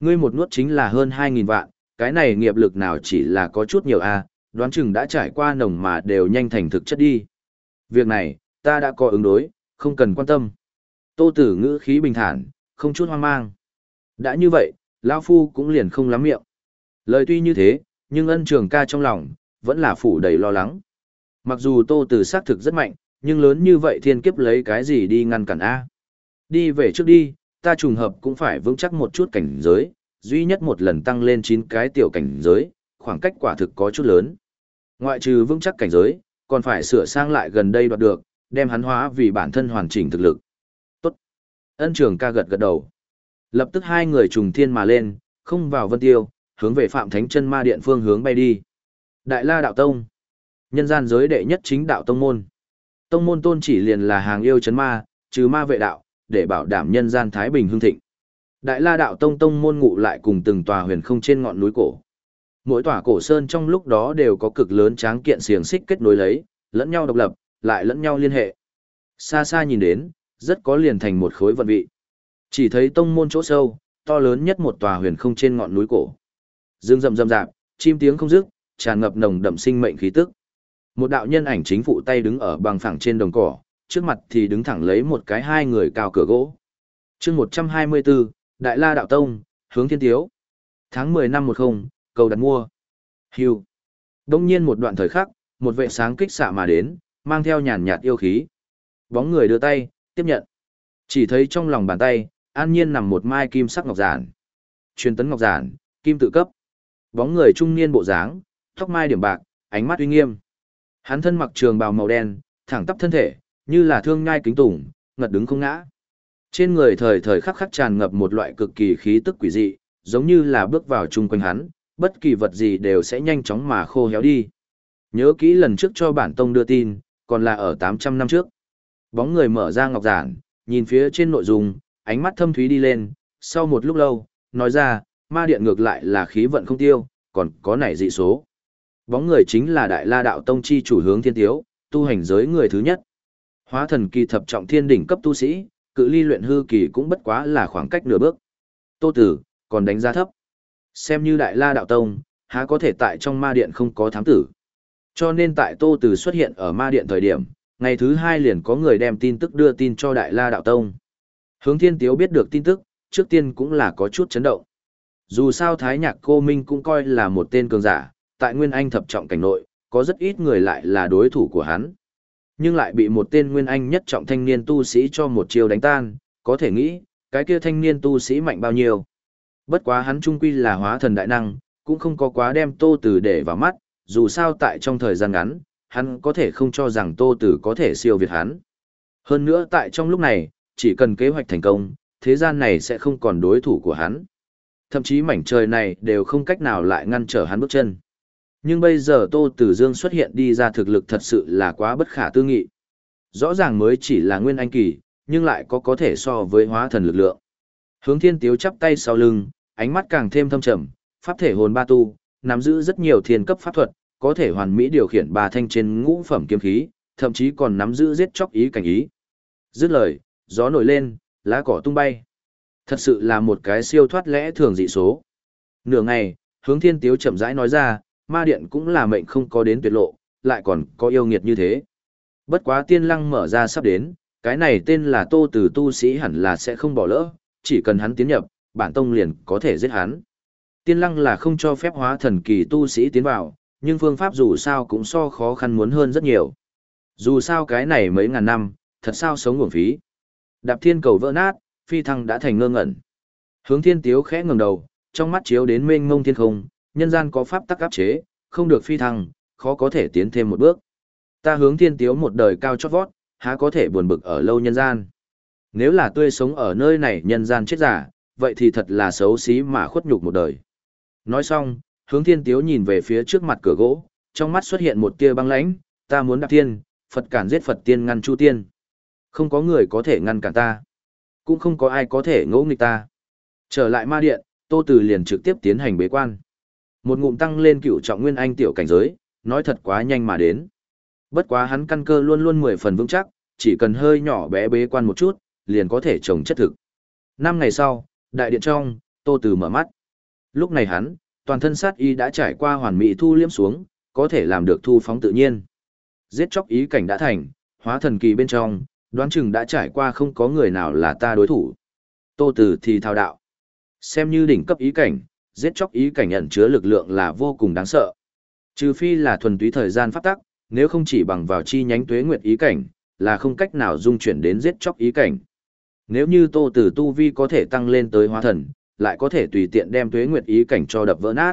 Ngươi một nuốt chính là hơn 2.000 vạn, cái này nghiệp lực nào chỉ là có chút nhiều a đoán chừng đã trải qua nồng mà đều nhanh thành thực chất đi. Việc này, ta đã có ứng đối, không cần quan tâm. Tô tử ngữ khí bình thản, không chút hoang mang. Đã như vậy, lão Phu cũng liền không lắm miệng. Lời tuy như thế, nhưng ân trường ca trong lòng, vẫn là phủ đầy lo lắng. Mặc dù tô tử xác thực rất mạnh, nhưng lớn như vậy thiên kiếp lấy cái gì đi ngăn cản A. Đi về trước đi, ta trùng hợp cũng phải vững chắc một chút cảnh giới, duy nhất một lần tăng lên 9 cái tiểu cảnh giới, khoảng cách quả thực có chút lớn. Ngoại trừ vững chắc cảnh giới, còn phải sửa sang lại gần đây đoạt được, đem hắn hóa vì bản thân hoàn chỉnh thực lực. Tốt. Ân trường ca gật gật đầu. Lập tức hai người trùng thiên mà lên, không vào vân tiêu, hướng về Phạm Thánh chân ma điện phương hướng bay đi. Đại La Đạo Tông. Nhân gian giới đệ nhất chính đạo tông môn. Tông môn tôn chỉ liền là hàng yêu chấn ma, trừ ma vệ đạo, để bảo đảm nhân gian thái bình hương thịnh. Đại La Đạo Tông tông môn ngụ lại cùng từng tòa huyền không trên ngọn núi cổ. Mỗi tòa cổ sơn trong lúc đó đều có cực lớn tráng kiện xiềng xích kết nối lấy, lẫn nhau độc lập, lại lẫn nhau liên hệ. Xa xa nhìn đến, rất có liền thành một khối vận vị. Chỉ thấy tông môn chỗ sâu, to lớn nhất một tòa huyền không trên ngọn núi cổ. Dương rậm rậm rạp, chim tiếng không dứt, tràn ngập nồng đậm sinh mệnh khí tức. Một đạo nhân ảnh chính phụ tay đứng ở bằng phẳng trên đồng cỏ, trước mặt thì đứng thẳng lấy một cái hai người cao cửa gỗ. chương 124, Đại La Đạo Tông, hướng thiên tiếu. Tháng 10 năm 10, cầu đặt mua. Hưu. Đông nhiên một đoạn thời khắc, một vệ sáng kích xạ mà đến, mang theo nhàn nhạt yêu khí. Bóng người đưa tay, tiếp nhận. Chỉ thấy trong lòng bàn tay, an nhiên nằm một mai kim sắc ngọc giản. Truyền tấn ngọc giản, kim tự cấp. Bóng người trung niên bộ dáng, tóc mai điểm bạc, ánh mắt uy nghiêm. Hắn thân mặc trường bào màu đen, thẳng tắp thân thể, như là thương ngai kính tủng, ngật đứng không ngã. Trên người thời thời khắc khắc tràn ngập một loại cực kỳ khí tức quỷ dị, giống như là bước vào chung quanh hắn, bất kỳ vật gì đều sẽ nhanh chóng mà khô héo đi. Nhớ kỹ lần trước cho bản tông đưa tin, còn là ở 800 năm trước. Bóng người mở ra ngọc giản, nhìn phía trên nội dung, ánh mắt thâm thúy đi lên, sau một lúc lâu, nói ra, ma điện ngược lại là khí vận không tiêu, còn có nảy dị số. Bóng người chính là Đại La Đạo Tông chi chủ hướng thiên tiếu, tu hành giới người thứ nhất. Hóa thần kỳ thập trọng thiên đỉnh cấp tu sĩ, cự ly luyện hư kỳ cũng bất quá là khoảng cách nửa bước. Tô Tử, còn đánh giá thấp. Xem như Đại La Đạo Tông, há có thể tại trong ma điện không có thám tử. Cho nên tại Tô Tử xuất hiện ở ma điện thời điểm, ngày thứ hai liền có người đem tin tức đưa tin cho Đại La Đạo Tông. Hướng Thiên Tiếu biết được tin tức, trước tiên cũng là có chút chấn động. Dù sao Thái Nhạc Cô Minh cũng coi là một tên cường giả, tại Nguyên Anh thập trọng cảnh nội, có rất ít người lại là đối thủ của hắn. Nhưng lại bị một tên Nguyên Anh nhất trọng thanh niên tu sĩ cho một chiều đánh tan, có thể nghĩ, cái kia thanh niên tu sĩ mạnh bao nhiêu. Bất quá hắn trung quy là hóa thần đại năng, cũng không có quá đem Tô Tử để vào mắt, dù sao tại trong thời gian ngắn, hắn có thể không cho rằng Tô Tử có thể siêu việt hắn. Hơn nữa tại trong lúc này, chỉ cần kế hoạch thành công, thế gian này sẽ không còn đối thủ của hắn. Thậm chí mảnh trời này đều không cách nào lại ngăn trở hắn bước chân. Nhưng bây giờ Tô Tử Dương xuất hiện đi ra thực lực thật sự là quá bất khả tư nghị. Rõ ràng mới chỉ là nguyên anh kỳ, nhưng lại có có thể so với hóa thần lực lượng. Hướng Thiên Tiếu chắp tay sau lưng, ánh mắt càng thêm thâm trầm, pháp thể hồn ba tu, nắm giữ rất nhiều thiên cấp pháp thuật, có thể hoàn mỹ điều khiển ba thanh trên ngũ phẩm kiếm khí, thậm chí còn nắm giữ giết chóc ý cảnh ý. Dứt lời, gió nổi lên, lá cỏ tung bay. Thật sự là một cái siêu thoát lẽ thường dị số. Nửa ngày, hướng thiên tiếu chậm rãi nói ra, ma điện cũng là mệnh không có đến tuyệt lộ, lại còn có yêu nghiệt như thế. Bất quá tiên lăng mở ra sắp đến, cái này tên là tô từ tu sĩ hẳn là sẽ không bỏ lỡ, chỉ cần hắn tiến nhập, bản tông liền có thể giết hắn. Tiên lăng là không cho phép hóa thần kỳ tu sĩ tiến vào, nhưng phương pháp dù sao cũng so khó khăn muốn hơn rất nhiều. Dù sao cái này mấy ngàn năm, thật sao sống nguồn phí. Đạp thiên cầu vỡ nát, phi thăng đã thành ngơ ngẩn. Hướng thiên tiếu khẽ ngẩng đầu, trong mắt chiếu đến mênh mông thiên không, nhân gian có pháp tắc áp chế, không được phi thăng, khó có thể tiến thêm một bước. Ta hướng thiên tiếu một đời cao chót vót, há có thể buồn bực ở lâu nhân gian. Nếu là tươi sống ở nơi này nhân gian chết giả, vậy thì thật là xấu xí mà khuất nhục một đời. Nói xong, hướng thiên tiếu nhìn về phía trước mặt cửa gỗ, trong mắt xuất hiện một tia băng lãnh, ta muốn đạp tiên, Phật cản giết Phật tiên ngăn chu tiên. Không có người có thể ngăn cản ta. Cũng không có ai có thể ngỗ nghịch ta. Trở lại ma điện, Tô Từ liền trực tiếp tiến hành bế quan. Một ngụm tăng lên cựu trọng nguyên anh tiểu cảnh giới, nói thật quá nhanh mà đến. Bất quá hắn căn cơ luôn luôn mười phần vững chắc, chỉ cần hơi nhỏ bé bế quan một chút, liền có thể trồng chất thực. Năm ngày sau, đại điện trong, Tô Từ mở mắt. Lúc này hắn, toàn thân sát y đã trải qua hoàn mỹ thu liếm xuống, có thể làm được thu phóng tự nhiên. Giết chóc ý cảnh đã thành, hóa thần kỳ bên trong, đoán chừng đã trải qua không có người nào là ta đối thủ. Tô Từ thì thao đạo. Xem như đỉnh cấp ý cảnh, giết chóc ý cảnh ẩn chứa lực lượng là vô cùng đáng sợ. Trừ phi là thuần túy thời gian pháp tắc, nếu không chỉ bằng vào chi nhánh tuế nguyệt ý cảnh, là không cách nào dung chuyển đến giết chóc ý cảnh. Nếu như Tô Tử tu vi có thể tăng lên tới hóa thần, lại có thể tùy tiện đem tuế nguyệt ý cảnh cho đập vỡ nát.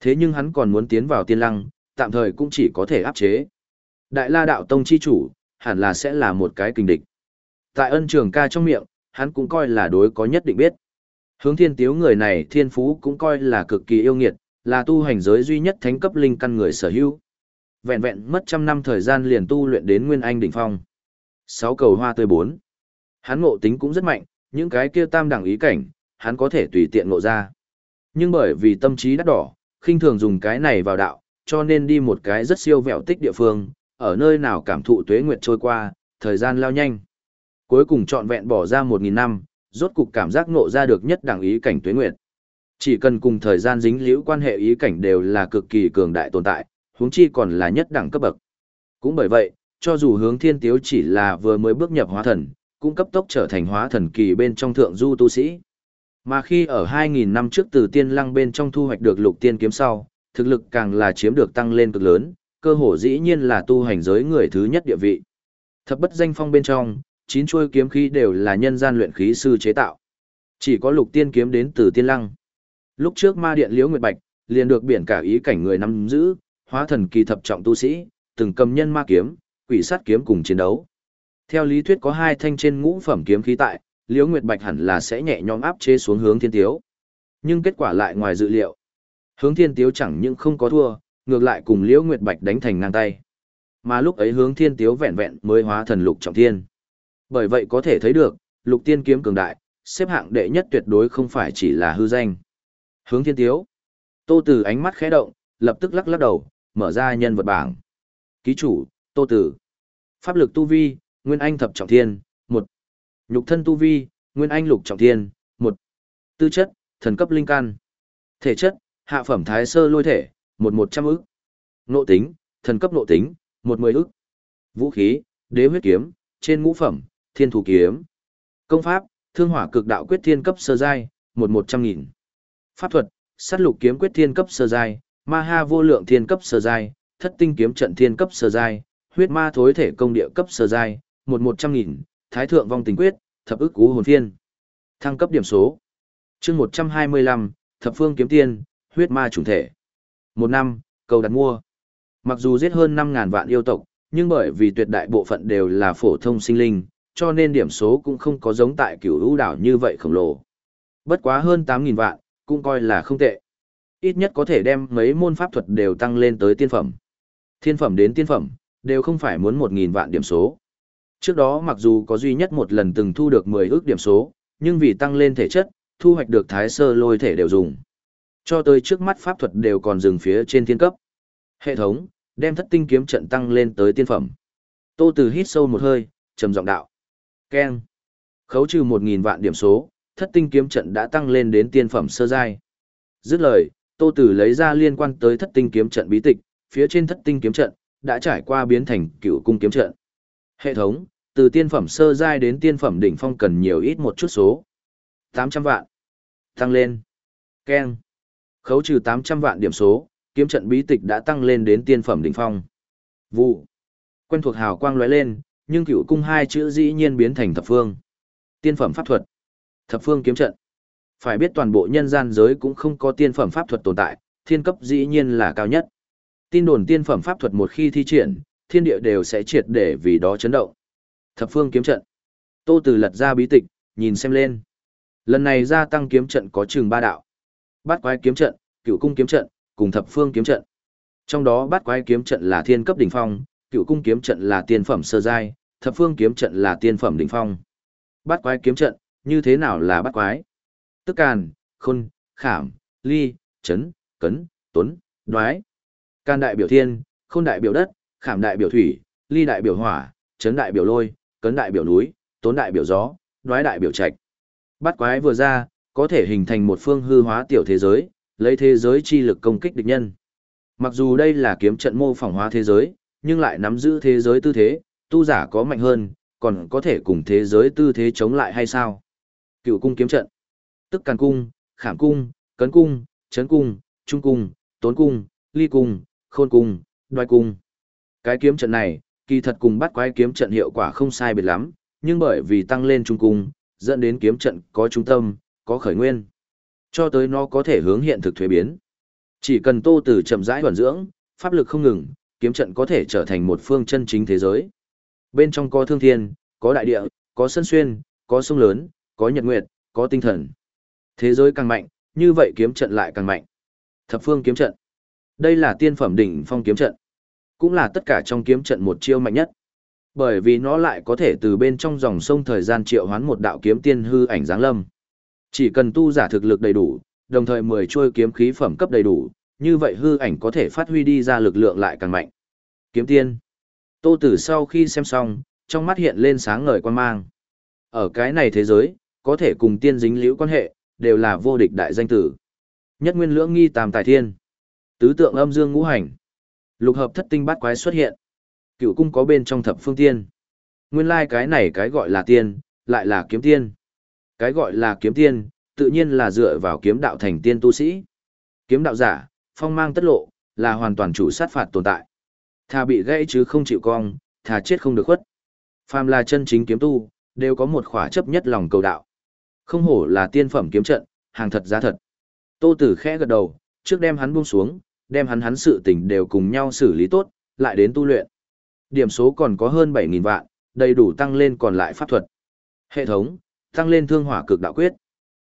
Thế nhưng hắn còn muốn tiến vào tiên lăng, tạm thời cũng chỉ có thể áp chế. Đại La đạo tông chi chủ, hẳn là sẽ là một cái kinh địch. Tại ân trường ca trong miệng, hắn cũng coi là đối có nhất định biết. Hướng thiên tiếu người này thiên phú cũng coi là cực kỳ yêu nghiệt, là tu hành giới duy nhất thánh cấp linh căn người sở hữu. Vẹn vẹn mất trăm năm thời gian liền tu luyện đến nguyên anh đỉnh phong. Sáu cầu hoa tươi bốn. Hắn ngộ tính cũng rất mạnh, những cái kia tam đẳng ý cảnh, hắn có thể tùy tiện ngộ ra. Nhưng bởi vì tâm trí đắt đỏ, khinh thường dùng cái này vào đạo, cho nên đi một cái rất siêu vẹo tích địa phương, ở nơi nào cảm thụ tuế nguyệt trôi qua, thời gian lao nhanh. Cuối cùng trọn vẹn bỏ ra một nghìn năm, rốt cục cảm giác ngộ ra được nhất đẳng ý cảnh tuế nguyệt. Chỉ cần cùng thời gian dính liễu quan hệ ý cảnh đều là cực kỳ cường đại tồn tại, huống chi còn là nhất đẳng cấp bậc. Cũng bởi vậy, cho dù hướng thiên tiếu chỉ là vừa mới bước nhập hóa thần, cũng cấp tốc trở thành hóa thần kỳ bên trong thượng du tu sĩ. Mà khi ở 2.000 năm trước từ tiên lăng bên trong thu hoạch được lục tiên kiếm sau, thực lực càng là chiếm được tăng lên cực lớn, cơ hồ dĩ nhiên là tu hành giới người thứ nhất địa vị. Thập bất danh phong bên trong, chín chuôi kiếm khí đều là nhân gian luyện khí sư chế tạo. Chỉ có lục tiên kiếm đến từ tiên lăng. Lúc trước ma điện liễu nguyệt bạch, liền được biển cả ý cảnh người nắm giữ, hóa thần kỳ thập trọng tu sĩ, từng cầm nhân ma kiếm, quỷ sát kiếm cùng chiến đấu. Theo lý thuyết có hai thanh trên ngũ phẩm kiếm khí tại, liễu nguyệt bạch hẳn là sẽ nhẹ nhõm áp chế xuống hướng thiên tiếu. Nhưng kết quả lại ngoài dự liệu. Hướng thiên tiếu chẳng những không có thua, ngược lại cùng liễu nguyệt bạch đánh thành ngang tay. Mà lúc ấy hướng thiên tiếu vẹn vẹn mới hóa thần lục trọng thiên. Bởi vậy có thể thấy được, lục tiên kiếm cường đại, xếp hạng đệ nhất tuyệt đối không phải chỉ là hư danh. Hướng thiên tiếu. Tô Tử ánh mắt khẽ động, lập tức lắc lắc đầu, mở ra nhân vật bảng. Ký chủ, Tô Tử. Pháp lực tu vi, Nguyên Anh thập trọng thiên, một Nhục thân tu vi, Nguyên Anh lục trọng thiên, một Tư chất, thần cấp linh căn. Thể chất, hạ phẩm thái sơ lôi thể, một một trăm ức. Nộ tính, thần cấp nộ tính, một mười ức. Vũ khí, đế huyết kiếm, trên ngũ phẩm, thiên thủ kiếm. Công pháp, thương hỏa cực đạo quyết thiên cấp sơ giai, một một trăm nghìn. Pháp thuật, sát lục kiếm quyết thiên cấp sơ giai, ma ha vô lượng thiên cấp sơ giai, thất tinh kiếm trận thiên cấp sơ giai, huyết ma thối thể công địa cấp sơ giai, một một trăm nghìn, thái thượng vong tình quyết, thập ức cú hồn phiên. Thăng cấp điểm số. chương một trăm hai mươi lăm, thập phương kiếm tiên, huyết ma chủng thể. Một năm, cầu đặt mua. Mặc dù giết hơn năm ngàn vạn yêu tộc, nhưng bởi vì tuyệt đại bộ phận đều là phổ thông sinh linh, cho nên điểm số cũng không có giống tại cửu lũ đảo như vậy khổng lồ. Bất quá hơn tám nghìn vạn, cũng coi là không tệ. Ít nhất có thể đem mấy môn pháp thuật đều tăng lên tới tiên phẩm. Thiên phẩm đến tiên phẩm, đều không phải muốn một nghìn vạn điểm số. Trước đó mặc dù có duy nhất một lần từng thu được 10 ước điểm số, nhưng vì tăng lên thể chất, thu hoạch được thái sơ lôi thể đều dùng. Cho tới trước mắt pháp thuật đều còn dừng phía trên thiên cấp. Hệ thống, đem thất tinh kiếm trận tăng lên tới tiên phẩm. Tô Từ hít sâu một hơi, trầm giọng đạo. Keng. Khấu trừ 1.000 vạn điểm số, thất tinh kiếm trận đã tăng lên đến tiên phẩm sơ giai. Dứt lời, Tô Tử lấy ra liên quan tới thất tinh kiếm trận bí tịch, phía trên thất tinh kiếm trận đã trải qua biến thành cựu cung kiếm trận. Hệ thống, từ tiên phẩm sơ giai đến tiên phẩm đỉnh phong cần nhiều ít một chút số. 800 vạn. Tăng lên. Keng. Khấu trừ 800 vạn điểm số, kiếm trận bí tịch đã tăng lên đến tiên phẩm đỉnh phong. Vụ. Quen thuộc hào quang lóe lên, nhưng cựu cung hai chữ dĩ nhiên biến thành thập phương. Tiên phẩm pháp thuật. Thập phương kiếm trận. Phải biết toàn bộ nhân gian giới cũng không có tiên phẩm pháp thuật tồn tại, thiên cấp dĩ nhiên là cao nhất. Tin đồn tiên phẩm pháp thuật một khi thi triển, thiên địa đều sẽ triệt để vì đó chấn động. Thập phương kiếm trận. Tô Từ lật ra bí tịch, nhìn xem lên. Lần này gia tăng kiếm trận có chừng ba đạo. Bát quái kiếm trận, cựu cung kiếm trận, cùng thập phương kiếm trận. Trong đó bát quái kiếm trận là thiên cấp đỉnh phong, cựu cung kiếm trận là tiên phẩm sơ giai, thập phương kiếm trận là tiên phẩm đỉnh phong. Bát quái kiếm trận, như thế nào là bát quái? Tức càn, khôn, khảm, ly, chấn, cấn, tuấn, đoái. Can đại biểu thiên, khôn đại biểu đất, khảm đại biểu thủy, ly đại biểu hỏa, chấn đại biểu lôi, cấn đại biểu núi, tốn đại biểu gió, đoái đại biểu trạch. Bát quái vừa ra, có thể hình thành một phương hư hóa tiểu thế giới, lấy thế giới chi lực công kích địch nhân. Mặc dù đây là kiếm trận mô phỏng hóa thế giới, nhưng lại nắm giữ thế giới tư thế, tu giả có mạnh hơn, còn có thể cùng thế giới tư thế chống lại hay sao? Cựu cung kiếm trận, tức càn cung, khảm cung, cấn cung, chấn cung, trung cung, tốn cung, ly cung, khôn cung, đoai cung. Cái kiếm trận này, kỳ thật cùng bắt quái kiếm trận hiệu quả không sai biệt lắm, nhưng bởi vì tăng lên trung cung, dẫn đến kiếm trận có trung tâm, có khởi nguyên. Cho tới nó có thể hướng hiện thực thuế biến. Chỉ cần tô từ chậm rãi hoàn dưỡng, pháp lực không ngừng, kiếm trận có thể trở thành một phương chân chính thế giới. Bên trong có thương thiên, có đại địa, có sân xuyên, có sông lớn, có nhật nguyệt, có tinh thần. Thế giới càng mạnh, như vậy kiếm trận lại càng mạnh. Thập phương kiếm trận. Đây là tiên phẩm đỉnh phong kiếm trận. Cũng là tất cả trong kiếm trận một chiêu mạnh nhất. Bởi vì nó lại có thể từ bên trong dòng sông thời gian triệu hoán một đạo kiếm tiên hư ảnh giáng lâm. Chỉ cần tu giả thực lực đầy đủ, đồng thời 10 chuôi kiếm khí phẩm cấp đầy đủ, như vậy hư ảnh có thể phát huy đi ra lực lượng lại càng mạnh. Kiếm tiên. Tô Tử sau khi xem xong, trong mắt hiện lên sáng ngời quan mang. Ở cái này thế giới, có thể cùng tiên dính liễu quan hệ, đều là vô địch đại danh tử. Nhất nguyên lưỡng nghi tam tài thiên. Tứ tượng âm dương ngũ hành. Lục hợp thất tinh bát quái xuất hiện. Cựu cung có bên trong thập phương tiên. Nguyên lai like cái này cái gọi là tiên, lại là kiếm tiên. Cái gọi là kiếm tiên, tự nhiên là dựa vào kiếm đạo thành tiên tu sĩ. Kiếm đạo giả, phong mang tất lộ, là hoàn toàn chủ sát phạt tồn tại. Thà bị gãy chứ không chịu cong, thà chết không được khuất. Phàm là chân chính kiếm tu, đều có một khỏa chấp nhất lòng cầu đạo. Không hổ là tiên phẩm kiếm trận, hàng thật giá thật. Tô Tử khẽ gật đầu, trước đem hắn buông xuống, đem hắn hắn sự tình đều cùng nhau xử lý tốt, lại đến tu luyện. Điểm số còn có hơn 7.000 vạn, đầy đủ tăng lên còn lại pháp thuật. Hệ thống, tăng lên thương hỏa cực đạo quyết.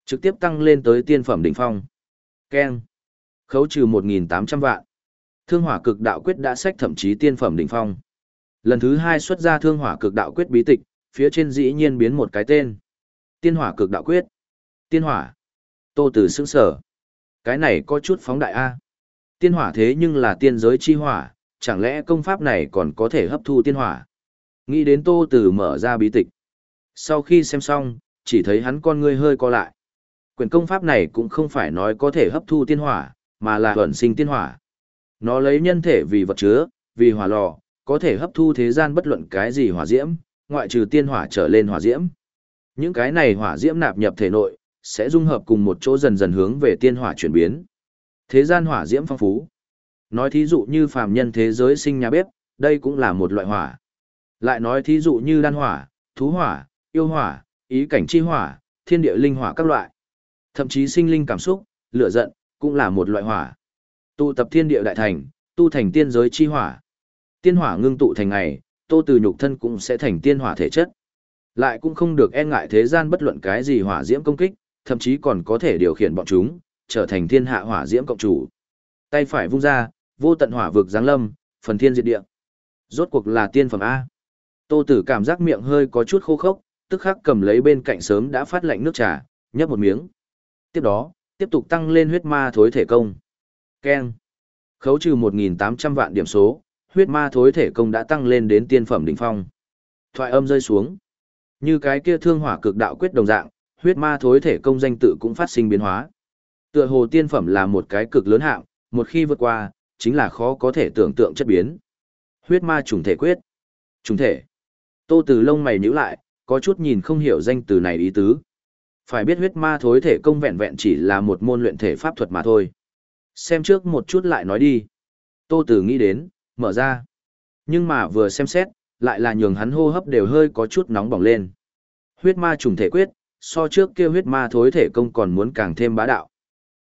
Trực tiếp tăng lên tới tiên phẩm đỉnh phong. Keng Khấu trừ 1.800 vạn. Thương hỏa cực đạo quyết đã sách thậm chí tiên phẩm đỉnh phong. Lần thứ hai xuất ra thương hỏa cực đạo quyết bí tịch, phía trên dĩ nhiên biến một cái tên. Tiên hỏa cực đạo quyết. Tiên hỏa. Tô Tử sững sở. Cái này có chút phóng đại A. Tiên hỏa thế nhưng là tiên giới chi hỏa, chẳng lẽ công pháp này còn có thể hấp thu tiên hỏa? Nghĩ đến Tô Tử mở ra bí tịch. Sau khi xem xong, chỉ thấy hắn con ngươi hơi co lại. Quyền công pháp này cũng không phải nói có thể hấp thu tiên hỏa, mà là ẩn sinh tiên hỏa. Nó lấy nhân thể vì vật chứa, vì hỏa lò, có thể hấp thu thế gian bất luận cái gì hỏa diễm, ngoại trừ tiên hỏa trở lên hỏa diễm. Những cái này hỏa diễm nạp nhập thể nội, sẽ dung hợp cùng một chỗ dần dần hướng về tiên hỏa chuyển biến. Thế gian hỏa diễm phong phú. Nói thí dụ như phàm nhân thế giới sinh nhà bếp, đây cũng là một loại hỏa. Lại nói thí dụ như đan hỏa, thú hỏa, yêu hỏa, ý cảnh chi hỏa, thiên địa linh hỏa các loại. Thậm chí sinh linh cảm xúc, lửa giận, cũng là một loại hỏa. Tụ tập thiên địa đại thành, tu thành tiên giới chi hỏa. Tiên hỏa ngưng tụ thành ngày, tô từ nhục thân cũng sẽ thành tiên hỏa thể chất. Lại cũng không được e ngại thế gian bất luận cái gì hỏa diễm công kích, thậm chí còn có thể điều khiển bọn chúng, trở thành thiên hạ hỏa diễm cộng chủ. Tay phải vung ra, vô tận hỏa vực giáng lâm, phần thiên diệt địa. Rốt cuộc là tiên phẩm A. Tô Tử cảm giác miệng hơi có chút khô khốc, tức khắc cầm lấy bên cạnh sớm đã phát lạnh nước trà, nhấp một miếng. Tiếp đó, tiếp tục tăng lên huyết ma thối thể công. Keng. Khấu trừ 1.800 vạn điểm số, huyết ma thối thể công đã tăng lên đến tiên phẩm đỉnh phong. Thoại âm rơi xuống. Như cái kia thương hỏa cực đạo quyết đồng dạng, huyết ma thối thể công danh tự cũng phát sinh biến hóa. Tựa hồ tiên phẩm là một cái cực lớn hạng, một khi vượt qua, chính là khó có thể tưởng tượng chất biến. Huyết ma trùng thể quyết. Trùng thể. Tô Từ lông mày nhíu lại, có chút nhìn không hiểu danh từ này ý tứ. Phải biết huyết ma thối thể công vẹn vẹn chỉ là một môn luyện thể pháp thuật mà thôi. Xem trước một chút lại nói đi. Tô Tử nghĩ đến, mở ra. Nhưng mà vừa xem xét, lại là nhường hắn hô hấp đều hơi có chút nóng bỏng lên. Huyết ma trùng thể quyết, so trước kia huyết ma thối thể công còn muốn càng thêm bá đạo.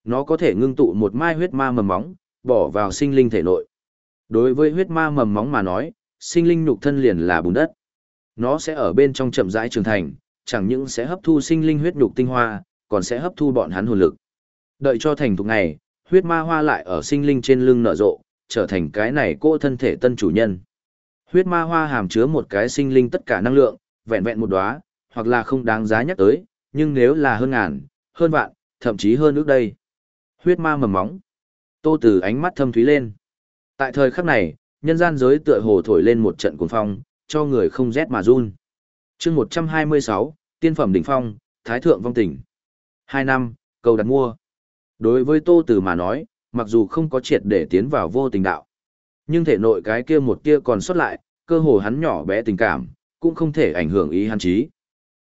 Nó có thể ngưng tụ một mai huyết ma mầm móng, bỏ vào sinh linh thể nội. Đối với huyết ma mầm móng mà nói, sinh linh nhục thân liền là bùn đất. Nó sẽ ở bên trong chậm rãi trưởng thành, chẳng những sẽ hấp thu sinh linh huyết nhục tinh hoa, còn sẽ hấp thu bọn hắn hồn lực. Đợi cho thành thục ngày, huyết ma hoa lại ở sinh linh trên lưng nở rộ, trở thành cái này cô thân thể tân chủ nhân. Huyết ma hoa hàm chứa một cái sinh linh tất cả năng lượng, vẹn vẹn một đóa, hoặc là không đáng giá nhắc tới, nhưng nếu là hơn ngàn, hơn vạn, thậm chí hơn ước đây. Huyết ma mầm móng. Tô Tử ánh mắt thâm thúy lên. Tại thời khắc này, nhân gian giới tựa hồ thổi lên một trận cuồng phong, cho người không rét mà run. Chương 126, Tiên phẩm đỉnh phong, Thái thượng vong tình. Hai năm, cầu đặt mua. Đối với Tô Tử mà nói, mặc dù không có triệt để tiến vào vô tình đạo, nhưng thể nội cái kia một kia còn xuất lại, cơ hồ hắn nhỏ bé tình cảm, cũng không thể ảnh hưởng ý hắn trí.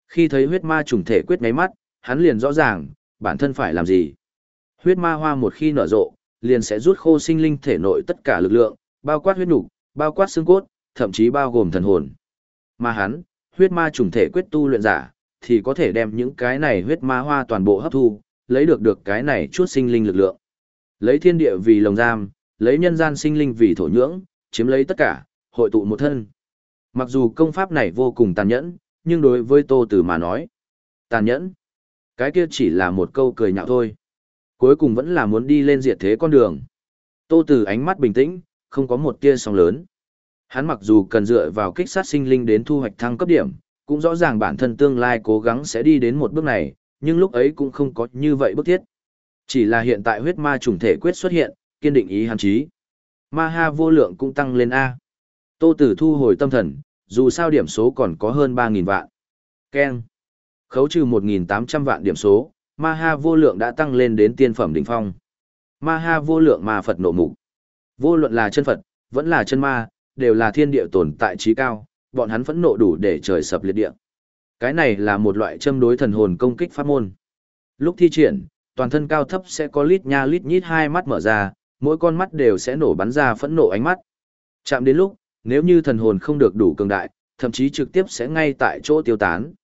Khi thấy huyết ma trùng thể quyết ngáy mắt, hắn liền rõ ràng, bản thân phải làm gì. Huyết ma hoa một khi nở rộ, liền sẽ rút khô sinh linh thể nội tất cả lực lượng, bao quát huyết nục, bao quát xương cốt, thậm chí bao gồm thần hồn. Mà hắn, huyết ma trùng thể quyết tu luyện giả, thì có thể đem những cái này huyết ma hoa toàn bộ hấp thu, lấy được được cái này chút sinh linh lực lượng. Lấy thiên địa vì lồng giam, lấy nhân gian sinh linh vì thổ nhưỡng, chiếm lấy tất cả, hội tụ một thân. Mặc dù công pháp này vô cùng tàn nhẫn, nhưng đối với Tô Tử mà nói, tàn nhẫn, cái kia chỉ là một câu cười nhạo thôi. Cuối cùng vẫn là muốn đi lên diệt thế con đường. Tô Tử ánh mắt bình tĩnh, không có một tia sóng lớn. Hắn mặc dù cần dựa vào kích sát sinh linh đến thu hoạch thăng cấp điểm, cũng rõ ràng bản thân tương lai cố gắng sẽ đi đến một bước này, nhưng lúc ấy cũng không có như vậy bức thiết. Chỉ là hiện tại huyết ma trùng thể quyết xuất hiện, kiên định ý hắn chí. Ma ha vô lượng cũng tăng lên A. Tô Tử thu hồi tâm thần, dù sao điểm số còn có hơn 3.000 vạn. Ken. Khấu trừ 1.800 vạn điểm số, ma ha vô lượng đã tăng lên đến tiên phẩm đỉnh phong. Ma ha vô lượng ma Phật nộ mục. Vô luận là chân Phật, vẫn là chân ma, đều là thiên địa tồn tại trí cao, bọn hắn phẫn nộ đủ để trời sập liệt địa. Cái này là một loại châm đối thần hồn công kích pháp môn. Lúc thi triển, toàn thân cao thấp sẽ có lít nha lít nhít hai mắt mở ra, mỗi con mắt đều sẽ nổ bắn ra phẫn nộ ánh mắt. Chạm đến lúc, nếu như thần hồn không được đủ cường đại, thậm chí trực tiếp sẽ ngay tại chỗ tiêu tán.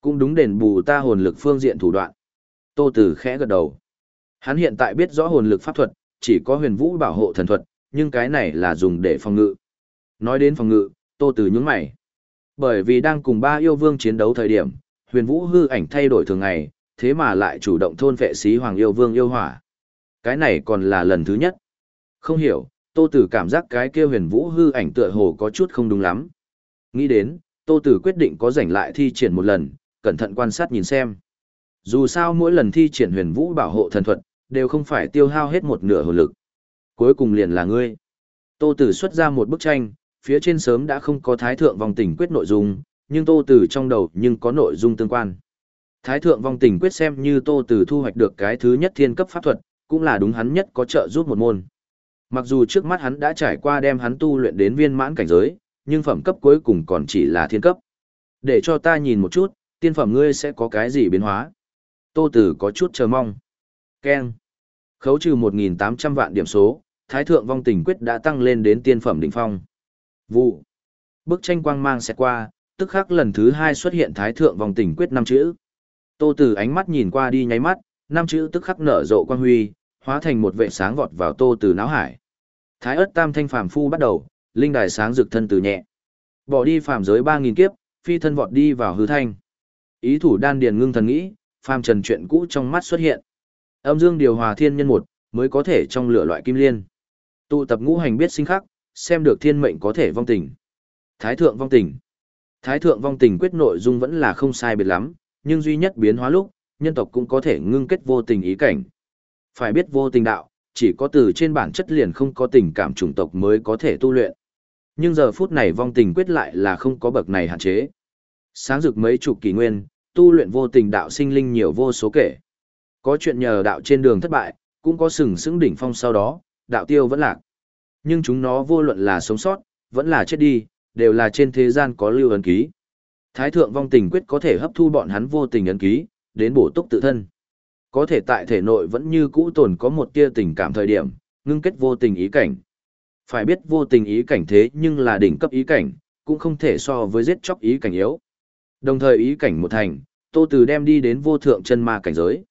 Cũng đúng đền bù ta hồn lực phương diện thủ đoạn. Tô Tử khẽ gật đầu. Hắn hiện tại biết rõ hồn lực pháp thuật, chỉ có huyền vũ bảo hộ thần thuật, nhưng cái này là dùng để phòng ngự. Nói đến phòng ngự, Tô Tử nhướng mày. Bởi vì đang cùng ba yêu vương chiến đấu thời điểm, huyền vũ hư ảnh thay đổi thường ngày, thế mà lại chủ động thôn vệ sĩ hoàng yêu vương yêu hỏa. Cái này còn là lần thứ nhất. Không hiểu, Tô Tử cảm giác cái kia huyền vũ hư ảnh tựa hồ có chút không đúng lắm. Nghĩ đến, Tô Tử quyết định có rảnh lại thi triển một lần, cẩn thận quan sát nhìn xem. Dù sao mỗi lần thi triển huyền vũ bảo hộ thần thuật, đều không phải tiêu hao hết một nửa hồn lực. Cuối cùng liền là ngươi. Tô Tử xuất ra một bức tranh, phía trên sớm đã không có thái thượng vong tình quyết nội dung, nhưng Tô Tử trong đầu nhưng có nội dung tương quan. Thái thượng vong tình quyết xem như Tô Tử thu hoạch được cái thứ nhất thiên cấp pháp thuật, cũng là đúng hắn nhất có trợ giúp một môn. Mặc dù trước mắt hắn đã trải qua đem hắn tu luyện đến viên mãn cảnh giới, nhưng phẩm cấp cuối cùng còn chỉ là thiên cấp. Để cho ta nhìn một chút, tiên phẩm ngươi sẽ có cái gì biến hóa. Tô Tử có chút chờ mong. Ken. Khấu trừ 1.800 vạn điểm số, Thái Thượng Vong Tình Quyết đã tăng lên đến tiên phẩm đỉnh phong. Vụ. Bức tranh quang mang sẽ qua, tức khắc lần thứ hai xuất hiện Thái Thượng vòng Tình Quyết năm chữ. Tô Tử ánh mắt nhìn qua đi nháy mắt, năm chữ tức khắc nở rộ quang huy, hóa thành một vệ sáng vọt vào Tô Tử náo hải. Thái ất tam thanh phàm phu bắt đầu, linh đài sáng rực thân từ nhẹ. Bỏ đi phàm giới 3000 kiếp, phi thân vọt đi vào hư thanh. Ý thủ đan điền ngưng thần nghĩ, phàm trần chuyện cũ trong mắt xuất hiện. Âm dương điều hòa thiên nhân một, mới có thể trong lửa loại kim liên. Tụ tập ngũ hành biết sinh khắc, xem được thiên mệnh có thể vong tình. Thái thượng vong tình. Thái thượng vong tình quyết nội dung vẫn là không sai biệt lắm, nhưng duy nhất biến hóa lúc, nhân tộc cũng có thể ngưng kết vô tình ý cảnh. Phải biết vô tình đạo, chỉ có từ trên bản chất liền không có tình cảm chủng tộc mới có thể tu luyện. Nhưng giờ phút này vong tình quyết lại là không có bậc này hạn chế. Sáng rực mấy chục kỷ nguyên, tu luyện vô tình đạo sinh linh nhiều vô số kể. Có chuyện nhờ đạo trên đường thất bại, cũng có sừng sững đỉnh phong sau đó, đạo tiêu vẫn lạc. Nhưng chúng nó vô luận là sống sót, vẫn là chết đi, đều là trên thế gian có lưu ấn ký. Thái thượng vong tình quyết có thể hấp thu bọn hắn vô tình ấn ký, đến bổ túc tự thân. Có thể tại thể nội vẫn như cũ tồn có một tia tình cảm thời điểm, ngưng kết vô tình ý cảnh. Phải biết vô tình ý cảnh thế nhưng là đỉnh cấp ý cảnh, cũng không thể so với giết chóc ý cảnh yếu. Đồng thời ý cảnh một thành, Tô Từ đem đi đến vô thượng chân ma cảnh giới.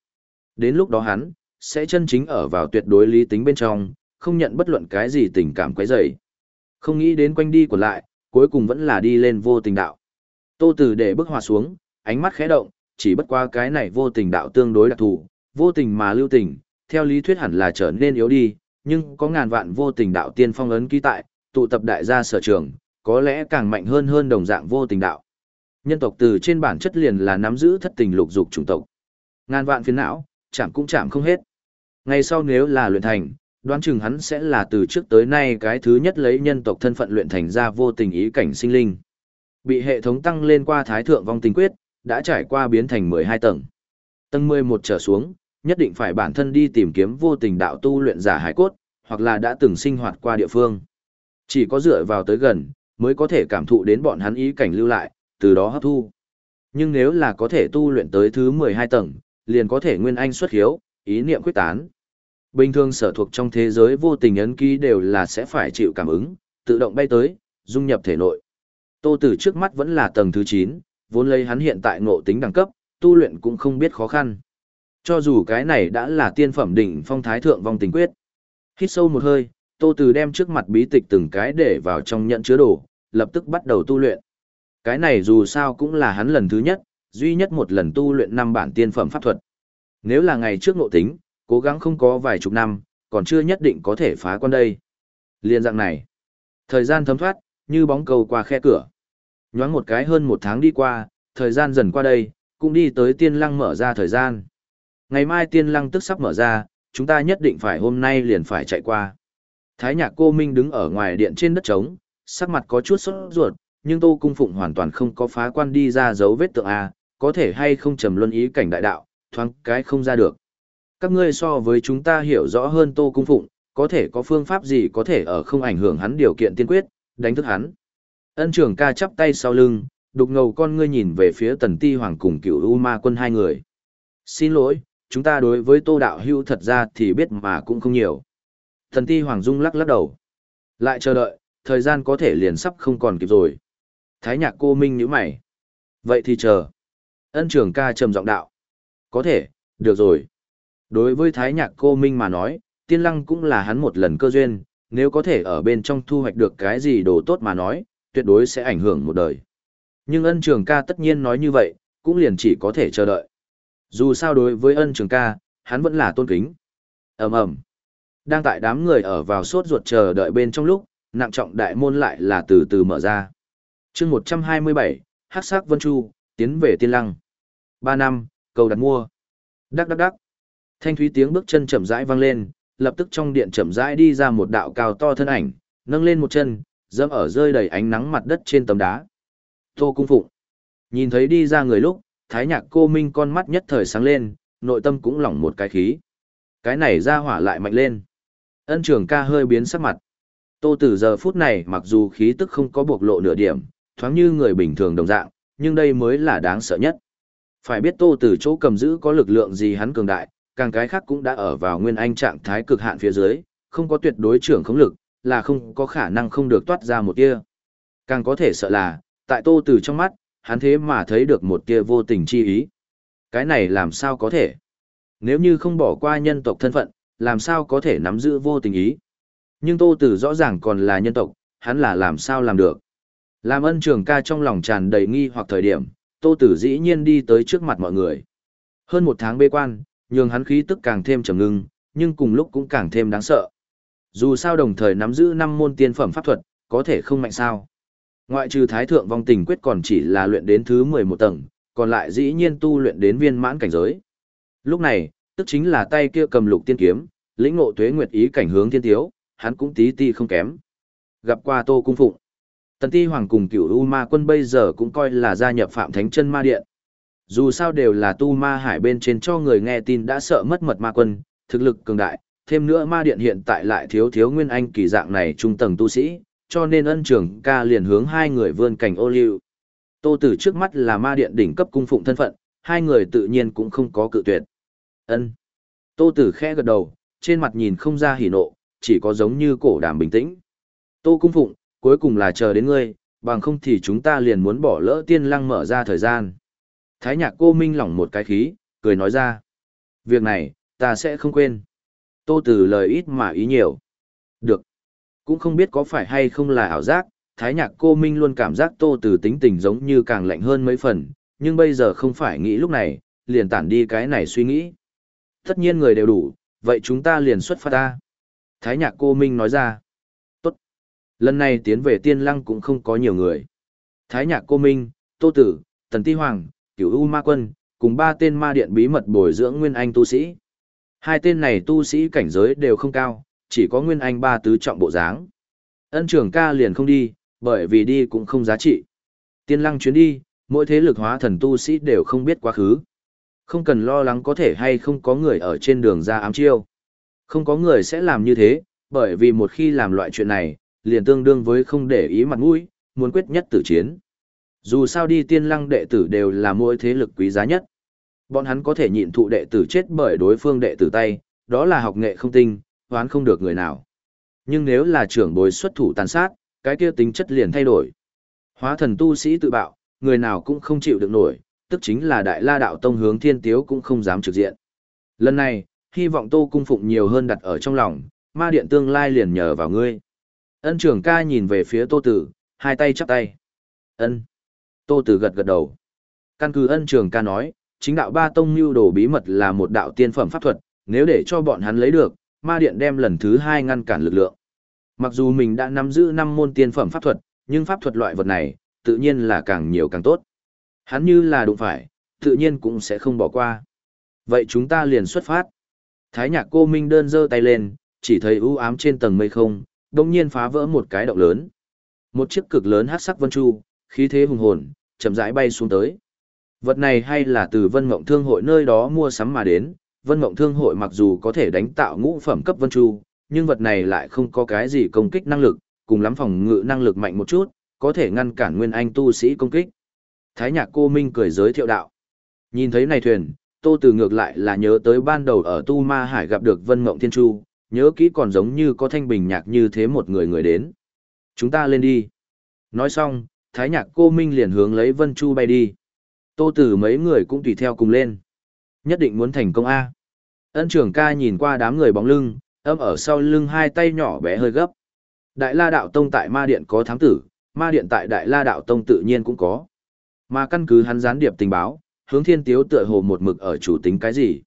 Đến lúc đó hắn, sẽ chân chính ở vào tuyệt đối lý tính bên trong, không nhận bất luận cái gì tình cảm quấy rầy. Không nghĩ đến quanh đi của lại, cuối cùng vẫn là đi lên vô tình đạo. Tô Từ để bước hòa xuống, ánh mắt khẽ động, chỉ bất qua cái này vô tình đạo tương đối đặc thù, vô tình mà lưu tình, theo lý thuyết hẳn là trở nên yếu đi, nhưng có ngàn vạn vô tình đạo tiên phong ấn ký tại, tụ tập đại gia sở trường, có lẽ càng mạnh hơn hơn đồng dạng vô tình đạo. Nhân tộc từ trên bản chất liền là nắm giữ thất tình lục dục chủng tộc. Ngàn vạn phiền não, chạm cũng chạm không hết. Ngày sau nếu là luyện thành, đoán chừng hắn sẽ là từ trước tới nay cái thứ nhất lấy nhân tộc thân phận luyện thành ra vô tình ý cảnh sinh linh. Bị hệ thống tăng lên qua thái thượng vong tình quyết, đã trải qua biến thành 12 tầng. Tầng 11 trở xuống, nhất định phải bản thân đi tìm kiếm vô tình đạo tu luyện giả hải cốt, hoặc là đã từng sinh hoạt qua địa phương. Chỉ có dựa vào tới gần, mới có thể cảm thụ đến bọn hắn ý cảnh lưu lại, từ đó hấp thu. Nhưng nếu là có thể tu luyện tới thứ 12 tầng, liền có thể nguyên anh xuất hiếu, ý niệm quyết tán. Bình thường sở thuộc trong thế giới vô tình ấn ký đều là sẽ phải chịu cảm ứng, tự động bay tới, dung nhập thể nội. Tô Tử trước mắt vẫn là tầng thứ 9, vốn lấy hắn hiện tại ngộ tính đẳng cấp, tu luyện cũng không biết khó khăn. Cho dù cái này đã là tiên phẩm đỉnh phong thái thượng vong tình quyết. Hít sâu một hơi, Tô Tử đem trước mặt bí tịch từng cái để vào trong nhận chứa đồ, lập tức bắt đầu tu luyện. Cái này dù sao cũng là hắn lần thứ nhất, duy nhất một lần tu luyện năm bản tiên phẩm pháp thuật. Nếu là ngày trước ngộ tính, cố gắng không có vài chục năm, còn chưa nhất định có thể phá quan đây. Liên dạng này, thời gian thấm thoát, như bóng cầu qua khe cửa. Nhoáng một cái hơn một tháng đi qua, thời gian dần qua đây, cũng đi tới tiên lăng mở ra thời gian. Ngày mai tiên lăng tức sắp mở ra, chúng ta nhất định phải hôm nay liền phải chạy qua. Thái nhạc cô Minh đứng ở ngoài điện trên đất trống, sắc mặt có chút sốt ruột, nhưng Tô Cung Phụng hoàn toàn không có phá quan đi ra dấu vết tượng A, có thể hay không trầm luân ý cảnh đại đạo, thoáng cái không ra được. Các ngươi so với chúng ta hiểu rõ hơn Tô Cung Phụng, có thể có phương pháp gì có thể ở không ảnh hưởng hắn điều kiện tiên quyết, đánh thức hắn. Ân trưởng ca chắp tay sau lưng, đục ngầu con ngươi nhìn về phía tần ti hoàng cùng cựu U ma quân hai người. Xin lỗi, chúng ta đối với tô đạo hưu thật ra thì biết mà cũng không nhiều. Tần ti hoàng dung lắc lắc đầu. Lại chờ đợi, thời gian có thể liền sắp không còn kịp rồi. Thái nhạc cô minh nhíu mày. Vậy thì chờ. Ân trưởng ca trầm giọng đạo. Có thể, được rồi. Đối với thái nhạc cô minh mà nói, tiên lăng cũng là hắn một lần cơ duyên, nếu có thể ở bên trong thu hoạch được cái gì đồ tốt mà nói, tuyệt đối sẽ ảnh hưởng một đời. Nhưng ân trường ca tất nhiên nói như vậy, cũng liền chỉ có thể chờ đợi. Dù sao đối với ân trường ca, hắn vẫn là tôn kính. ầm ầm Đang tại đám người ở vào sốt ruột chờ đợi bên trong lúc, nặng trọng đại môn lại là từ từ mở ra. chương 127, hát sắc vân chu, tiến về tiên lăng. 3 năm, cầu đặt mua. Đắc đắc đắc. Thanh thúy tiếng bước chân chậm rãi vang lên, lập tức trong điện chậm rãi đi ra một đạo cao to thân ảnh, nâng lên một chân, dẫm ở rơi đầy ánh nắng mặt đất trên tấm đá. Tô Cung Phụng. Nhìn thấy đi ra người lúc, Thái Nhạc Cô Minh con mắt nhất thời sáng lên, nội tâm cũng lỏng một cái khí. Cái này ra hỏa lại mạnh lên. Ân Trường Ca hơi biến sắc mặt. Tô Tử giờ phút này mặc dù khí tức không có bộc lộ nửa điểm, thoáng như người bình thường đồng dạng, nhưng đây mới là đáng sợ nhất. Phải biết Tô Tử chỗ cầm giữ có lực lượng gì hắn cường đại, càng cái khác cũng đã ở vào nguyên anh trạng thái cực hạn phía dưới, không có tuyệt đối trưởng khống lực, là không có khả năng không được toát ra một tia. Càng có thể sợ là, tại Tô Tử trong mắt, hắn thế mà thấy được một tia vô tình chi ý. Cái này làm sao có thể? Nếu như không bỏ qua nhân tộc thân phận, làm sao có thể nắm giữ vô tình ý? Nhưng Tô Tử rõ ràng còn là nhân tộc, hắn là làm sao làm được? Làm ân trường ca trong lòng tràn đầy nghi hoặc thời điểm, Tô Tử dĩ nhiên đi tới trước mặt mọi người. Hơn một tháng bế quan, nhường hắn khí tức càng thêm trầm ngưng, nhưng cùng lúc cũng càng thêm đáng sợ. Dù sao đồng thời nắm giữ năm môn tiên phẩm pháp thuật, có thể không mạnh sao. Ngoại trừ thái thượng vong tình quyết còn chỉ là luyện đến thứ 11 tầng, còn lại dĩ nhiên tu luyện đến viên mãn cảnh giới. Lúc này, tức chính là tay kia cầm lục tiên kiếm, lĩnh ngộ tuế nguyệt ý cảnh hướng thiên thiếu, hắn cũng tí ti không kém. Gặp qua Tô Cung Phụng. Tần Ti Hoàng cùng cửu U Ma quân bây giờ cũng coi là gia nhập Phạm Thánh chân Ma Điện. Dù sao đều là tu ma hải bên trên cho người nghe tin đã sợ mất mật ma quân, thực lực cường đại, thêm nữa ma điện hiện tại lại thiếu thiếu nguyên anh kỳ dạng này trung tầng tu sĩ, cho nên ân trưởng ca liền hướng hai người vươn cảnh ô liu. Tô Tử trước mắt là ma điện đỉnh cấp cung phụng thân phận, hai người tự nhiên cũng không có cự tuyệt. Ân. Tô Tử khẽ gật đầu, trên mặt nhìn không ra hỉ nộ, chỉ có giống như cổ đàm bình tĩnh. Tô cung phụng, cuối cùng là chờ đến ngươi, bằng không thì chúng ta liền muốn bỏ lỡ tiên lăng mở ra thời gian. Thái nhạc cô minh lỏng một cái khí, cười nói ra. Việc này, ta sẽ không quên. Tô Tử lời ít mà ý nhiều. Được. Cũng không biết có phải hay không là ảo giác, Thái nhạc cô Minh luôn cảm giác Tô Tử tính tình giống như càng lạnh hơn mấy phần, nhưng bây giờ không phải nghĩ lúc này, liền tản đi cái này suy nghĩ. Tất nhiên người đều đủ, vậy chúng ta liền xuất phát ta. Thái nhạc cô Minh nói ra. Tốt. Lần này tiến về tiên lăng cũng không có nhiều người. Thái nhạc cô Minh, Tô Tử, Tần Ti Hoàng, Cửu U Ma Quân, cùng ba tên ma điện bí mật bồi dưỡng Nguyên Anh tu sĩ. Hai tên này tu sĩ cảnh giới đều không cao, chỉ có Nguyên Anh ba tứ trọng bộ dáng. Ân trưởng ca liền không đi, bởi vì đi cũng không giá trị. Tiên lăng chuyến đi, mỗi thế lực hóa thần tu sĩ đều không biết quá khứ. Không cần lo lắng có thể hay không có người ở trên đường ra ám chiêu. Không có người sẽ làm như thế, bởi vì một khi làm loại chuyện này, liền tương đương với không để ý mặt mũi, muốn quyết nhất tử chiến. Dù sao đi tiên lăng đệ tử đều là mỗi thế lực quý giá nhất. Bọn hắn có thể nhịn thụ đệ tử chết bởi đối phương đệ tử tay, đó là học nghệ không tinh, hoán không được người nào. Nhưng nếu là trưởng bối xuất thủ tàn sát, cái kia tính chất liền thay đổi. Hóa thần tu sĩ tự bạo, người nào cũng không chịu được nổi, tức chính là đại la đạo tông hướng thiên tiếu cũng không dám trực diện. Lần này, hy vọng tô cung phụng nhiều hơn đặt ở trong lòng, ma điện tương lai liền nhờ vào ngươi. Ân trưởng ca nhìn về phía tô tử, hai tay chắp tay. Ân. Tô tử gật gật đầu. Căn cứ ân trường ca nói, chính đạo ba tông lưu đồ bí mật là một đạo tiên phẩm pháp thuật, nếu để cho bọn hắn lấy được, ma điện đem lần thứ hai ngăn cản lực lượng. Mặc dù mình đã nắm giữ năm môn tiên phẩm pháp thuật, nhưng pháp thuật loại vật này, tự nhiên là càng nhiều càng tốt. Hắn như là đụng phải, tự nhiên cũng sẽ không bỏ qua. Vậy chúng ta liền xuất phát. Thái nhạc cô Minh đơn giơ tay lên, chỉ thấy u ám trên tầng mây không, đồng nhiên phá vỡ một cái động lớn. Một chiếc cực lớn hát sắc vân chu, khí thế hùng hồn, chậm rãi bay xuống tới. Vật này hay là từ vân mộng thương hội nơi đó mua sắm mà đến, vân mộng thương hội mặc dù có thể đánh tạo ngũ phẩm cấp vân chu, nhưng vật này lại không có cái gì công kích năng lực, cùng lắm phòng ngự năng lực mạnh một chút, có thể ngăn cản nguyên anh tu sĩ công kích. Thái nhạc cô Minh cười giới thiệu đạo. Nhìn thấy này thuyền, Tô Từ ngược lại là nhớ tới ban đầu ở Tu Ma Hải gặp được Vân Mộng Thiên Chu, nhớ kỹ còn giống như có thanh bình nhạc như thế một người người đến. Chúng ta lên đi. Nói xong, Thái nhạc cô Minh liền hướng lấy Vân Chu bay đi. Tô Tử mấy người cũng tùy theo cùng lên. Nhất định muốn thành công A. Ân trưởng ca nhìn qua đám người bóng lưng, âm ở sau lưng hai tay nhỏ bé hơi gấp. Đại La Đạo Tông tại Ma Điện có thám tử, Ma Điện tại Đại La Đạo Tông tự nhiên cũng có. Mà căn cứ hắn gián điệp tình báo, hướng thiên tiếu tựa hồ một mực ở chủ tính cái gì.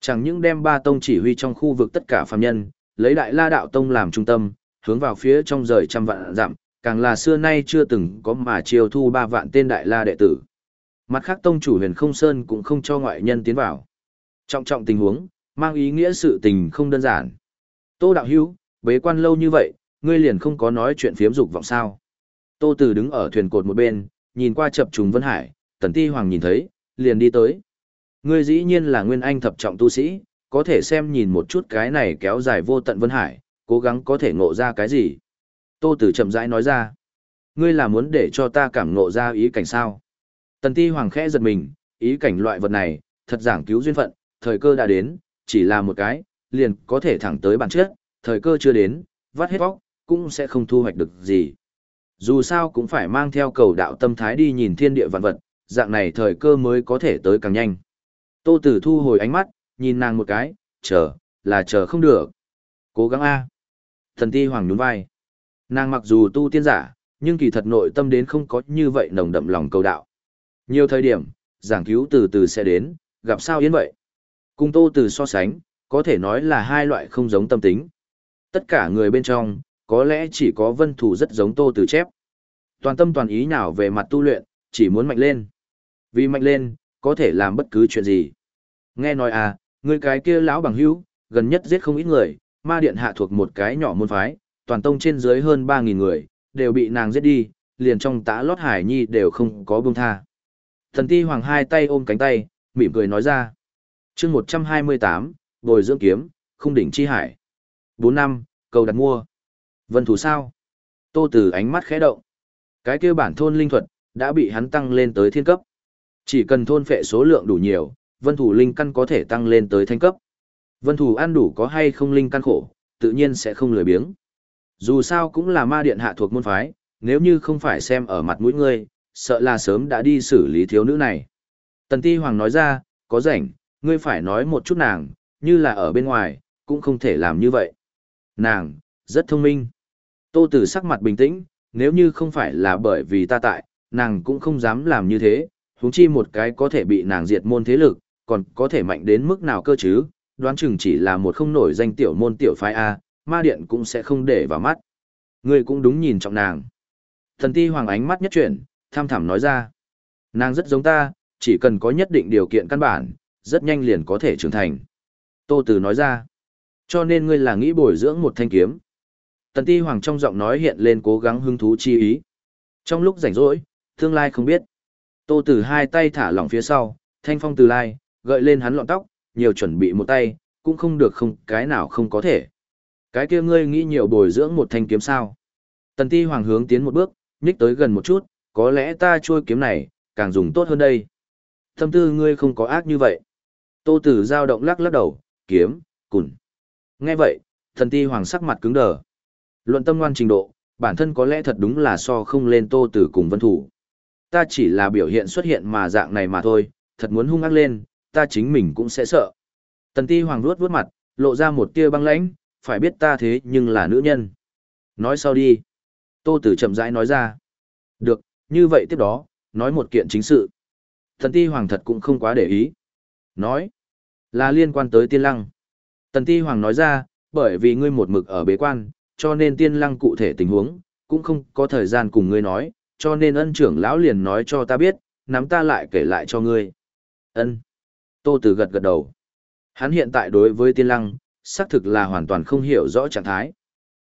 Chẳng những đem ba tông chỉ huy trong khu vực tất cả phàm nhân, lấy Đại La Đạo Tông làm trung tâm, hướng vào phía trong rời trăm vạn dặm, càng là xưa nay chưa từng có mà chiêu thu ba vạn tên Đại La đệ tử. Mặt khác tông chủ huyền không sơn cũng không cho ngoại nhân tiến vào. Trọng trọng tình huống, mang ý nghĩa sự tình không đơn giản. Tô đạo hữu, bế quan lâu như vậy, ngươi liền không có nói chuyện phiếm dục vọng sao. Tô tử đứng ở thuyền cột một bên, nhìn qua chập trùng Vân Hải, Tần Ti Hoàng nhìn thấy, liền đi tới. Ngươi dĩ nhiên là nguyên anh thập trọng tu sĩ, có thể xem nhìn một chút cái này kéo dài vô tận Vân Hải, cố gắng có thể ngộ ra cái gì. Tô Tử chậm rãi nói ra, ngươi là muốn để cho ta cảm ngộ ra ý cảnh sao. Tần Ti Hoàng khẽ giật mình, ý cảnh loại vật này, thật giảng cứu duyên phận, thời cơ đã đến, chỉ là một cái, liền có thể thẳng tới bản chất, thời cơ chưa đến, vắt hết vóc, cũng sẽ không thu hoạch được gì. Dù sao cũng phải mang theo cầu đạo tâm thái đi nhìn thiên địa vạn vật, dạng này thời cơ mới có thể tới càng nhanh. Tô Tử thu hồi ánh mắt, nhìn nàng một cái, chờ, là chờ không được. Cố gắng a. Thần Ti Hoàng nhún vai. Nàng mặc dù tu tiên giả, nhưng kỳ thật nội tâm đến không có như vậy nồng đậm lòng cầu đạo. Nhiều thời điểm, giảng cứu từ từ sẽ đến, gặp sao yên vậy. Cùng Tô từ so sánh, có thể nói là hai loại không giống tâm tính. Tất cả người bên trong, có lẽ chỉ có vân thủ rất giống tô từ chép. Toàn tâm toàn ý nào về mặt tu luyện, chỉ muốn mạnh lên. Vì mạnh lên, có thể làm bất cứ chuyện gì. Nghe nói à, người cái kia lão bằng hữu, gần nhất giết không ít người, ma điện hạ thuộc một cái nhỏ môn phái, toàn tông trên dưới hơn 3.000 người, đều bị nàng giết đi, liền trong tã lót hải nhi đều không có buông tha. Thần ti hoàng hai tay ôm cánh tay, mỉm cười nói ra. chương 128, bồi dưỡng kiếm, khung đỉnh chi hải. 4 năm, cầu đặt mua. Vân thủ sao? Tô Tử ánh mắt khẽ động. Cái kia bản thôn linh thuật đã bị hắn tăng lên tới thiên cấp. Chỉ cần thôn phệ số lượng đủ nhiều, vân thủ linh căn có thể tăng lên tới thanh cấp. Vân thủ ăn đủ có hay không linh căn khổ, tự nhiên sẽ không lười biếng. Dù sao cũng là ma điện hạ thuộc môn phái, nếu như không phải xem ở mặt mũi ngươi, sợ là sớm đã đi xử lý thiếu nữ này. Tần Ti Hoàng nói ra, có rảnh, ngươi phải nói một chút nàng, như là ở bên ngoài, cũng không thể làm như vậy. Nàng, rất thông minh. Tô Tử sắc mặt bình tĩnh, nếu như không phải là bởi vì ta tại, nàng cũng không dám làm như thế, huống chi một cái có thể bị nàng diệt môn thế lực, còn có thể mạnh đến mức nào cơ chứ, đoán chừng chỉ là một không nổi danh tiểu môn tiểu phái A, ma điện cũng sẽ không để vào mắt. Ngươi cũng đúng nhìn trọng nàng. Thần ti hoàng ánh mắt nhất chuyển, tham thẳm nói ra. Nàng rất giống ta, chỉ cần có nhất định điều kiện căn bản, rất nhanh liền có thể trưởng thành. Tô Tử nói ra. Cho nên ngươi là nghĩ bồi dưỡng một thanh kiếm. Tần Ti Hoàng trong giọng nói hiện lên cố gắng hứng thú chi ý. Trong lúc rảnh rỗi, tương lai không biết. Tô Tử hai tay thả lỏng phía sau, thanh phong từ lai, gợi lên hắn lọn tóc, nhiều chuẩn bị một tay, cũng không được không cái nào không có thể. Cái kia ngươi nghĩ nhiều bồi dưỡng một thanh kiếm sao. Tần ti hoàng hướng tiến một bước, nhích tới gần một chút, có lẽ ta trôi kiếm này, càng dùng tốt hơn đây. Tâm tư ngươi không có ác như vậy. Tô tử giao động lắc lắc đầu, kiếm, cùn. Nghe vậy, thần ti hoàng sắc mặt cứng đờ. Luận tâm ngoan trình độ, bản thân có lẽ thật đúng là so không lên tô tử cùng vân thủ. Ta chỉ là biểu hiện xuất hiện mà dạng này mà thôi, thật muốn hung ác lên, ta chính mình cũng sẽ sợ. Tần ti hoàng vuốt vuốt mặt, lộ ra một tia băng lãnh, phải biết ta thế nhưng là nữ nhân. Nói sau đi. Tô tử chậm rãi nói ra. Được, như vậy tiếp đó, nói một kiện chính sự. Thần ti hoàng thật cũng không quá để ý. Nói, là liên quan tới tiên lăng. Tần ti hoàng nói ra, bởi vì ngươi một mực ở bế quan, cho nên tiên lăng cụ thể tình huống, cũng không có thời gian cùng ngươi nói, cho nên ân trưởng lão liền nói cho ta biết, nắm ta lại kể lại cho ngươi. Ân. Tô Tử gật gật đầu. Hắn hiện tại đối với tiên lăng, xác thực là hoàn toàn không hiểu rõ trạng thái.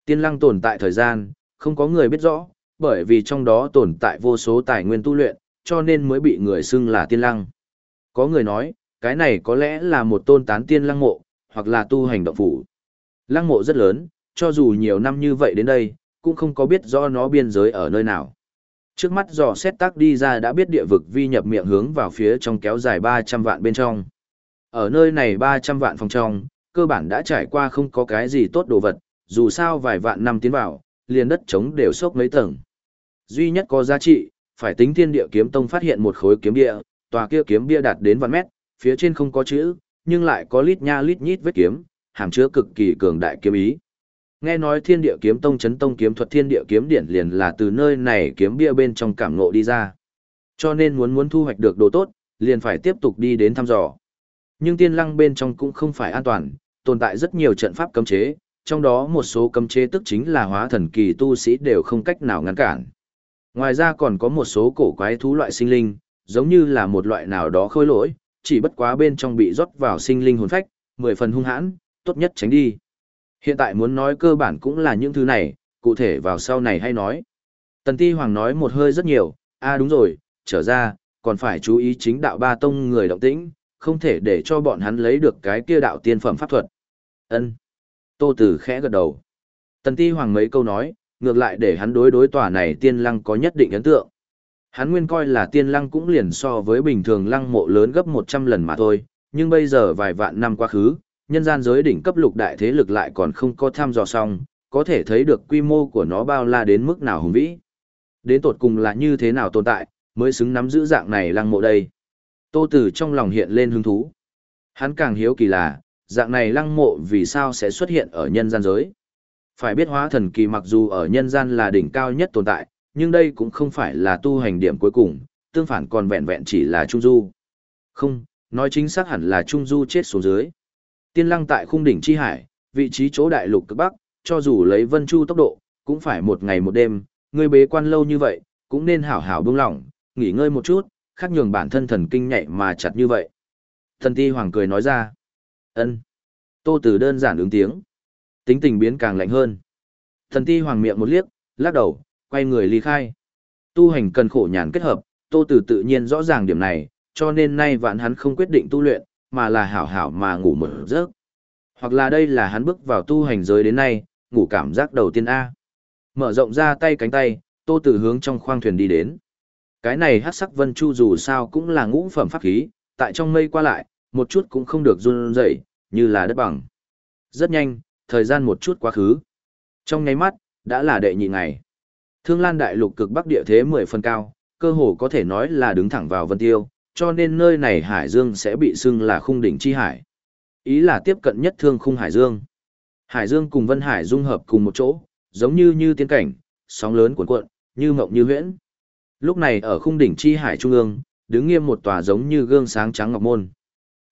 Tiên lăng tồn tại thời gian, không có người biết rõ, bởi vì trong đó tồn tại vô số tài nguyên tu luyện, cho nên mới bị người xưng là tiên lăng. Có người nói, cái này có lẽ là một tôn tán tiên lăng mộ, hoặc là tu hành động phủ. Lăng mộ rất lớn, cho dù nhiều năm như vậy đến đây, cũng không có biết rõ nó biên giới ở nơi nào. Trước mắt dò xét tác đi ra đã biết địa vực vi nhập miệng hướng vào phía trong kéo dài 300 vạn bên trong. Ở nơi này 300 vạn phòng trong, cơ bản đã trải qua không có cái gì tốt đồ vật, dù sao vài vạn năm tiến vào, liền đất trống đều sốc mấy tầng. Duy nhất có giá trị, phải tính thiên địa kiếm tông phát hiện một khối kiếm bia, tòa kia kiếm bia đạt đến vạn mét, phía trên không có chữ, nhưng lại có lít nha lít nhít vết kiếm, hàm chứa cực kỳ cường đại kiếm ý. Nghe nói thiên địa kiếm tông chấn tông kiếm thuật thiên địa kiếm điển liền là từ nơi này kiếm bia bên trong cảm ngộ đi ra. Cho nên muốn muốn thu hoạch được đồ tốt, liền phải tiếp tục đi đến thăm dò. Nhưng tiên lăng bên trong cũng không phải an toàn, tồn tại rất nhiều trận pháp cấm chế, trong đó một số cấm chế tức chính là hóa thần kỳ tu sĩ đều không cách nào ngăn cản. Ngoài ra còn có một số cổ quái thú loại sinh linh, giống như là một loại nào đó khôi lỗi, chỉ bất quá bên trong bị rót vào sinh linh hồn phách, mười phần hung hãn, tốt nhất tránh đi. Hiện tại muốn nói cơ bản cũng là những thứ này, cụ thể vào sau này hay nói. Tần Ti Hoàng nói một hơi rất nhiều, a đúng rồi, trở ra, còn phải chú ý chính đạo ba tông người động tĩnh, không thể để cho bọn hắn lấy được cái kia đạo tiên phẩm pháp thuật. Ân. Tô Tử khẽ gật đầu. Tần Ti Hoàng mấy câu nói, ngược lại để hắn đối đối tòa này tiên lăng có nhất định ấn tượng. Hắn nguyên coi là tiên lăng cũng liền so với bình thường lăng mộ lớn gấp 100 lần mà thôi, nhưng bây giờ vài vạn năm quá khứ, nhân gian giới đỉnh cấp lục đại thế lực lại còn không có tham dò xong, có thể thấy được quy mô của nó bao la đến mức nào hùng vĩ. Đến tột cùng là như thế nào tồn tại, mới xứng nắm giữ dạng này lăng mộ đây. Tô Tử trong lòng hiện lên hứng thú. Hắn càng hiếu kỳ là, dạng này lăng mộ vì sao sẽ xuất hiện ở nhân gian giới. Phải biết hóa thần kỳ mặc dù ở nhân gian là đỉnh cao nhất tồn tại, nhưng đây cũng không phải là tu hành điểm cuối cùng, tương phản còn vẹn vẹn chỉ là trung du. Không, nói chính xác hẳn là trung du chết xuống dưới. Tiên lăng tại khung đỉnh chi hải, vị trí chỗ đại lục cực bắc, cho dù lấy vân chu tốc độ, cũng phải một ngày một đêm, người bế quan lâu như vậy, cũng nên hảo hảo buông lỏng, nghỉ ngơi một chút, khác nhường bản thân thần kinh nhạy mà chặt như vậy. Thần ti hoàng cười nói ra. ân Tô Tử đơn giản ứng tiếng. Tính tình biến càng lạnh hơn. Thần ti hoàng miệng một liếc, lắc đầu, quay người ly khai. Tu hành cần khổ nhàn kết hợp, Tô Tử tự nhiên rõ ràng điểm này, cho nên nay vạn hắn không quyết định tu luyện, mà là hảo hảo mà ngủ một giấc. Hoặc là đây là hắn bước vào tu hành giới đến nay, ngủ cảm giác đầu tiên A. Mở rộng ra tay cánh tay, Tô Tử hướng trong khoang thuyền đi đến. Cái này hắc sắc vân chu dù sao cũng là ngũ phẩm pháp khí, tại trong mây qua lại, một chút cũng không được run rẩy, như là đất bằng. Rất nhanh, thời gian một chút quá khứ. Trong nháy mắt, đã là đệ nhị ngày. Thương Lan đại lục cực bắc địa thế 10 phần cao, cơ hồ có thể nói là đứng thẳng vào vân tiêu, cho nên nơi này hải dương sẽ bị xưng là khung đỉnh chi hải. Ý là tiếp cận nhất thương khung hải dương. Hải dương cùng vân hải dung hợp cùng một chỗ, giống như như tiên cảnh, sóng lớn cuộn cuộn, như mộng như huyễn. Lúc này ở khung đỉnh chi hải trung ương, đứng nghiêm một tòa giống như gương sáng trắng ngọc môn.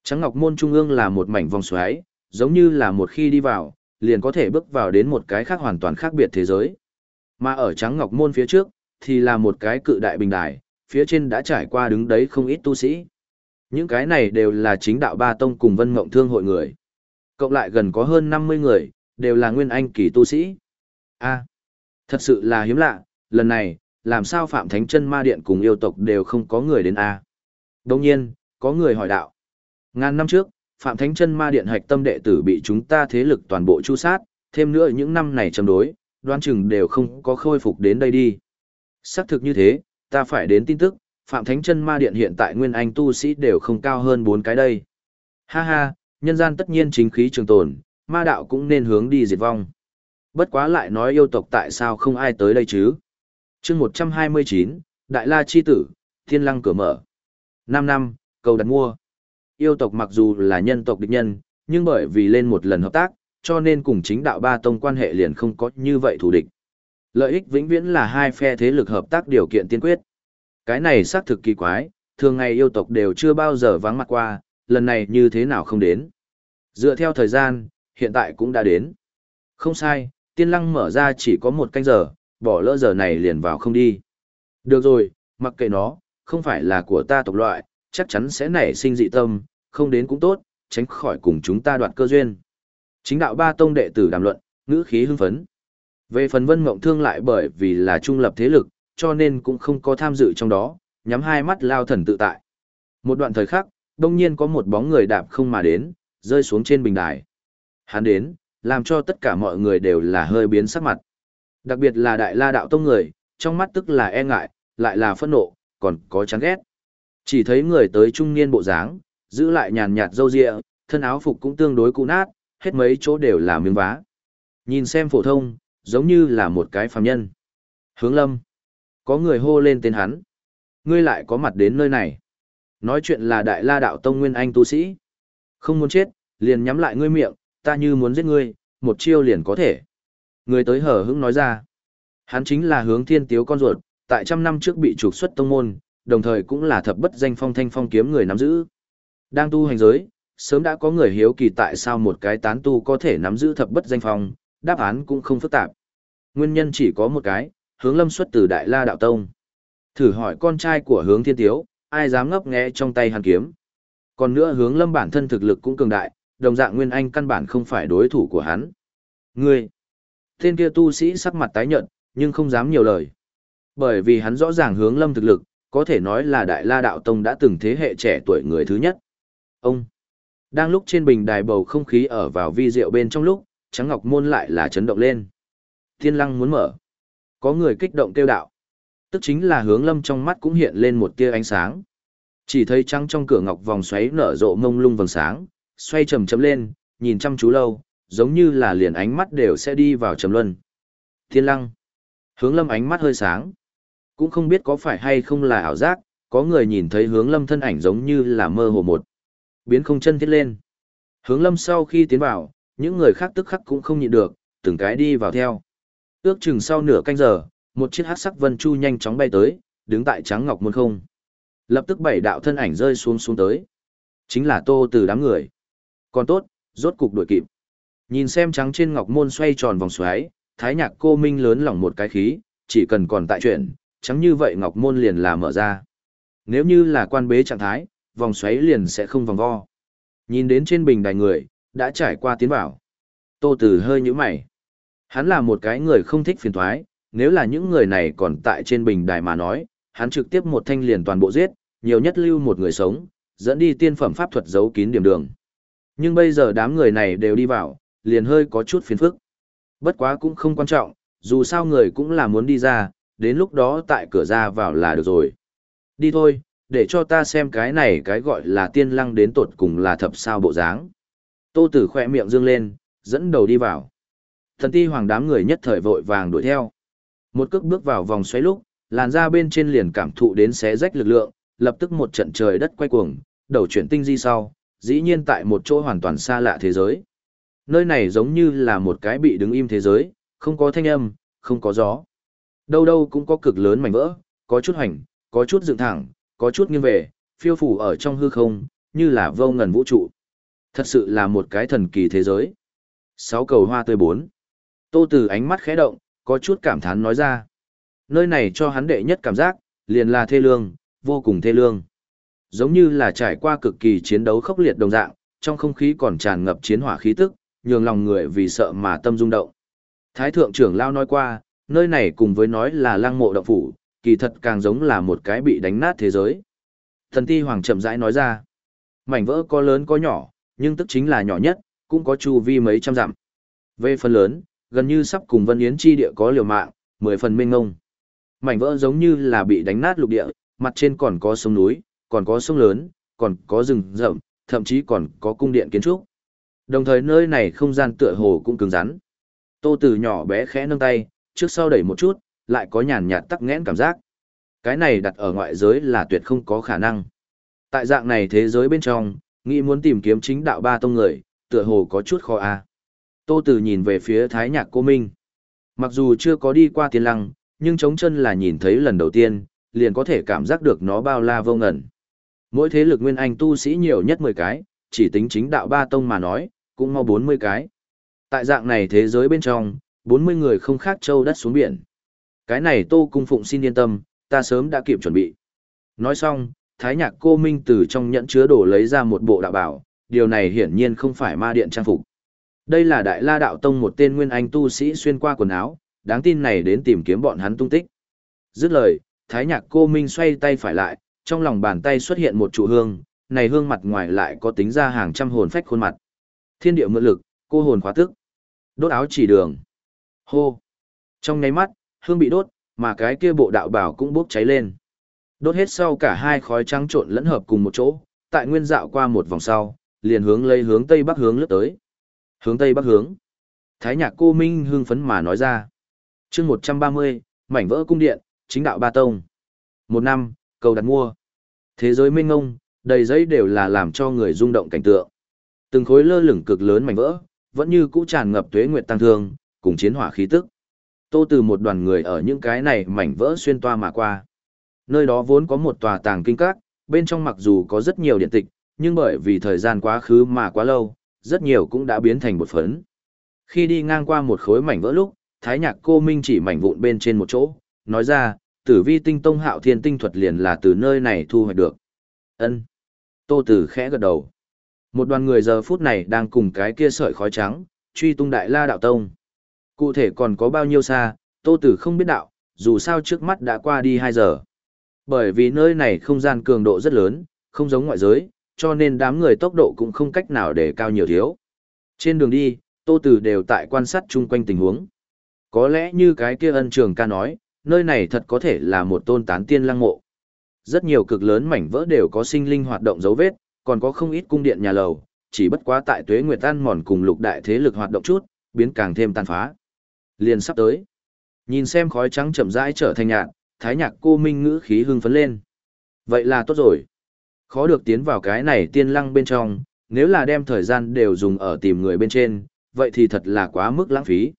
Trắng ngọc môn trung ương là một mảnh vòng xoáy, giống như là một khi đi vào, liền có thể bước vào đến một cái khác hoàn toàn khác biệt thế giới. Mà ở trắng ngọc môn phía trước, thì là một cái cự đại bình đài, phía trên đã trải qua đứng đấy không ít tu sĩ. Những cái này đều là chính đạo ba tông cùng vân mộng thương hội người. Cộng lại gần có hơn 50 người, đều là nguyên anh kỳ tu sĩ. a thật sự là hiếm lạ, lần này, làm sao Phạm Thánh chân Ma Điện cùng yêu tộc đều không có người đến a Đồng nhiên, có người hỏi đạo. Ngàn năm trước, Phạm Thánh Chân Ma Điện hạch tâm đệ tử bị chúng ta thế lực toàn bộ chu sát, thêm nữa những năm này chầm đối, đoán chừng đều không có khôi phục đến đây đi. Xác thực như thế, ta phải đến tin tức, Phạm Thánh Chân Ma Điện hiện tại nguyên anh tu sĩ đều không cao hơn bốn cái đây. Ha ha, nhân gian tất nhiên chính khí trường tồn, ma đạo cũng nên hướng đi diệt vong. Bất quá lại nói yêu tộc tại sao không ai tới đây chứ? Chương 129, Đại La Chi Tử, Thiên Lăng cửa mở. 5 năm, cầu đặt mua. Yêu tộc mặc dù là nhân tộc địch nhân, nhưng bởi vì lên một lần hợp tác, cho nên cùng chính đạo ba tông quan hệ liền không có như vậy thù địch. Lợi ích vĩnh viễn là hai phe thế lực hợp tác điều kiện tiên quyết. Cái này xác thực kỳ quái, thường ngày yêu tộc đều chưa bao giờ vắng mặt qua, lần này như thế nào không đến. Dựa theo thời gian, hiện tại cũng đã đến. Không sai, tiên lăng mở ra chỉ có một canh giờ, bỏ lỡ giờ này liền vào không đi. Được rồi, mặc kệ nó, không phải là của ta tộc loại, chắc chắn sẽ nảy sinh dị tâm, không đến cũng tốt, tránh khỏi cùng chúng ta đoạt cơ duyên. Chính đạo ba tông đệ tử đàm luận, ngữ khí hưng phấn. Về phần vân mộng thương lại bởi vì là trung lập thế lực, cho nên cũng không có tham dự trong đó, nhắm hai mắt lao thần tự tại. Một đoạn thời khắc, đông nhiên có một bóng người đạp không mà đến, rơi xuống trên bình đài. Hắn đến, làm cho tất cả mọi người đều là hơi biến sắc mặt. Đặc biệt là đại la đạo tông người, trong mắt tức là e ngại, lại là phẫn nộ, còn có chán ghét. Chỉ thấy người tới trung niên bộ dáng, giữ lại nhàn nhạt râu ria, thân áo phục cũng tương đối cũ nát, hết mấy chỗ đều là miếng vá. Nhìn xem phổ thông, giống như là một cái phàm nhân. Hướng lâm. Có người hô lên tên hắn. Ngươi lại có mặt đến nơi này. Nói chuyện là đại la đạo tông nguyên anh tu sĩ. Không muốn chết, liền nhắm lại ngươi miệng, ta như muốn giết ngươi, một chiêu liền có thể. Người tới hở hững nói ra. Hắn chính là hướng thiên tiếu con ruột, tại trăm năm trước bị trục xuất tông môn, đồng thời cũng là thập bất danh phong thanh phong kiếm người nắm giữ. Đang tu hành giới, sớm đã có người hiếu kỳ tại sao một cái tán tu có thể nắm giữ thập bất danh phong, đáp án cũng không phức tạp. Nguyên nhân chỉ có một cái, hướng lâm xuất từ Đại La Đạo Tông. Thử hỏi con trai của hướng thiên tiếu, ai dám ngấp nghé trong tay hàn kiếm. Còn nữa hướng lâm bản thân thực lực cũng cường đại, đồng dạng Nguyên Anh căn bản không phải đối thủ của hắn. Ngươi! Tên kia tu sĩ sắc mặt tái nhợt, nhưng không dám nhiều lời. Bởi vì hắn rõ ràng hướng lâm thực lực, có thể nói là Đại La Đạo Tông đã từng thế hệ trẻ tuổi người thứ nhất. Ông! Đang lúc trên bình đài bầu không khí ở vào vi rượu bên trong lúc, trắng ngọc môn lại là chấn động lên. Thiên lăng muốn mở. Có người kích động kêu đạo. Tức chính là hướng lâm trong mắt cũng hiện lên một tia ánh sáng. Chỉ thấy trắng trong cửa ngọc vòng xoáy nở rộ mông lung vầng sáng, xoay chầm chấm lên, nhìn chăm chú lâu, giống như là liền ánh mắt đều sẽ đi vào trầm luân. Thiên lăng. Hướng lâm ánh mắt hơi sáng. Cũng không biết có phải hay không là ảo giác, có người nhìn thấy hướng lâm thân ảnh giống như là mơ hồ một. Biến không chân thiết lên. Hướng lâm sau khi tiến vào, những người khác tức khắc cũng không nhịn được, từng cái đi vào theo. Ước chừng sau nửa canh giờ, một chiếc hắc sắc vân chu nhanh chóng bay tới, đứng tại trắng ngọc môn không. Lập tức bảy đạo thân ảnh rơi xuống xuống tới. Chính là tô từ đám người. Còn tốt, rốt cục đuổi kịp. Nhìn xem trắng trên ngọc môn xoay tròn vòng xoáy, thái nhạc cô minh lớn lỏng một cái khí, chỉ cần còn tại chuyện, trắng như vậy ngọc môn liền là mở ra. Nếu như là quan bế trạng thái, vòng xoáy liền sẽ không vòng vo. Nhìn đến trên bình đài người, đã trải qua tiến vào. Tô Tử hơi nhíu mày. Hắn là một cái người không thích phiền toái, nếu là những người này còn tại trên bình đài mà nói, hắn trực tiếp một thanh liền toàn bộ giết, nhiều nhất lưu một người sống, dẫn đi tiên phẩm pháp thuật giấu kín điểm đường. Nhưng bây giờ đám người này đều đi vào, liền hơi có chút phiền phức. Bất quá cũng không quan trọng, dù sao người cũng là muốn đi ra, đến lúc đó tại cửa ra vào là được rồi. Đi thôi, để cho ta xem cái này cái gọi là tiên lăng đến tột cùng là thập sao bộ dáng. Tô Tử khỏe miệng dương lên, dẫn đầu đi vào. Thần ti hoàng đám người nhất thời vội vàng đuổi theo. Một cước bước vào vòng xoáy lúc, làn da bên trên liền cảm thụ đến xé rách lực lượng, lập tức một trận trời đất quay cuồng, đầu chuyển tinh di sau, dĩ nhiên tại một chỗ hoàn toàn xa lạ thế giới. Nơi này giống như là một cái bị đứng im thế giới, không có thanh âm, không có gió. Đâu đâu cũng có cực lớn mảnh vỡ, có chút hoành, có chút dựng thẳng, có chút nghiêng về, phiêu phủ ở trong hư không, như là vô ngần vũ trụ. Thật sự là một cái thần kỳ thế giới. Sáu cầu hoa tươi bốn. Tô Tử ánh mắt khẽ động, có chút cảm thán nói ra. Nơi này cho hắn đệ nhất cảm giác, liền là thê lương, vô cùng thê lương. Giống như là trải qua cực kỳ chiến đấu khốc liệt đồng dạng, trong không khí còn tràn ngập chiến hỏa khí tức, nhường lòng người vì sợ mà tâm rung động. Thái thượng trưởng lao nói qua, nơi này cùng với nói là lăng mộ động phủ, kỳ thật càng giống là một cái bị đánh nát thế giới. Thần ti hoàng chậm rãi nói ra. mảnh vỡ có lớn có nhỏ, nhưng tức chính là nhỏ nhất, cũng có chu vi mấy trăm dặm. Về phần lớn, gần như sắp cùng Vân Yến chi địa có liều mạng, mười phần mênh ngông. Mảnh vỡ giống như là bị đánh nát lục địa, mặt trên còn có sông núi, còn có sông lớn, còn có rừng rậm, thậm chí còn có cung điện kiến trúc. Đồng thời nơi này không gian tựa hồ cũng cứng rắn. Tô Tử nhỏ bé khẽ nâng tay, trước sau đẩy một chút, lại có nhàn nhạt tắc nghẽn cảm giác. Cái này đặt ở ngoại giới là tuyệt không có khả năng. Tại dạng này thế giới bên trong, nghĩ muốn tìm kiếm chính đạo ba tông người, tựa hồ có chút khó a. Tô Tử nhìn về phía Thái Nhạc Cô Minh. Mặc dù chưa có đi qua tiên lăng, nhưng chống chân là nhìn thấy lần đầu tiên, liền có thể cảm giác được nó bao la vô ngần. Mỗi thế lực nguyên anh tu sĩ nhiều nhất 10 cái, chỉ tính chính đạo ba tông mà nói, cũng mau 40 cái. Tại dạng này thế giới bên trong, 40 người không khác châu đất xuống biển. Cái này Tô Cung Phụng xin yên tâm, ta sớm đã kịp chuẩn bị. Nói xong, Thái Nhạc Cô Minh từ trong nhẫn chứa đồ lấy ra một bộ đạo bảo, điều này hiển nhiên không phải ma điện trang phục. Đây là Đại La Đạo Tông một tên nguyên anh tu sĩ xuyên qua quần áo, đáng tin này đến tìm kiếm bọn hắn tung tích. Dứt lời, Thái Nhạc Cô Minh xoay tay phải lại, trong lòng bàn tay xuất hiện một trụ hương, này hương mặt ngoài lại có tính ra hàng trăm hồn phách khuôn mặt. Thiên địa mượn lực, cô hồn khóa tức. Đốt áo chỉ đường. Hô. Trong nháy mắt, hương bị đốt, mà cái kia bộ đạo bảo cũng bốc cháy lên. Đốt hết sau cả hai khói trắng trộn lẫn hợp cùng một chỗ, tại nguyên dạo qua một vòng sau, liền hướng lấy hướng tây bắc hướng lướt tới. Hướng tây bắc hướng. Thái nhạc cô Minh hương phấn mà nói ra. chương 130, mảnh vỡ cung điện, chính đạo ba tông. Một năm, cầu đặt mua. Thế giới mênh ngông, đầy giấy đều là làm cho người rung động cảnh tượng. Từng khối lơ lửng cực lớn mảnh vỡ, vẫn như cũ tràn ngập tuế nguyệt tăng thương, cùng chiến hỏa khí tức. Tô từ một đoàn người ở những cái này mảnh vỡ xuyên toa mà qua. Nơi đó vốn có một tòa tàng kinh các, bên trong mặc dù có rất nhiều điện tịch, nhưng bởi vì thời gian quá khứ mà quá lâu, rất nhiều cũng đã biến thành một phấn. Khi đi ngang qua một khối mảnh vỡ lúc, Thái Nhạc Cô Minh chỉ mảnh vụn bên trên một chỗ, nói ra, tử vi tinh tông hạo thiên tinh thuật liền là từ nơi này thu hoạch được. ân Tô Tử khẽ gật đầu. Một đoàn người giờ phút này đang cùng cái kia sợi khói trắng, truy tung đại la đạo tông. Cụ thể còn có bao nhiêu xa, Tô Tử không biết đạo, dù sao trước mắt đã qua đi 2 giờ. Bởi vì nơi này không gian cường độ rất lớn, không giống ngoại giới, cho nên đám người tốc độ cũng không cách nào để cao nhiều thiếu. Trên đường đi, Tô Tử đều tại quan sát chung quanh tình huống. Có lẽ như cái kia ân trường ca nói, nơi này thật có thể là một tôn tán tiên lăng mộ. Rất nhiều cực lớn mảnh vỡ đều có sinh linh hoạt động dấu vết, còn có không ít cung điện nhà lầu, chỉ bất quá tại tuế nguyệt tan mòn cùng lục đại thế lực hoạt động chút, biến càng thêm tàn phá. Liền sắp tới. Nhìn xem khói trắng chậm rãi trở thành nhạt, thái nhạc cô minh ngữ khí hưng phấn lên. Vậy là tốt rồi. Khó được tiến vào cái này tiên lăng bên trong, nếu là đem thời gian đều dùng ở tìm người bên trên, vậy thì thật là quá mức lãng phí.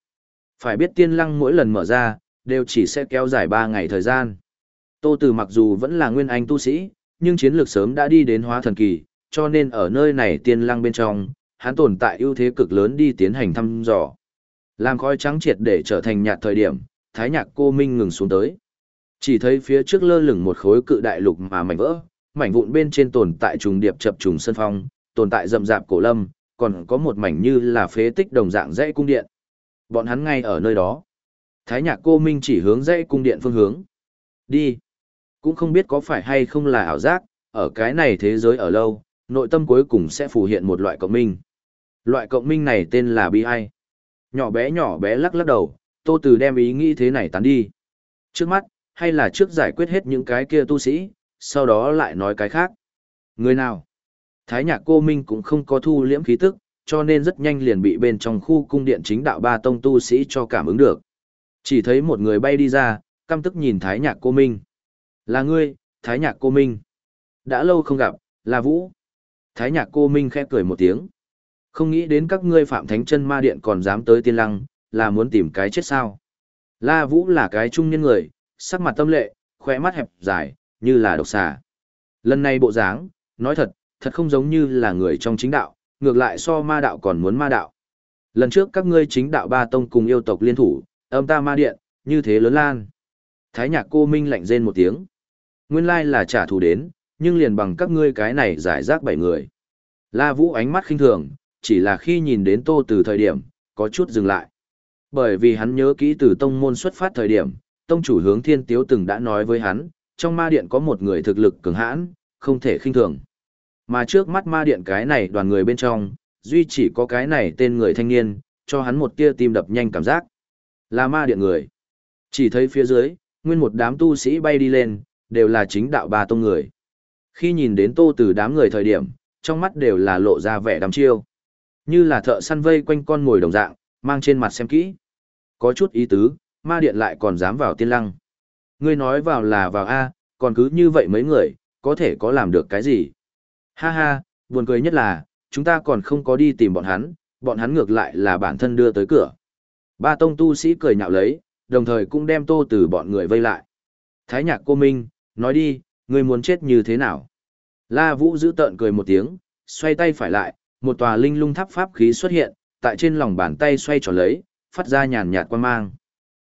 Phải biết tiên lăng mỗi lần mở ra, đều chỉ sẽ kéo dài 3 ngày thời gian. Tô Tử mặc dù vẫn là nguyên anh tu sĩ, nhưng chiến lược sớm đã đi đến hóa thần kỳ, cho nên ở nơi này tiên lăng bên trong, hắn tồn tại ưu thế cực lớn đi tiến hành thăm dò. Làm khói trắng triệt để trở thành nhạt thời điểm, thái nhạc cô Minh ngừng xuống tới. Chỉ thấy phía trước lơ lửng một khối cự đại lục mà mảnh vỡ, mảnh vụn bên trên tồn tại trùng điệp chập trùng sân phong, tồn tại rậm rạp cổ lâm, còn có một mảnh như là phế tích đồng dạng dãy cung điện. Bọn hắn ngay ở nơi đó. Thái nhạc cô Minh chỉ hướng dãy cung điện phương hướng. Đi. Cũng không biết có phải hay không là ảo giác, ở cái này thế giới ở lâu, nội tâm cuối cùng sẽ phù hiện một loại cộng minh. Loại cộng minh này tên là bi ai. Nhỏ bé nhỏ bé lắc lắc đầu, tô từ đem ý nghĩ thế này tán đi. Trước mắt, hay là trước giải quyết hết những cái kia tu sĩ, sau đó lại nói cái khác. Người nào? Thái nhạc cô Minh cũng không có thu liễm khí tức, cho nên rất nhanh liền bị bên trong khu cung điện chính đạo ba tông tu sĩ cho cảm ứng được. Chỉ thấy một người bay đi ra, căm tức nhìn Thái nhạc cô Minh. Là ngươi, Thái nhạc cô Minh. Đã lâu không gặp, là Vũ. Thái nhạc cô Minh khẽ cười một tiếng. Không nghĩ đến các ngươi phạm thánh chân ma điện còn dám tới tiên lăng, là muốn tìm cái chết sao. La Vũ là cái trung nhân người, sắc mặt tâm lệ, khỏe mắt hẹp dài, như là độc xà. Lần này bộ dáng, nói thật, thật không giống như là người trong chính đạo, ngược lại so ma đạo còn muốn ma đạo. Lần trước các ngươi chính đạo ba tông cùng yêu tộc liên thủ, âm ta ma điện, như thế lớn lan. Thái nhạc cô Minh lạnh rên một tiếng. Nguyên lai là trả thù đến, nhưng liền bằng các ngươi cái này giải rác bảy người. La Vũ ánh mắt khinh thường, chỉ là khi nhìn đến tô từ thời điểm, có chút dừng lại. Bởi vì hắn nhớ kỹ từ tông môn xuất phát thời điểm, tông chủ hướng thiên tiếu từng đã nói với hắn, trong ma điện có một người thực lực cường hãn, không thể khinh thường. Mà trước mắt ma điện cái này đoàn người bên trong, duy chỉ có cái này tên người thanh niên, cho hắn một tia tim đập nhanh cảm giác. Là ma điện người. Chỉ thấy phía dưới, nguyên một đám tu sĩ bay đi lên, đều là chính đạo ba tông người. Khi nhìn đến tô từ đám người thời điểm, trong mắt đều là lộ ra vẻ đắm chiêu. Như là thợ săn vây quanh con ngồi đồng dạng, mang trên mặt xem kỹ. Có chút ý tứ, ma điện lại còn dám vào tiên lăng. Ngươi nói vào là vào A, còn cứ như vậy mấy người, có thể có làm được cái gì? Ha ha, buồn cười nhất là, chúng ta còn không có đi tìm bọn hắn, bọn hắn ngược lại là bản thân đưa tới cửa. Ba tông tu sĩ cười nhạo lấy, đồng thời cũng đem tô từ bọn người vây lại. Thái nhạc cô Minh, nói đi, ngươi muốn chết như thế nào? La Vũ giữ tợn cười một tiếng, xoay tay phải lại, một tòa linh lung tháp pháp khí xuất hiện, tại trên lòng bàn tay xoay tròn lấy, phát ra nhàn nhạt quan mang.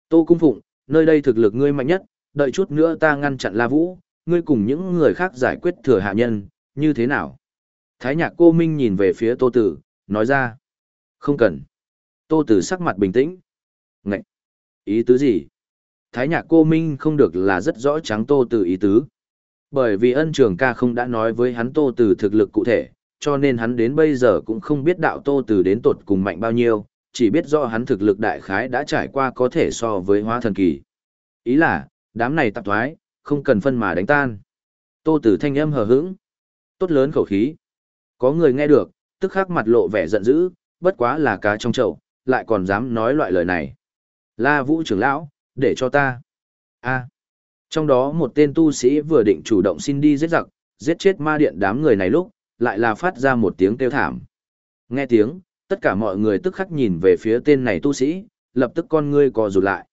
Tô Cung Phụng, nơi đây thực lực ngươi mạnh nhất, đợi chút nữa ta ngăn chặn La Vũ, ngươi cùng những người khác giải quyết thừa hạ nhân, như thế nào? Thái nhạc cô Minh nhìn về phía Tô Tử, nói ra. Không cần. Tô Tử sắc mặt bình tĩnh. Ngậy! Ý tứ gì? Thái nhạc cô Minh không được là rất rõ trắng Tô Tử ý tứ. Bởi vì ân trường ca không đã nói với hắn Tô Tử thực lực cụ thể, cho nên hắn đến bây giờ cũng không biết đạo Tô Tử đến tột cùng mạnh bao nhiêu, chỉ biết rõ hắn thực lực đại khái đã trải qua có thể so với hóa thần kỳ. Ý là, đám này tạp thoái, không cần phân mà đánh tan. Tô Tử thanh âm hờ hững, tốt lớn khẩu khí. Có người nghe được, tức khắc mặt lộ vẻ giận dữ, bất quá là cá trong chậu, lại còn dám nói loại lời này. La Vũ trưởng lão, để cho ta. A. Trong đó một tên tu sĩ vừa định chủ động xin đi giết giặc, giết chết ma điện đám người này lúc, lại là phát ra một tiếng kêu thảm. Nghe tiếng, tất cả mọi người tức khắc nhìn về phía tên này tu sĩ, lập tức con ngươi co rụt lại.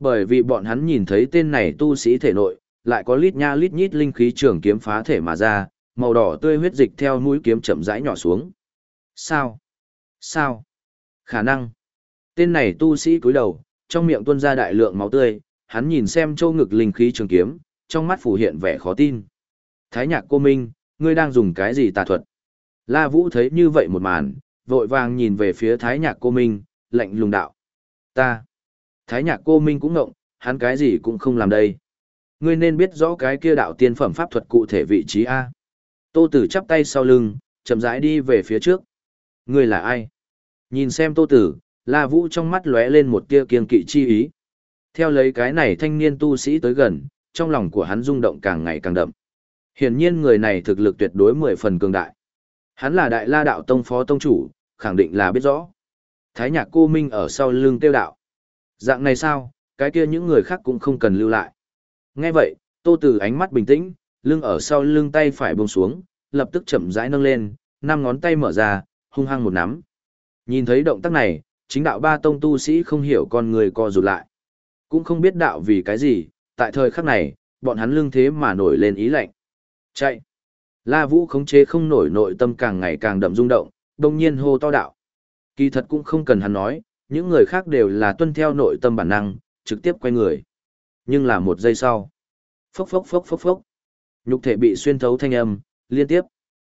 Bởi vì bọn hắn nhìn thấy tên này tu sĩ thể nội, lại có lít nha lít nhít linh khí trường kiếm phá thể mà ra, màu đỏ tươi huyết dịch theo mũi kiếm chậm rãi nhỏ xuống. Sao? Sao? Khả năng. Tên này tu sĩ cúi đầu, trong miệng tuôn ra đại lượng máu tươi, hắn nhìn xem châu ngực linh khí trường kiếm, trong mắt phủ hiện vẻ khó tin. Thái nhạc cô Minh, ngươi đang dùng cái gì tà thuật? La Vũ thấy như vậy một màn, vội vàng nhìn về phía thái nhạc cô Minh, lạnh lùng đạo. Ta. Thái nhạc cô Minh cũng ngộng, hắn cái gì cũng không làm đây. Ngươi nên biết rõ cái kia đạo tiên phẩm pháp thuật cụ thể vị trí A. Tô Tử chắp tay sau lưng, chậm rãi đi về phía trước. Ngươi là ai? Nhìn xem Tô Tử, La Vũ trong mắt lóe lên một tia kiên kỵ chi ý. Theo lấy cái này thanh niên tu sĩ tới gần, trong lòng của hắn rung động càng ngày càng đậm. Hiển nhiên người này thực lực tuyệt đối mười phần cường đại. Hắn là Đại La đạo tông phó tông chủ, khẳng định là biết rõ. Thái Nhạc Cô Minh ở sau lưng tiêu đạo. Dạng này sao, cái kia những người khác cũng không cần lưu lại. Nghe vậy, Tô Tử ánh mắt bình tĩnh, lưng ở sau lưng tay phải buông xuống, lập tức chậm rãi nâng lên, năm ngón tay mở ra, hung hăng một nắm. Nhìn thấy động tác này, chính đạo ba tông tu sĩ không hiểu con người co rụt lại. Cũng không biết đạo vì cái gì, tại thời khắc này, bọn hắn lưng thế mà nổi lên ý lạnh. Chạy! La Vũ khống chế không nổi nội tâm càng ngày càng đậm rung động, đồng nhiên hô to đạo. Kỳ thật cũng không cần hắn nói, những người khác đều là tuân theo nội tâm bản năng, trực tiếp quay người. Nhưng là một giây sau. Phốc phốc phốc phốc phốc. Nhục thể bị xuyên thấu thanh âm, liên tiếp.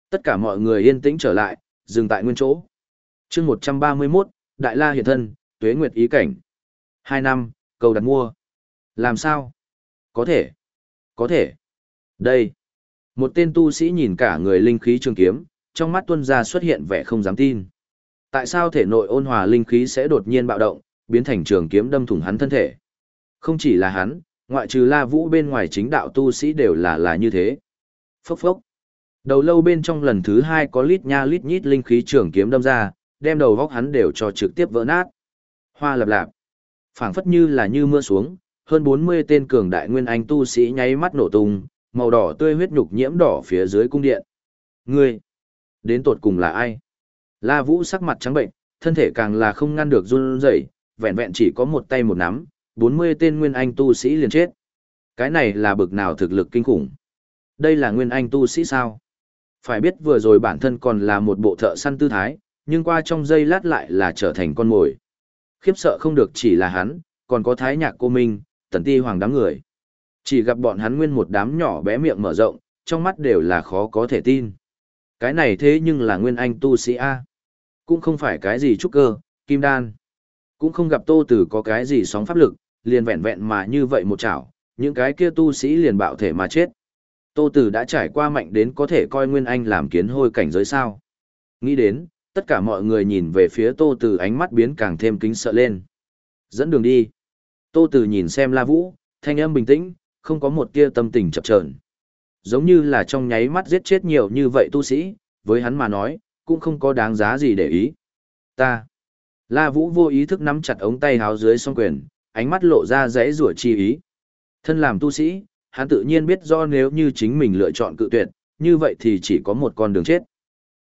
Tất cả mọi người yên tĩnh trở lại, dừng tại nguyên chỗ. chương 131, Đại La hiện thân, tuế nguyệt ý cảnh. Hai năm, cầu đặt mua. Làm sao? Có thể. Có thể. Đây. Một tên tu sĩ nhìn cả người linh khí trường kiếm, trong mắt tuân ra xuất hiện vẻ không dám tin. Tại sao thể nội ôn hòa linh khí sẽ đột nhiên bạo động, biến thành trường kiếm đâm thủng hắn thân thể? Không chỉ là hắn, ngoại trừ La Vũ bên ngoài chính đạo tu sĩ đều là là như thế. Phốc phốc. Đầu lâu bên trong lần thứ hai có lít nha lít nhít linh khí trường kiếm đâm ra, đem đầu vóc hắn đều cho trực tiếp vỡ nát. Hoa lập lạp phảng phất như là như mưa xuống, hơn 40 tên cường đại nguyên anh tu sĩ nháy mắt nổ tung, màu đỏ tươi huyết nhục nhiễm đỏ phía dưới cung điện. Ngươi, đến tột cùng là ai? La Vũ sắc mặt trắng bệnh, thân thể càng là không ngăn được run rẩy, vẹn vẹn chỉ có một tay một nắm, 40 tên nguyên anh tu sĩ liền chết. Cái này là bực nào thực lực kinh khủng. Đây là nguyên anh tu sĩ sao? Phải biết vừa rồi bản thân còn là một bộ thợ săn tư thái, nhưng qua trong giây lát lại là trở thành con mồi. Khiếp sợ không được chỉ là hắn, còn có thái nhạc cô Minh, tần ti hoàng đám người. Chỉ gặp bọn hắn nguyên một đám nhỏ bé miệng mở rộng, trong mắt đều là khó có thể tin. Cái này thế nhưng là nguyên anh tu sĩ A. Cũng không phải cái gì trúc cơ, kim đan. Cũng không gặp tô tử có cái gì sóng pháp lực, liền vẹn vẹn mà như vậy một chảo, những cái kia tu sĩ liền bạo thể mà chết. Tô Tử đã trải qua mạnh đến có thể coi Nguyên Anh làm kiến hôi cảnh giới sao. Nghĩ đến, tất cả mọi người nhìn về phía Tô từ ánh mắt biến càng thêm kính sợ lên. Dẫn đường đi. Tô từ nhìn xem La Vũ, thanh âm bình tĩnh, không có một tia tâm tình chập chờn. Giống như là trong nháy mắt giết chết nhiều như vậy tu sĩ, với hắn mà nói, cũng không có đáng giá gì để ý. Ta. La Vũ vô ý thức nắm chặt ống tay háo dưới song quyền, ánh mắt lộ ra rẽ rủa chi ý. Thân làm tu sĩ, hắn tự nhiên biết do nếu như chính mình lựa chọn cự tuyệt, như vậy thì chỉ có một con đường chết.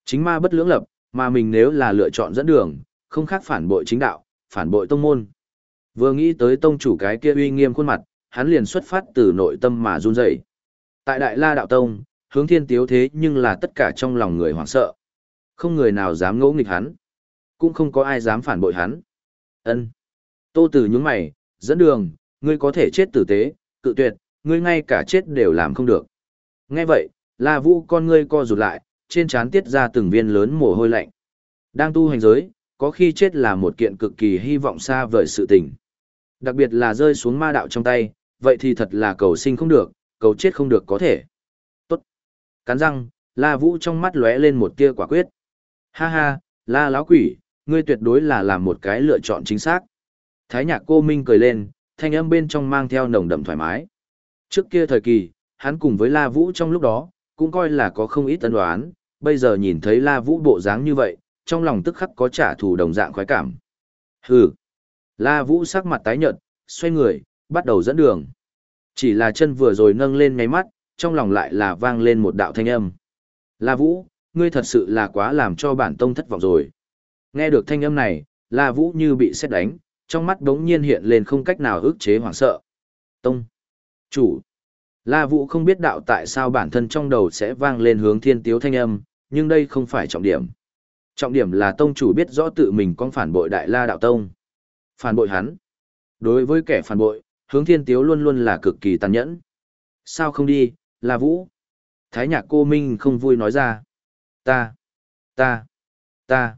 Chính ma bất lưỡng lập, mà mình nếu là lựa chọn dẫn đường, không khác phản bội chính đạo, phản bội tông môn. Vừa nghĩ tới tông chủ cái kia uy nghiêm khuôn mặt, hắn liền xuất phát từ nội tâm mà run rẩy. Tại Đại La đạo tông, hướng thiên tiếu thế nhưng là tất cả trong lòng người hoảng sợ. Không người nào dám ngỗ nghịch hắn, cũng không có ai dám phản bội hắn. Ân. Tô Tử nhướng mày, dẫn đường, ngươi có thể chết tử tế, cự tuyệt, ngươi ngay cả chết đều làm không được. Nghe vậy, La Vũ con ngươi co rụt lại, trên trán tiết ra từng viên lớn mồ hôi lạnh. Đang tu hành giới, có khi chết là một kiện cực kỳ hy vọng xa vời sự tình. Đặc biệt là rơi xuống ma đạo trong tay, vậy thì thật là cầu sinh không được, cầu chết không được có thể. Tốt. Cắn răng, La Vũ trong mắt lóe lên một tia quả quyết. Ha ha, La lão quỷ, ngươi tuyệt đối là làm một cái lựa chọn chính xác. Thái nhạc cô Minh cười lên, thanh âm bên trong mang theo nồng đậm thoải mái. Trước kia thời kỳ, hắn cùng với La Vũ trong lúc đó, cũng coi là có không ít tân đoán, bây giờ nhìn thấy La Vũ bộ dáng như vậy, trong lòng tức khắc có trả thù đồng dạng khoái cảm. Hừ. La Vũ sắc mặt tái nhợt, xoay người, bắt đầu dẫn đường. Chỉ là chân vừa rồi nâng lên ngay mắt, trong lòng lại là vang lên một đạo thanh âm. La Vũ, ngươi thật sự là quá làm cho bản tông thất vọng rồi. Nghe được thanh âm này, La Vũ như bị xét đánh, trong mắt đống nhiên hiện lên không cách nào ức chế hoảng sợ. Tông. Chủ. La Vũ không biết đạo tại sao bản thân trong đầu sẽ vang lên hướng thiên tiếu thanh âm, nhưng đây không phải trọng điểm. Trọng điểm là tông chủ biết rõ tự mình con phản bội đại la đạo tông. Phản bội hắn. Đối với kẻ phản bội, hướng thiên tiếu luôn luôn là cực kỳ tàn nhẫn. Sao không đi, La Vũ? Thái nhạc cô Minh không vui nói ra. Ta, ta, ta.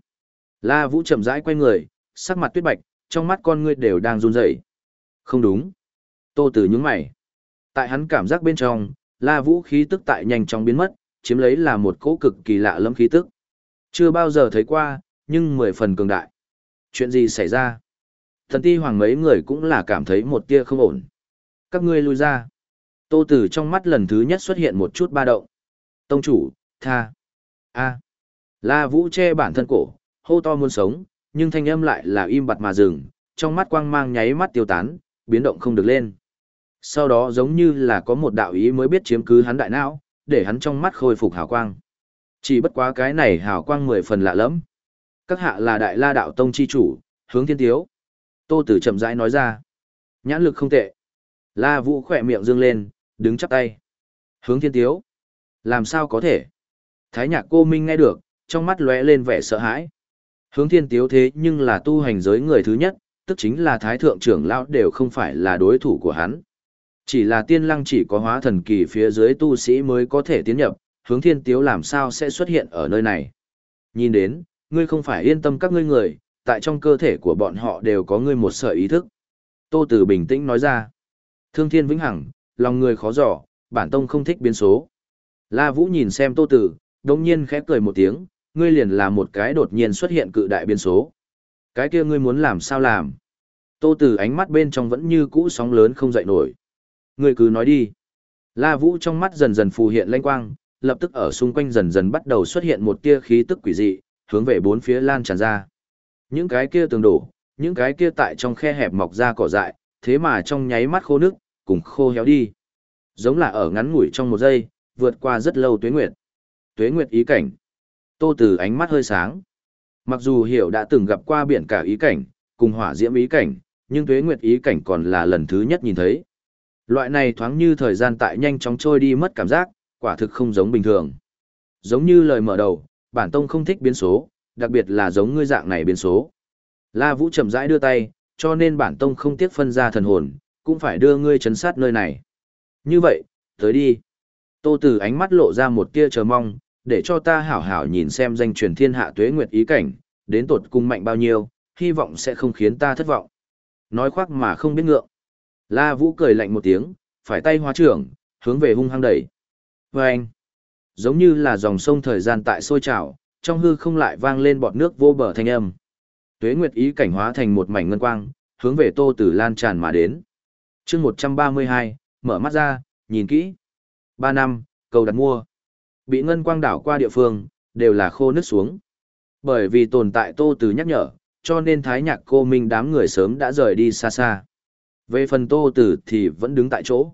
La Vũ chậm rãi quay người, sắc mặt tuyết bạch, trong mắt con ngươi đều đang run rẩy. Không đúng. Tô Tử nhướng mày. Tại hắn cảm giác bên trong, La Vũ khí tức tại nhanh chóng biến mất, chiếm lấy là một cỗ cực kỳ lạ lẫm khí tức. Chưa bao giờ thấy qua, nhưng mười phần cường đại. Chuyện gì xảy ra? Thần ti hoàng mấy người cũng là cảm thấy một tia không ổn. Các ngươi lui ra. Tô Tử trong mắt lần thứ nhất xuất hiện một chút ba động. Tông chủ, tha. A. La Vũ che bản thân cổ, hô to muốn sống, nhưng thanh âm lại là im bặt mà dừng, trong mắt quang mang nháy mắt tiêu tán, biến động không được lên. Sau đó giống như là có một đạo ý mới biết chiếm cứ hắn đại não, để hắn trong mắt khôi phục hào quang. Chỉ bất quá cái này hào quang mười phần lạ lẫm. Các hạ là đại la đạo tông chi chủ, hướng thiên tiếu. Tô Tử chậm rãi nói ra. Nhãn lực không tệ. La Vũ khẽ miệng dương lên, đứng chắp tay. Hướng thiên tiếu. Làm sao có thể? Thái nhạc cô Minh nghe được, trong mắt lóe lên vẻ sợ hãi. Hướng thiên tiếu thế nhưng là tu hành giới người thứ nhất, tức chính là thái thượng trưởng lão đều không phải là đối thủ của hắn. Chỉ là tiên lăng chỉ có hóa thần kỳ phía dưới tu sĩ mới có thể tiến nhập, hướng thiên tiếu làm sao sẽ xuất hiện ở nơi này. Nhìn đến, ngươi không phải yên tâm các ngươi người, tại trong cơ thể của bọn họ đều có ngươi một sợi ý thức. Tô Tử bình tĩnh nói ra. Thương thiên vĩnh hằng, lòng người khó dò, bản tông không thích biến số. La Vũ nhìn xem Tô Tử, đồng nhiên khẽ cười một tiếng, ngươi liền là một cái đột nhiên xuất hiện cự đại biến số. Cái kia ngươi muốn làm sao làm? Tô Tử ánh mắt bên trong vẫn như cũ sóng lớn không dậy nổi. Ngươi cứ nói đi. La Vũ trong mắt dần dần phù hiện lanh quang, lập tức ở xung quanh dần dần bắt đầu xuất hiện một tia khí tức quỷ dị, hướng về bốn phía lan tràn ra. Những cái kia tường đổ, những cái kia tại trong khe hẹp mọc ra cỏ dại, thế mà trong nháy mắt khô nước, cùng khô héo đi. Giống là ở ngắn ngủi trong một giây, vượt qua rất lâu tuế nguyệt. Tuế nguyệt ý cảnh. Tô Tử ánh mắt hơi sáng. Mặc dù hiểu đã từng gặp qua biển cả ý cảnh, cùng hỏa diễm ý cảnh, nhưng tuế nguyệt ý cảnh còn là lần thứ nhất nhìn thấy. Loại này thoáng như thời gian tại nhanh chóng trôi đi mất cảm giác, quả thực không giống bình thường. Giống như lời mở đầu, bản tông không thích biến số, đặc biệt là giống ngươi dạng này biến số. La Vũ chậm rãi đưa tay, cho nên bản tông không tiếc phân ra thần hồn, cũng phải đưa ngươi chấn sát nơi này. Như vậy, tới đi. Tô Tử ánh mắt lộ ra một tia chờ mong, để cho ta hảo hảo nhìn xem danh truyền thiên hạ tuế nguyệt ý cảnh, đến tột cung mạnh bao nhiêu, hy vọng sẽ không khiến ta thất vọng. Nói khoác mà không biết ngượng. La Vũ cười lạnh một tiếng, phải tay hóa trưởng, hướng về hung hăng đẩy. Vâng! anh, giống như là dòng sông thời gian tại sôi trào, trong hư không lại vang lên bọt nước vô bờ thanh âm. Tuế Nguyệt ý cảnh hóa thành một mảnh ngân quang, hướng về Tô Tử lan tràn mà đến. Chương 132, mở mắt ra, nhìn kỹ. Ba năm, cầu đặt mua. Bị ngân quang đảo qua địa phương, đều là khô nước xuống. Bởi vì tồn tại Tô Tử nhắc nhở, cho nên Thái Nhạc cô Minh đám người sớm đã rời đi xa xa. Về phần Tô Tử thì vẫn đứng tại chỗ.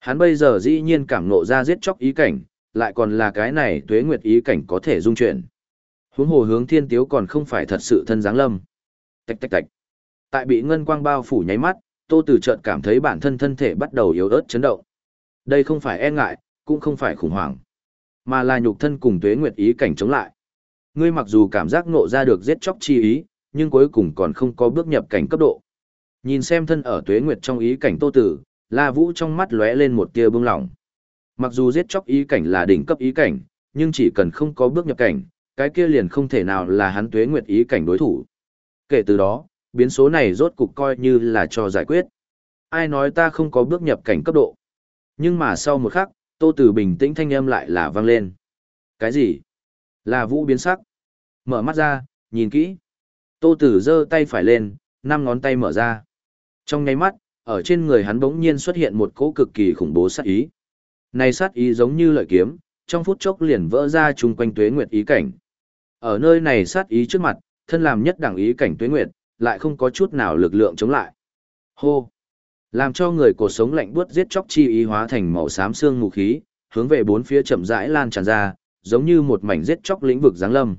Hắn bây giờ dĩ nhiên cảm nộ ra giết chóc ý cảnh, lại còn là cái này tuế nguyệt ý cảnh có thể dung chuyển. Huống hồ hướng thiên tiếu còn không phải thật sự thân dáng lâm. Tạch tạch tạch. Tại bị ngân quang bao phủ nháy mắt, Tô Tử chợt cảm thấy bản thân thân thể bắt đầu yếu ớt chấn động. Đây không phải e ngại, cũng không phải khủng hoảng, mà là nhục thân cùng tuế nguyệt ý cảnh chống lại. Ngươi mặc dù cảm giác ngộ ra được giết chóc chi ý, nhưng cuối cùng còn không có bước nhập cảnh cấp độ. Nhìn xem thân ở tuế nguyệt trong ý cảnh Tô Tử, La Vũ trong mắt lóe lên một tia bưng lỏng. Mặc dù giết chóc ý cảnh là đỉnh cấp ý cảnh, nhưng chỉ cần không có bước nhập cảnh, cái kia liền không thể nào là hắn tuế nguyệt ý cảnh đối thủ. Kể từ đó, biến số này rốt cục coi như là cho giải quyết. Ai nói ta không có bước nhập cảnh cấp độ. Nhưng mà sau một khắc, Tô Tử bình tĩnh thanh âm lại là vang lên. Cái gì? Là vũ biến sắc. Mở mắt ra, nhìn kỹ. Tô Tử giơ tay phải lên, năm ngón tay mở ra. Trong nháy mắt, ở trên người hắn bỗng nhiên xuất hiện một cỗ cực kỳ khủng bố sát ý. Này sát ý giống như lợi kiếm, trong phút chốc liền vỡ ra chung quanh tuế nguyệt ý cảnh. Ở nơi này sát ý trước mặt, thân làm nhất đẳng ý cảnh tuế nguyệt, lại không có chút nào lực lượng chống lại. Hô! Làm cho người cuộc sống lạnh buốt giết chóc chi ý hóa thành màu xám xương mù khí, hướng về bốn phía chậm rãi lan tràn ra, giống như một mảnh giết chóc lĩnh vực giáng lâm.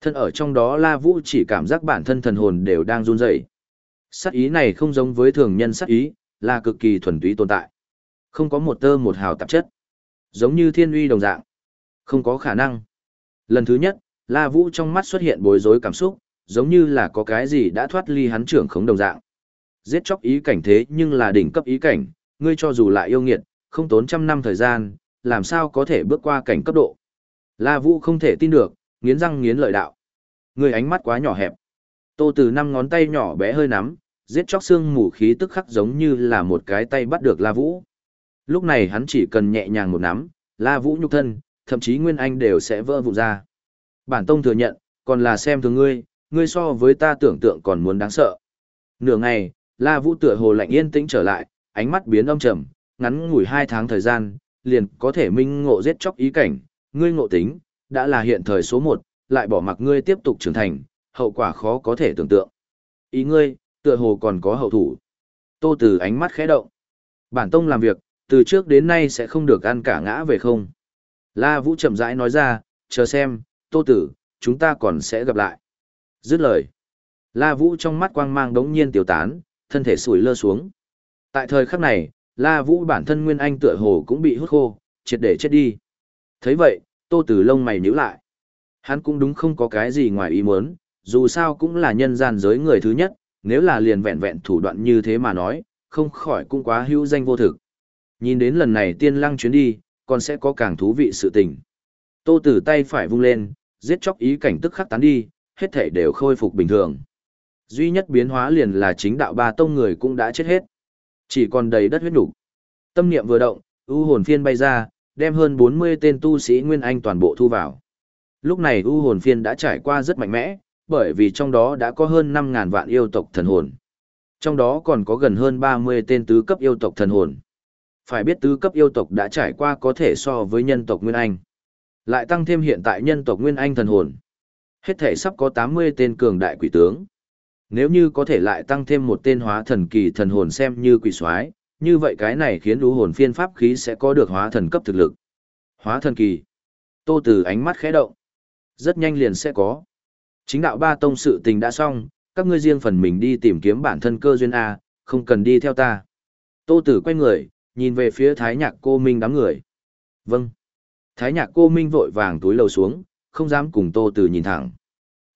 Thân ở trong đó La Vũ chỉ cảm giác bản thân thần hồn đều đang run rẩy. Sát ý này không giống với thường nhân sát ý, là cực kỳ thuần túy tồn tại. Không có một tơ một hào tạp chất. Giống như thiên uy đồng dạng. Không có khả năng. Lần thứ nhất, La Vũ trong mắt xuất hiện bối rối cảm xúc, giống như là có cái gì đã thoát ly hắn trưởng khống đồng dạng. Giết chóc ý cảnh thế nhưng là đỉnh cấp ý cảnh, ngươi cho dù lại yêu nghiệt, không tốn trăm năm thời gian, làm sao có thể bước qua cảnh cấp độ. La Vũ không thể tin được, nghiến răng nghiến lợi đạo. Ngươi ánh mắt quá nhỏ hẹp. Tô từ năm ngón tay nhỏ bé hơi nắm, giết chóc xương mù khí tức khắc giống như là một cái tay bắt được La Vũ. Lúc này hắn chỉ cần nhẹ nhàng một nắm, La Vũ nhục thân, thậm chí Nguyên Anh đều sẽ vỡ vụn ra. Bản tông thừa nhận, còn là xem thường ngươi, ngươi so với ta tưởng tượng còn muốn đáng sợ. Nửa ngày, La Vũ tựa hồ lạnh yên tĩnh trở lại, ánh mắt biến âm trầm, ngắn ngủi hai tháng thời gian, liền có thể minh ngộ giết chóc ý cảnh, ngươi ngộ tính, đã là hiện thời số một, lại bỏ mặc ngươi tiếp tục trưởng thành, hậu quả khó có thể tưởng tượng. Ý ngươi, tựa hồ còn có hậu thủ. Tô Tử ánh mắt khẽ động. Bản tông làm việc, từ trước đến nay sẽ không được ăn cả ngã về không. La Vũ chậm rãi nói ra, chờ xem, Tô Tử, chúng ta còn sẽ gặp lại. Dứt lời. La Vũ trong mắt quang mang đống nhiên tiêu tán, thân thể sủi lơ xuống. Tại thời khắc này, La Vũ bản thân Nguyên Anh tựa hồ cũng bị hút khô, triệt để chết đi. thấy vậy, Tô Tử lông mày nhíu lại. Hắn cũng đúng không có cái gì ngoài ý muốn, dù sao cũng là nhân gian giới người thứ nhất, nếu là liền vẹn vẹn thủ đoạn như thế mà nói, không khỏi cũng quá hữu danh vô thực. Nhìn đến lần này tiên lăng chuyến đi, còn sẽ có càng thú vị sự tình. Tô Tử tay phải vung lên, giết chóc ý cảnh tức khắc tán đi, hết thảy đều khôi phục bình thường. Duy nhất biến hóa liền là chính đạo ba tông người cũng đã chết hết. Chỉ còn đầy đất huyết đủ. Tâm niệm vừa động, u hồn phiên bay ra, đem hơn 40 tên tu sĩ Nguyên Anh toàn bộ thu vào. Lúc này u hồn phiên đã trải qua rất mạnh mẽ, bởi vì trong đó đã có hơn 5.000 vạn yêu tộc thần hồn. Trong đó còn có gần hơn 30 tên tứ cấp yêu tộc thần hồn. Phải biết tứ cấp yêu tộc đã trải qua có thể so với nhân tộc Nguyên Anh. Lại tăng thêm hiện tại nhân tộc Nguyên Anh thần hồn. Hết thể sắp có 80 tên cường đại quỷ tướng. Nếu như có thể lại tăng thêm một tên hóa thần kỳ thần hồn xem như quỷ soái, như vậy cái này khiến lũ hồn phiên pháp khí sẽ có được hóa thần cấp thực lực. Hóa thần kỳ. Tô Tử ánh mắt khẽ động. Rất nhanh liền sẽ có. Chính đạo ba tông sự tình đã xong, các ngươi riêng phần mình đi tìm kiếm bản thân cơ duyên A, không cần đi theo ta. Tô Tử quay người, nhìn về phía Thái Nhạc cô Minh đám người. Vâng. Thái Nhạc cô Minh vội vàng túi lầu xuống, không dám cùng Tô Tử nhìn thẳng.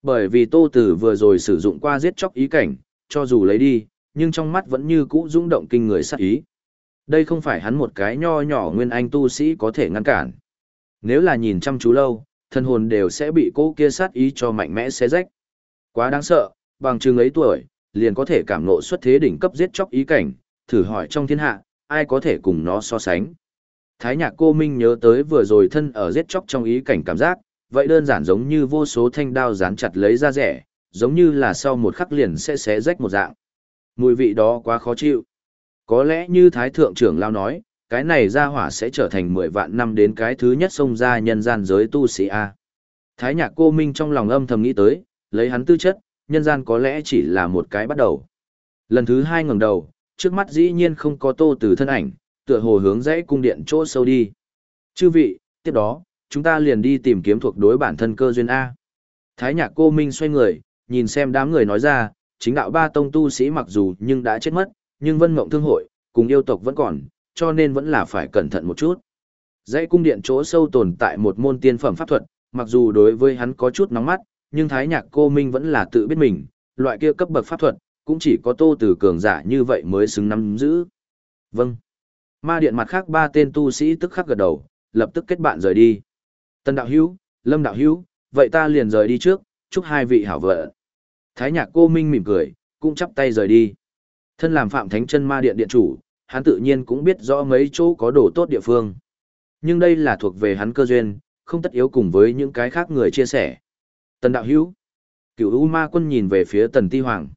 Bởi vì Tô Tử vừa rồi sử dụng qua giết chóc ý cảnh, cho dù lấy đi, nhưng trong mắt vẫn như cũ rung động kinh người sát ý. Đây không phải hắn một cái nho nhỏ nguyên anh tu sĩ có thể ngăn cản. Nếu là nhìn chăm chú lâu, thân hồn đều sẽ bị cô kia sát ý cho mạnh mẽ xé rách. Quá đáng sợ, bằng chừng ấy tuổi, liền có thể cảm ngộ xuất thế đỉnh cấp giết chóc ý cảnh, thử hỏi trong thiên hạ, ai có thể cùng nó so sánh. Thái nhạc cô Minh nhớ tới vừa rồi thân ở giết chóc trong ý cảnh cảm giác, vậy đơn giản giống như vô số thanh đao dán chặt lấy ra rẻ, giống như là sau một khắc liền sẽ xé rách một dạng. Mùi vị đó quá khó chịu. Có lẽ như Thái Thượng trưởng lao nói, cái này ra hỏa sẽ trở thành 10 vạn năm đến cái thứ nhất xông ra nhân gian giới tu sĩ A. Thái nhạc cô Minh trong lòng âm thầm nghĩ tới, lấy hắn tư chất, nhân gian có lẽ chỉ là một cái bắt đầu. Lần thứ hai ngẩng đầu, trước mắt dĩ nhiên không có tô từ thân ảnh, tựa hồ hướng dãy cung điện chỗ sâu đi. Chư vị, tiếp đó, chúng ta liền đi tìm kiếm thuộc đối bản thân cơ duyên A. Thái nhạc cô Minh xoay người, nhìn xem đám người nói ra, chính đạo ba tông tu sĩ mặc dù nhưng đã chết mất, nhưng vân mộng thương hội, cùng yêu tộc vẫn còn, cho nên vẫn là phải cẩn thận một chút. Dãy cung điện chỗ sâu tồn tại một môn tiên phẩm pháp thuật, mặc dù đối với hắn có chút nóng mắt, nhưng thái nhạc cô Minh vẫn là tự biết mình, loại kia cấp bậc pháp thuật, cũng chỉ có tô từ cường giả như vậy mới xứng nắm giữ. Vâng. Ma điện mặt khác ba tên tu sĩ tức khắc gật đầu, lập tức kết bạn rời đi. Tân đạo hữu, lâm đạo hữu, vậy ta liền rời đi trước, chúc hai vị hảo vợ. Thái nhạc cô Minh mỉm cười, cũng chắp tay rời đi. Thân làm phạm thánh chân ma điện điện chủ, hắn tự nhiên cũng biết rõ mấy chỗ có đồ tốt địa phương. Nhưng đây là thuộc về hắn cơ duyên, không tất yếu cùng với những cái khác người chia sẻ. Tần đạo hữu, cửu U ma quân nhìn về phía tần ti hoàng.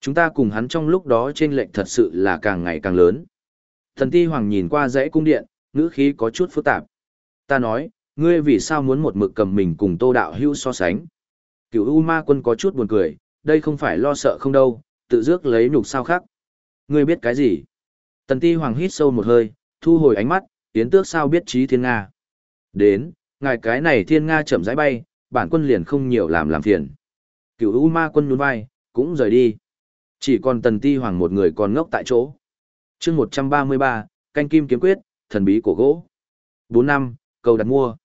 Chúng ta cùng hắn trong lúc đó trên lệnh thật sự là càng ngày càng lớn. Tần ti hoàng nhìn qua dãy cung điện, ngữ khí có chút phức tạp. Ta nói, ngươi vì sao muốn một mực cầm mình cùng tô đạo hữu so sánh? Cửu U ma quân có chút buồn cười, đây không phải lo sợ không đâu, tự dước lấy nhục sao khác. Ngươi biết cái gì? Tần ti hoàng hít sâu một hơi, thu hồi ánh mắt, tiến tước sao biết trí thiên Nga. Đến, ngài cái này thiên Nga chậm rãi bay, bản quân liền không nhiều làm làm phiền. Cửu U ma quân nhún vai, cũng rời đi. Chỉ còn tần ti hoàng một người còn ngốc tại chỗ. chương 133, canh kim kiếm quyết, thần bí của gỗ. 4 năm, cầu đặt mua.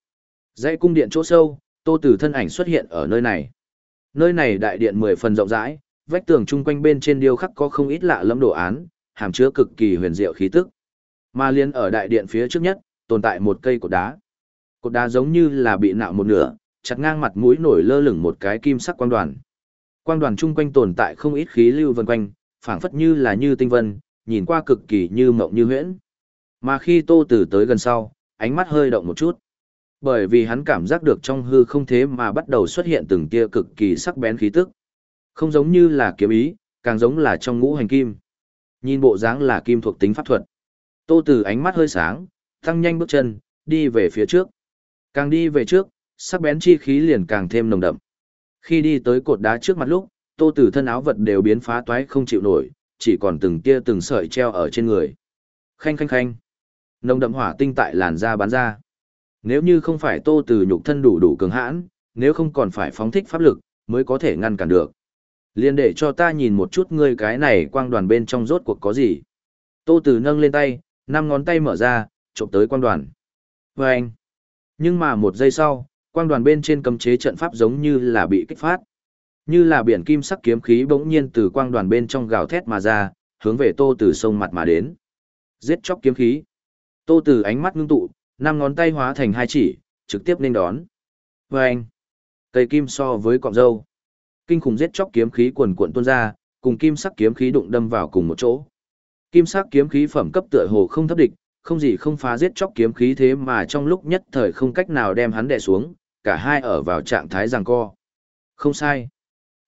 Dãy cung điện chỗ sâu, tô tử thân ảnh xuất hiện ở nơi này. Nơi này đại điện 10 phần rộng rãi, vách tường chung quanh bên trên điêu khắc có không ít lạ lẫm đồ án, hàm chứa cực kỳ huyền diệu khí tức. Mà liên ở đại điện phía trước nhất, tồn tại một cây cột đá. Cột đá giống như là bị nạo một nửa, chặt ngang mặt mũi nổi lơ lửng một cái kim sắc quang đoàn. Quang đoàn chung quanh tồn tại không ít khí lưu vần quanh, phảng phất như là như tinh vân, nhìn qua cực kỳ như mộng như huyễn. Mà khi Tô Tử tới gần sau, ánh mắt hơi động một chút. Bởi vì hắn cảm giác được trong hư không thế mà bắt đầu xuất hiện từng tia cực kỳ sắc bén khí tức. Không giống như là kiếm ý, càng giống là trong ngũ hành kim. Nhìn bộ dáng là kim thuộc tính pháp thuật. Tô Tử ánh mắt hơi sáng, tăng nhanh bước chân, đi về phía trước. Càng đi về trước, sắc bén chi khí liền càng thêm nồng đậm. Khi đi tới cột đá trước mặt lúc, Tô Tử thân áo vật đều biến phá toái không chịu nổi, chỉ còn từng tia từng sợi treo ở trên người. Khanh khanh khanh. Nồng đậm hỏa tinh tại làn da bắn ra. Nếu như không phải Tô Tử nhục thân đủ đủ cường hãn, nếu không còn phải phóng thích pháp lực, mới có thể ngăn cản được. Liên để cho ta nhìn một chút ngươi cái này quang đoàn bên trong rốt cuộc có gì. Tô Tử nâng lên tay, năm ngón tay mở ra, chụp tới quang đoàn. Và anh. Nhưng mà một giây sau, quang đoàn bên trên cấm chế trận pháp giống như là bị kích phát. Như là biển kim sắc kiếm khí bỗng nhiên từ quang đoàn bên trong gào thét mà ra, hướng về Tô Tử sông mặt mà đến. Giết chóc kiếm khí. Tô Tử ánh mắt ngưng tụ, năm ngón tay hóa thành hai chỉ, trực tiếp nên đón. Và anh. Cây kim so với cọng râu Kinh khủng giết chóc kiếm khí quần cuộn tuôn ra, cùng kim sắc kiếm khí đụng đâm vào cùng một chỗ. Kim sắc kiếm khí phẩm cấp tựa hồ không thấp địch, không gì không phá giết chóc kiếm khí thế mà trong lúc nhất thời không cách nào đem hắn đè xuống, cả hai ở vào trạng thái giằng co. Không sai.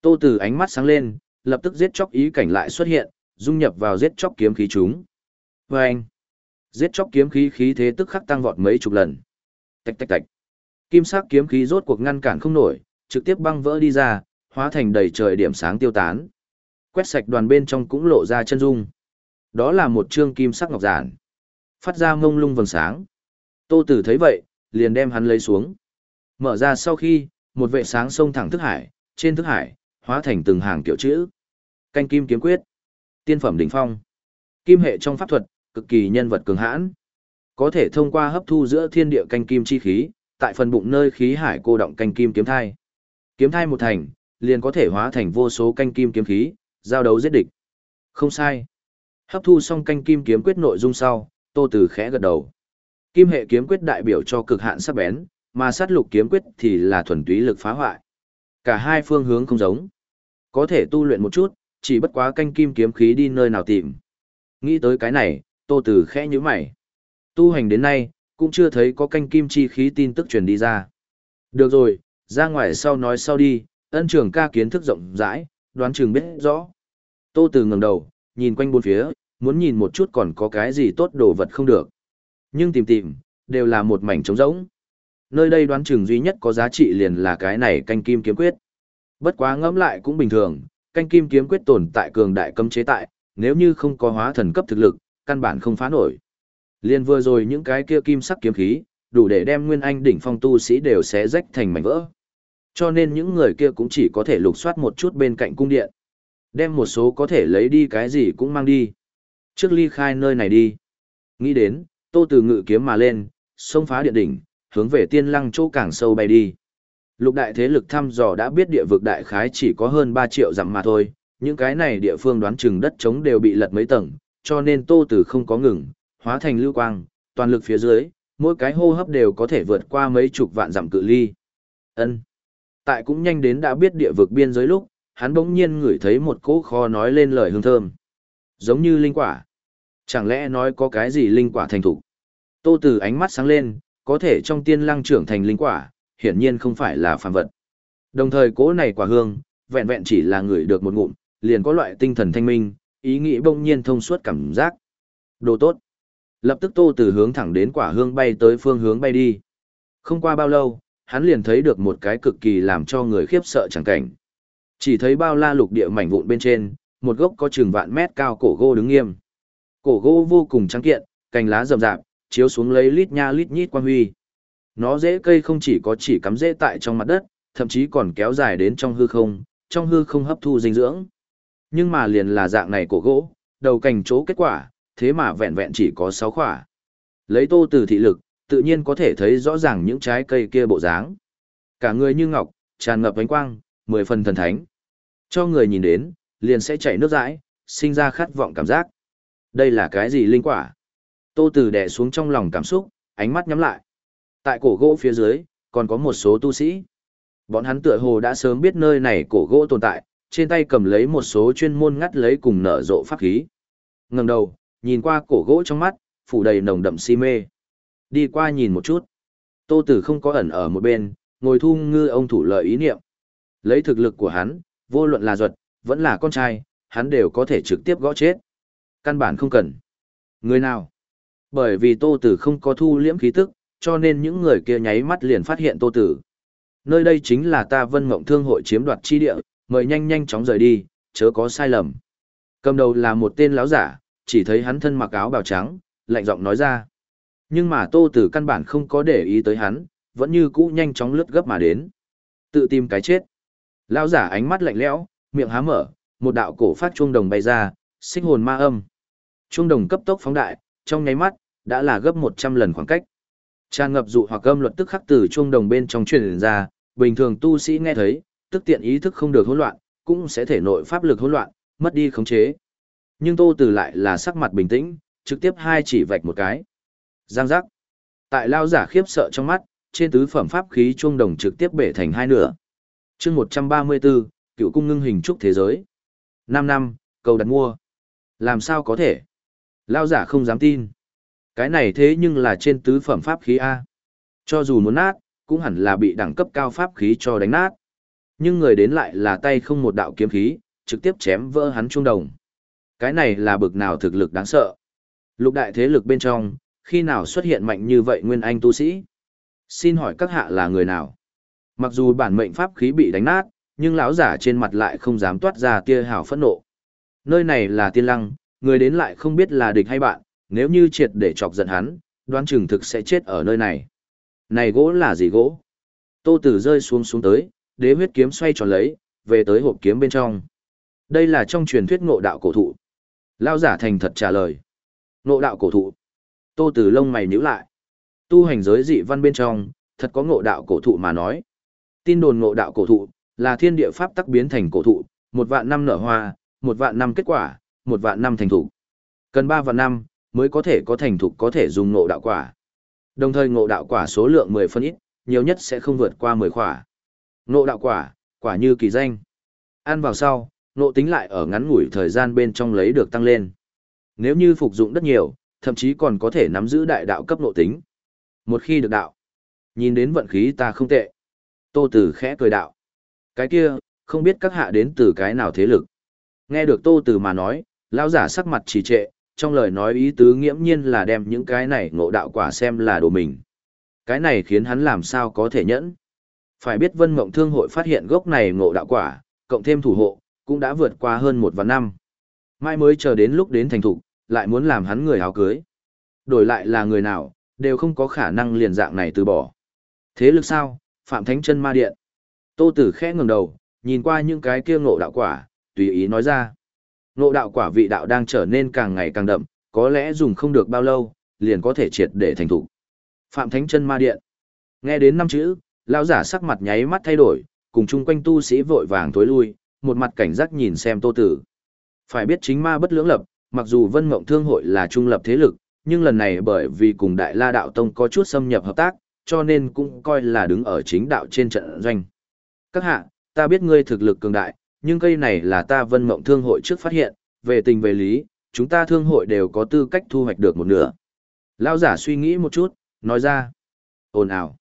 Tô Tử ánh mắt sáng lên, lập tức giết chóc ý cảnh lại xuất hiện, dung nhập vào giết chóc kiếm khí chúng. Và anh. Giết chóc kiếm khí khí thế tức khắc tăng vọt mấy chục lần. Tạch tạch tạch. Kim sắc kiếm khí rốt cuộc ngăn cản không nổi, trực tiếp băng vỡ đi ra, hóa thành đầy trời điểm sáng tiêu tán. Quét sạch đoàn bên trong cũng lộ ra chân dung. Đó là một trương kim sắc ngọc giản. Phát ra ngông lung vầng sáng. Tô Tử thấy vậy, liền đem hắn lấy xuống. Mở ra sau khi, một vệ sáng sông thẳng thức hải, trên thức hải, hóa thành từng hàng kiểu chữ. Canh kim kiếm quyết. Tiên phẩm đỉnh phong. Kim hệ trong pháp thuật, cực kỳ nhân vật cường hãn. Có thể thông qua hấp thu giữa thiên địa canh kim chi khí, tại phần bụng nơi khí hải cô động canh kim kiếm thai. Kiếm thai một thành, liền có thể hóa thành vô số canh kim kiếm khí, giao đấu giết địch. Không sai. Hấp thu xong canh kim kiếm quyết nội dung sau, Tô tử khẽ gật đầu. Kim hệ kiếm quyết đại biểu cho cực hạn sắc bén, mà sát lục kiếm quyết thì là thuần túy lực phá hoại. Cả hai phương hướng không giống. Có thể tu luyện một chút, chỉ bất quá canh kim kiếm khí đi nơi nào tìm. Nghĩ tới cái này, Tô tử khẽ nhíu mày. Tu hành đến nay, cũng chưa thấy có canh kim chi khí tin tức truyền đi ra. Được rồi, ra ngoài sau nói sau đi, ân trường ca kiến thức rộng rãi, đoán chừng biết rõ. Tô Từ ngẩng đầu, nhìn quanh bốn phía, muốn nhìn một chút còn có cái gì tốt đồ vật không được. Nhưng tìm tìm, đều là một mảnh trống rỗng. Nơi đây đoán chừng duy nhất có giá trị liền là cái này canh kim kiếm quyết. Bất quá ngẫm lại cũng bình thường, canh kim kiếm quyết tồn tại cường đại cấm chế tại, nếu như không có hóa thần cấp thực lực, căn bản không phá nổi. Liên vừa rồi những cái kia kim sắc kiếm khí, đủ để đem nguyên anh đỉnh phong tu sĩ đều xé rách thành mảnh vỡ. Cho nên những người kia cũng chỉ có thể lục soát một chút bên cạnh cung điện. Đem một số có thể lấy đi cái gì cũng mang đi. Trước ly khai nơi này đi. Nghĩ đến, tô từ ngự kiếm mà lên, xông phá điện đỉnh, hướng về tiên lăng chỗ càng sâu bay đi. Lục đại thế lực thăm dò đã biết địa vực đại khái chỉ có hơn 3 triệu dặm mà thôi, những cái này địa phương đoán chừng đất trống đều bị lật mấy tầng, cho nên tô từ không có ngừng, hóa thành lưu quang, toàn lực phía dưới, mỗi cái hô hấp đều có thể vượt qua mấy chục vạn dặm cự ly. Ân. Tại cũng nhanh đến đã biết địa vực biên giới lúc, hắn bỗng nhiên ngửi thấy một cỗ kho nói lên lời hương thơm. Giống như linh quả. Chẳng lẽ nói có cái gì linh quả thành thủ? Tô Tử ánh mắt sáng lên, có thể trong tiên lăng trưởng thành linh quả, hiển nhiên không phải là phàm vật. Đồng thời cỗ này quả hương, vẹn vẹn chỉ là người được một ngụm, liền có loại tinh thần thanh minh, ý nghĩ bỗng nhiên thông suốt cảm giác. Đồ tốt. Lập tức Tô Tử hướng thẳng đến quả hương bay tới phương hướng bay đi. Không qua bao lâu, hắn liền thấy được một cái cực kỳ làm cho người khiếp sợ chẳng cảnh. Chỉ thấy bao la lục địa mảnh vụn bên trên, một gốc có chừng vạn mét cao cổ gỗ đứng nghiêm. Cổ gỗ vô cùng trắng kiện, cành lá rậm rạp, chiếu xuống lấy lít nha lít nhít quang huy. Nó dễ cây không chỉ có chỉ cắm rễ tại trong mặt đất, thậm chí còn kéo dài đến trong hư không, trong hư không hấp thu dinh dưỡng. Nhưng mà liền là dạng này cổ gỗ, đầu cành chỗ kết quả, thế mà vẹn vẹn chỉ có 6 khỏa. Lấy tô từ thị lực, tự nhiên có thể thấy rõ ràng những trái cây kia bộ dáng. Cả người như ngọc, tràn ngập ánh quang, mười phần thần thánh. Cho người nhìn đến, liền sẽ chảy nước dãi, sinh ra khát vọng cảm giác. Đây là cái gì linh quả? Tô Từ đè xuống trong lòng cảm xúc, ánh mắt nhắm lại. Tại cổ gỗ phía dưới, còn có một số tu sĩ. Bọn hắn tựa hồ đã sớm biết nơi này cổ gỗ tồn tại, trên tay cầm lấy một số chuyên môn ngắt lấy cùng nở rộ pháp khí. Ngẩng đầu, nhìn qua cổ gỗ trong mắt, phủ đầy nồng đậm si mê. Đi qua nhìn một chút. Tô Tử không có ẩn ở một bên, ngồi thu ngư ông thủ lợi ý niệm. Lấy thực lực của hắn, vô luận là duật, vẫn là con trai, hắn đều có thể trực tiếp gõ chết. Căn bản không cần. Người nào? Bởi vì Tô Tử không có thu liễm khí tức, cho nên những người kia nháy mắt liền phát hiện Tô Tử. Nơi đây chính là ta Vân Mộng Thương hội chiếm đoạt chi địa, mời nhanh nhanh chóng rời đi, chớ có sai lầm. Cầm đầu là một tên lão giả, chỉ thấy hắn thân mặc áo bào trắng, lạnh giọng nói ra. Nhưng mà Tô Tử căn bản không có để ý tới hắn, vẫn như cũ nhanh chóng lướt gấp mà đến. Tự tìm cái chết. Lão giả ánh mắt lạnh lẽo, miệng há mở, một đạo cổ phát chuông đồng bay ra, sinh hồn ma âm. Chuông đồng cấp tốc phóng đại, trong nháy mắt, đã là gấp 100 lần khoảng cách. Tràn ngập dụ hoặc âm luật tức khắc từ chuông đồng bên trong truyền ra, bình thường tu sĩ nghe thấy, tức tiện ý thức không được hỗn loạn, cũng sẽ thể nội pháp lực hỗn loạn, mất đi khống chế. Nhưng Tô Từ lại là sắc mặt bình tĩnh, trực tiếp hai chỉ vạch một cái. Giang giác. Tại lao giả khiếp sợ trong mắt, trên tứ phẩm pháp khí chuông đồng trực tiếp bể thành hai nửa. chương 134, cựu cung ngưng hình trúc thế giới. 5 năm, cầu đặt mua. Làm sao có thể? Lao giả không dám tin. Cái này thế nhưng là trên tứ phẩm pháp khí A. Cho dù muốn nát, cũng hẳn là bị đẳng cấp cao pháp khí cho đánh nát. Nhưng người đến lại là tay không một đạo kiếm khí, trực tiếp chém vỡ hắn chuông đồng. Cái này là bực nào thực lực đáng sợ. Lục đại thế lực bên trong, khi nào xuất hiện mạnh như vậy nguyên anh tu sĩ? Xin hỏi các hạ là người nào? Mặc dù bản mệnh pháp khí bị đánh nát, nhưng lão giả trên mặt lại không dám toát ra tia hào phẫn nộ. Nơi này là tiên lăng, người đến lại không biết là địch hay bạn, nếu như triệt để chọc giận hắn, đoán chừng thực sẽ chết ở nơi này. Này gỗ là gì gỗ? Tô Tử rơi xuống xuống tới, đế huyết kiếm xoay tròn lấy, về tới hộp kiếm bên trong. Đây là trong truyền thuyết ngộ đạo cổ thụ. Lão giả thành thật trả lời. Ngộ đạo cổ thụ. Tô Tử lông mày nhíu lại. Tu hành giới dị văn bên trong, thật có ngộ đạo cổ thụ mà nói. Tin đồn ngộ đạo cổ thụ, là thiên địa pháp tắc biến thành cổ thụ, một vạn năm nở hoa, một vạn năm kết quả, một vạn năm thành thụ, Cần ba vạn năm, mới có thể có thành thục có thể dùng ngộ đạo quả. Đồng thời ngộ đạo quả số lượng 10 phân ít, nhiều nhất sẽ không vượt qua 10 quả. Ngộ đạo quả, quả như kỳ danh. Ăn vào sau, ngộ tính lại ở ngắn ngủi thời gian bên trong lấy được tăng lên. Nếu như phục dụng rất nhiều, thậm chí còn có thể nắm giữ đại đạo cấp ngộ tính. Một khi được đạo, nhìn đến vận khí ta không tệ. Tô Tử khẽ cười đạo. Cái kia, không biết các hạ đến từ cái nào thế lực. Nghe được Tô Tử mà nói, lão giả sắc mặt trì trệ, trong lời nói ý tứ nghiễm nhiên là đem những cái này ngộ đạo quả xem là đồ mình. Cái này khiến hắn làm sao có thể nhẫn. Phải biết Vân Mộng Thương hội phát hiện gốc này ngộ đạo quả, cộng thêm thủ hộ, cũng đã vượt qua hơn một vạn năm. Mai mới chờ đến lúc đến thành thục, lại muốn làm hắn người áo cưới. Đổi lại là người nào, đều không có khả năng liền dạng này từ bỏ. Thế lực sao? Phạm Thánh chân ma điện. Tô Tử khẽ ngẩng đầu, nhìn qua những cái kia ngộ đạo quả, tùy ý nói ra. Ngộ đạo quả vị đạo đang trở nên càng ngày càng đậm, có lẽ dùng không được bao lâu, liền có thể triệt để thành thủ. Phạm Thánh chân ma điện. Nghe đến năm chữ, lão giả sắc mặt nháy mắt thay đổi, cùng chung quanh tu sĩ vội vàng tối lui, một mặt cảnh giác nhìn xem Tô Tử. Phải biết chính ma bất lưỡng lập, mặc dù Vân Mộng Thương hội là trung lập thế lực, nhưng lần này bởi vì cùng Đại La đạo tông có chút xâm nhập hợp tác, cho nên cũng coi là đứng ở chính đạo trên trận doanh. Các hạ, ta biết ngươi thực lực cường đại, nhưng cây này là ta Vân Mộng Thương hội trước phát hiện, về tình về lý, chúng ta thương hội đều có tư cách thu hoạch được một nửa. Lão giả suy nghĩ một chút, nói ra. Ồn ào.